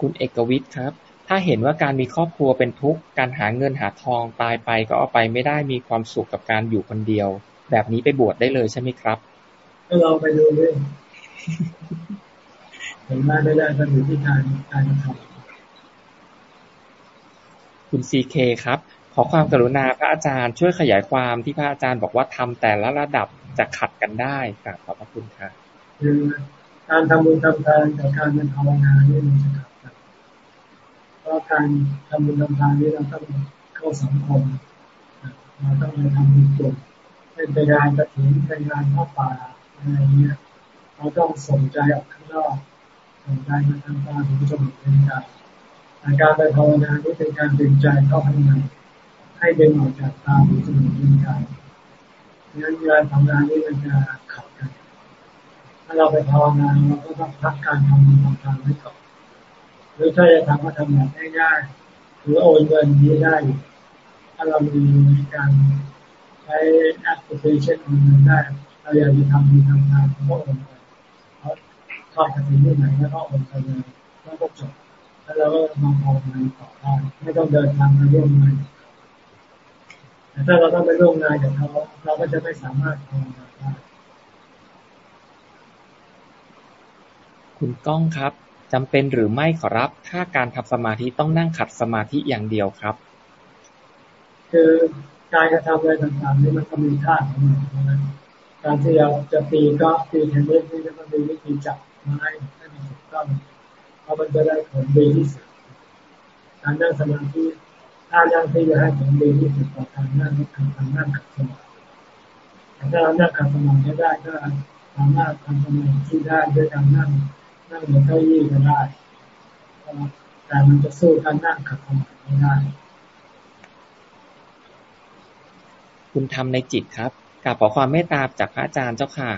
คุณเอกวิทย์ครับ ถ้าเห็นว่าการมีครอบครัวเป็นทุกข์ การหาเงินหาทองตายไปก็เอาไปไม่ได้มีความสุขกับการอยู่คนเดียว แบบนี้ไปบวชได้เลยใช่ไหมครับก็ลองไปดูด้วยเห็นได้ไม่ได้ก็อยู่ที่การการทำคุณซีเคครับ ขอความกรุณาพระอาจารย์ช่วยขยายความที่พระอาจารย์บอกว่าทำแต่ละระดับจะขัดกันได้กราบขอบพระคุณครับคือการทำบุญทำทานกับการเป็นภาวนาเนี่มันจะขัดเพราะการทำบุญทำทานนี้เราต้องเข้าสังคมเราต้องไปทำบุญกลุ่มเป็นไปงานกระถิ่นเป็นงานพ่อป่าอะไรเงี้ยเราต้องสนใจออกข้างนอกสนใจมาทำการถึงจมูกเป็นการการไปภาวนาที่เป็นการดึงใจเข้าข้างใน ให้เดินออกจากตาหูจมูกเป็นการงั้นเวลาทำงานนี้มันจะขัดกัน ถ้าเราไปภาวนาเราก็ต้องพักการทำบุญทำทานไว้ก่อนรือถ้าจะทำก็ทำแบบง่ายๆหรือโอนเงินนี้ได้ ถ้าเรามีการใช้แอปพลิเคชันโอนเงินได้ เราอยากจะทำมีทำงานก็โอนไปเขาทอดกระถิ่นที่ไหนแล้วก็โอนไปเลยแล้วก็จบแล้วเราก็มาพองานต่อได้ไม่ต้องเดินทางมาร่วมงาน แต่ถ้าเราต้องไปร่วมงานกับเขาเราก็จะไม่สามารถทำงานได้คุณก้องครับจำเป็นหรือไม่ขอรับถ้าการทำสมาธิต้องนั่งขัดสมาธิอย่างเดียวครับ คือการกระทำอะไรต่างๆนี่มันก็มีท่าของมันนะการที่เราจะตีก็ตีเทนนิสนี่ก็ต้องมีวิธีจับไม้ให้มันถูกต้องเพราะมันจะได้ผลดีที่สุดการนั่งสมาธิ ถ้านั่งที่จะให้ผลดีที่สุดต่อการนั่งก็คือการนั่งขัดสมาธิถ้าเรานั่งขัดสมาธิได้ก็สามารถทำสมาธิได้ด้วยการนั่งนั่งบนเก้าอี้ก็ได้แต่มันจะสู้การนั่งขัดสมาธิไม่ได้คุณทำในจิตครับกับขอความเมตตาจากพระอาจารย์เจ้าค่ะ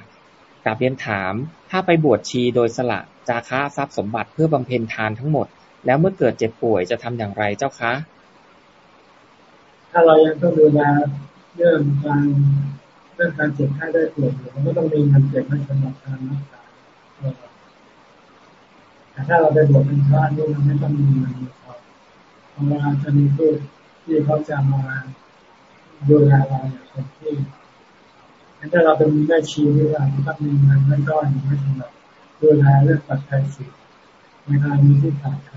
กับเรียนถาม ถ้าไปบวชชีโดยสละจาค้าทรัพย์สมบัติเพื่อบำเพ็ญทานทั้งหมด แล้วเมื่อเกิดเจ็บป่วยจะทำอย่างไรเจ้าคะ ถ้าเรายังต้องดูแลเรื่องการเรื่องการเจ็บไข้ได้ป่วยอยู่มันก็ต้องมีเงินเก็บไว้สำหรับการรักษาแต่ถ้าเราไปบวชเป็นพระนี่เราไม่ต้องมีเงินมีทอเพราะว่าจะมีผู้ที่เขาจะมาดูแลเราอย่างเต็มที่ถ้าเราเป็นแม่ชีนี่เราต้องมีเงินไม่ก้อนไม่สำหรับดูแลเรื่องปัจจัยสี่ในการมีที่ขาดใคร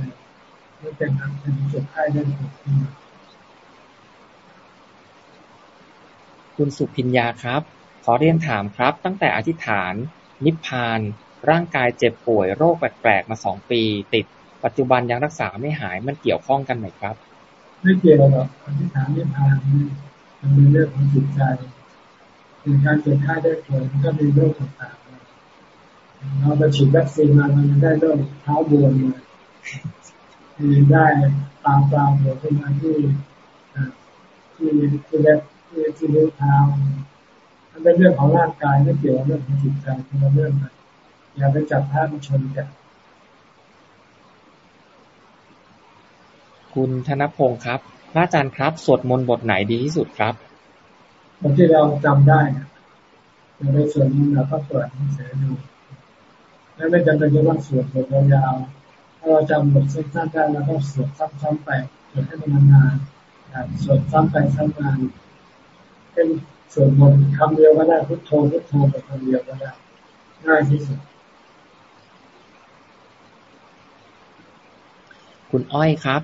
ไม่เป็นทางเป็นจุดไข้ได้ผลขึ้ คุณสุพิญญาครับ ขอเรียนถามครับ ตั้งแต่อธิษฐาน นิพพาน ร่างกายเจ็บป่วยโรคแปลกๆมาสองปี ติด ปัจจุบันยังรักษาไม่หายมันเกี่ยวข้องกันไหมครับ ไม่เกี่ยวหรอกอธิษฐานนิพพานมันเป็นเรื่องของจิตใจเป็นการเจ็บไข้ได้ป่วยมันก็มีโรคต่างๆเราไปฉีดวัคซีนมามันได้โรคเท้าบวมมามีได้ตามตามหัวขึ้นมาที่ที่ที่เล็บ ที่ที่นิ้วเท้ามันเป็นเรื่องของร่างกายไม่เกี่ยวกับเรื่องของจิตใจเป็นเรื่องกันอย่าไปจับภาพชนกันคุณธนพงศ์ครับ พระอาจารย์ครับ สวดมนต์บทไหนดีที่สุดครับบทที่เราจำได้เราได้สวดมนต์เราก็เปิดหนังสือดูแล้วไม่จำเป็นจะต้องสวดบทยาวถ้าเราจำบทสั้นๆได้เราก็สวดซ้ำๆไปสวดให้มันนานๆสวดซ้ำไปซ้ำมา เป็นสวดมนต์คำเดียวก็ได้พุทโธพุทโธไปคำเดียวก็ได้ง่ายที่สุด คุณอ้อยครับ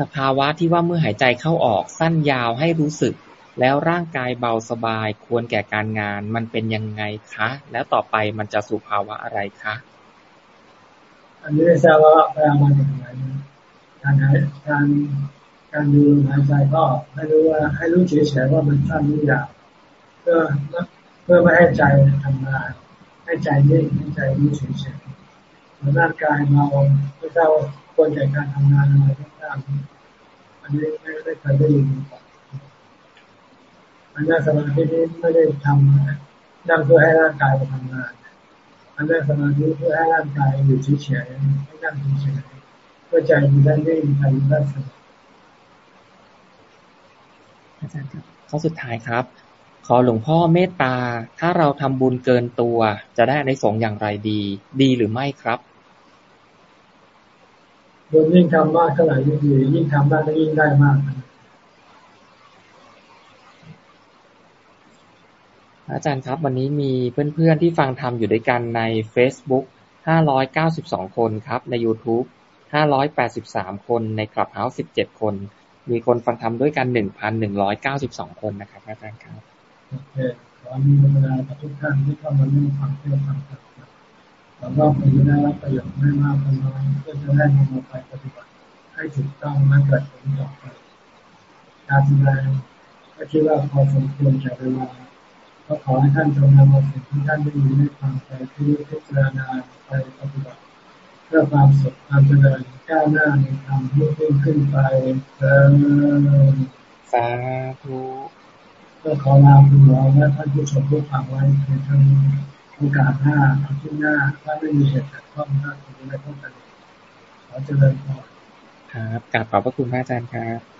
สภาวะที่ว่าเมื่อหายใจเข้าออกสั้นยาวให้รู้สึก แล้วร่างกายเบาสบายควรแก่การงานมันเป็นยังไงคะ แล้วต่อไปมันจะสู่ภาวะอะไรคะอันนี้ไม่ทราบว่าไปเอามาจากไหนการหายการ การดูหายใจก็ให้รู้ว่าให้รู้เฉยๆว่ามันสั้นหรือยาวเพื่อเพื่อไม่ให้ใจทำงาน ให้ใจนิ่งให้ใจรู้เฉยๆร่างกายเราไม่ทราบว่าควรแก่การทำงานอะไรก็ตามอันนี้ไม่ได้เคยได้ยินอันนี้สมาธินี้ไม่ได้ทำนั่งเพื่อให้ร่างกายไปทำงานอันนี้สมาธิเพื่อให้ร่างกายอยู่เฉยๆให้นั่งเฉยๆเพื่อใจมีได้นิ่งใจมีได้สงบ อาจารย์ครับข้อสุดท้ายครับ ขอหลวงพ่อเมตตา ถ้าเราทำบุญเกินตัว จะได้ในสงอย่างไรดี ดีหรือไม่ครับบุญยิ่งทำมากเท่าไหร่ยิ่งดียิ่งทำมากก็ยิ่งได้มาก อาจารย์ครับ วันนี้มีเพื่อนๆที่ฟังทำอยู่ด้วยกันใน Facebook 592 คนครับ ใน YouTube 583 คน ในคลับเฮาส์17 คน มีคนฟังทำด้วยกัน1,192คนนะครับอาจารย์ครับโอเคขอมีเวลาทุกท่านที่เข้ามาร่วมฟังเที่ยวฟังกันหวังว่าคงจะได้รับประโยชน์ไม่มากก็น้อยเพื่อจะได้นำมาไปปฏิบัติให้ถูกต้องและเกิดผลต่อไปการแสดงก็คิดว่าพอสมควรจะเวลาก็ขอให้ท่านจงนำเอาสิ่งที่ท่านได้ยินได้ฟังไปที่พิจารณาไปปฏิบัติ พื่อความสุขความเจริญก้าวหน้าในธรรมที่ขึ้นขึ้นไปเออสาธุก็ขอลาคุณหมอและท่านผู้ชมผู้ฟังไว้ในครั้งนี้โอกาสหน้าอาทิตย์หน้า ถ้าไม่มีเหตุขัดข้องถ้าคุณไม่ต้องการขอเจริญพรครับกราบขอบพระคุณพระอาจารย์ครับ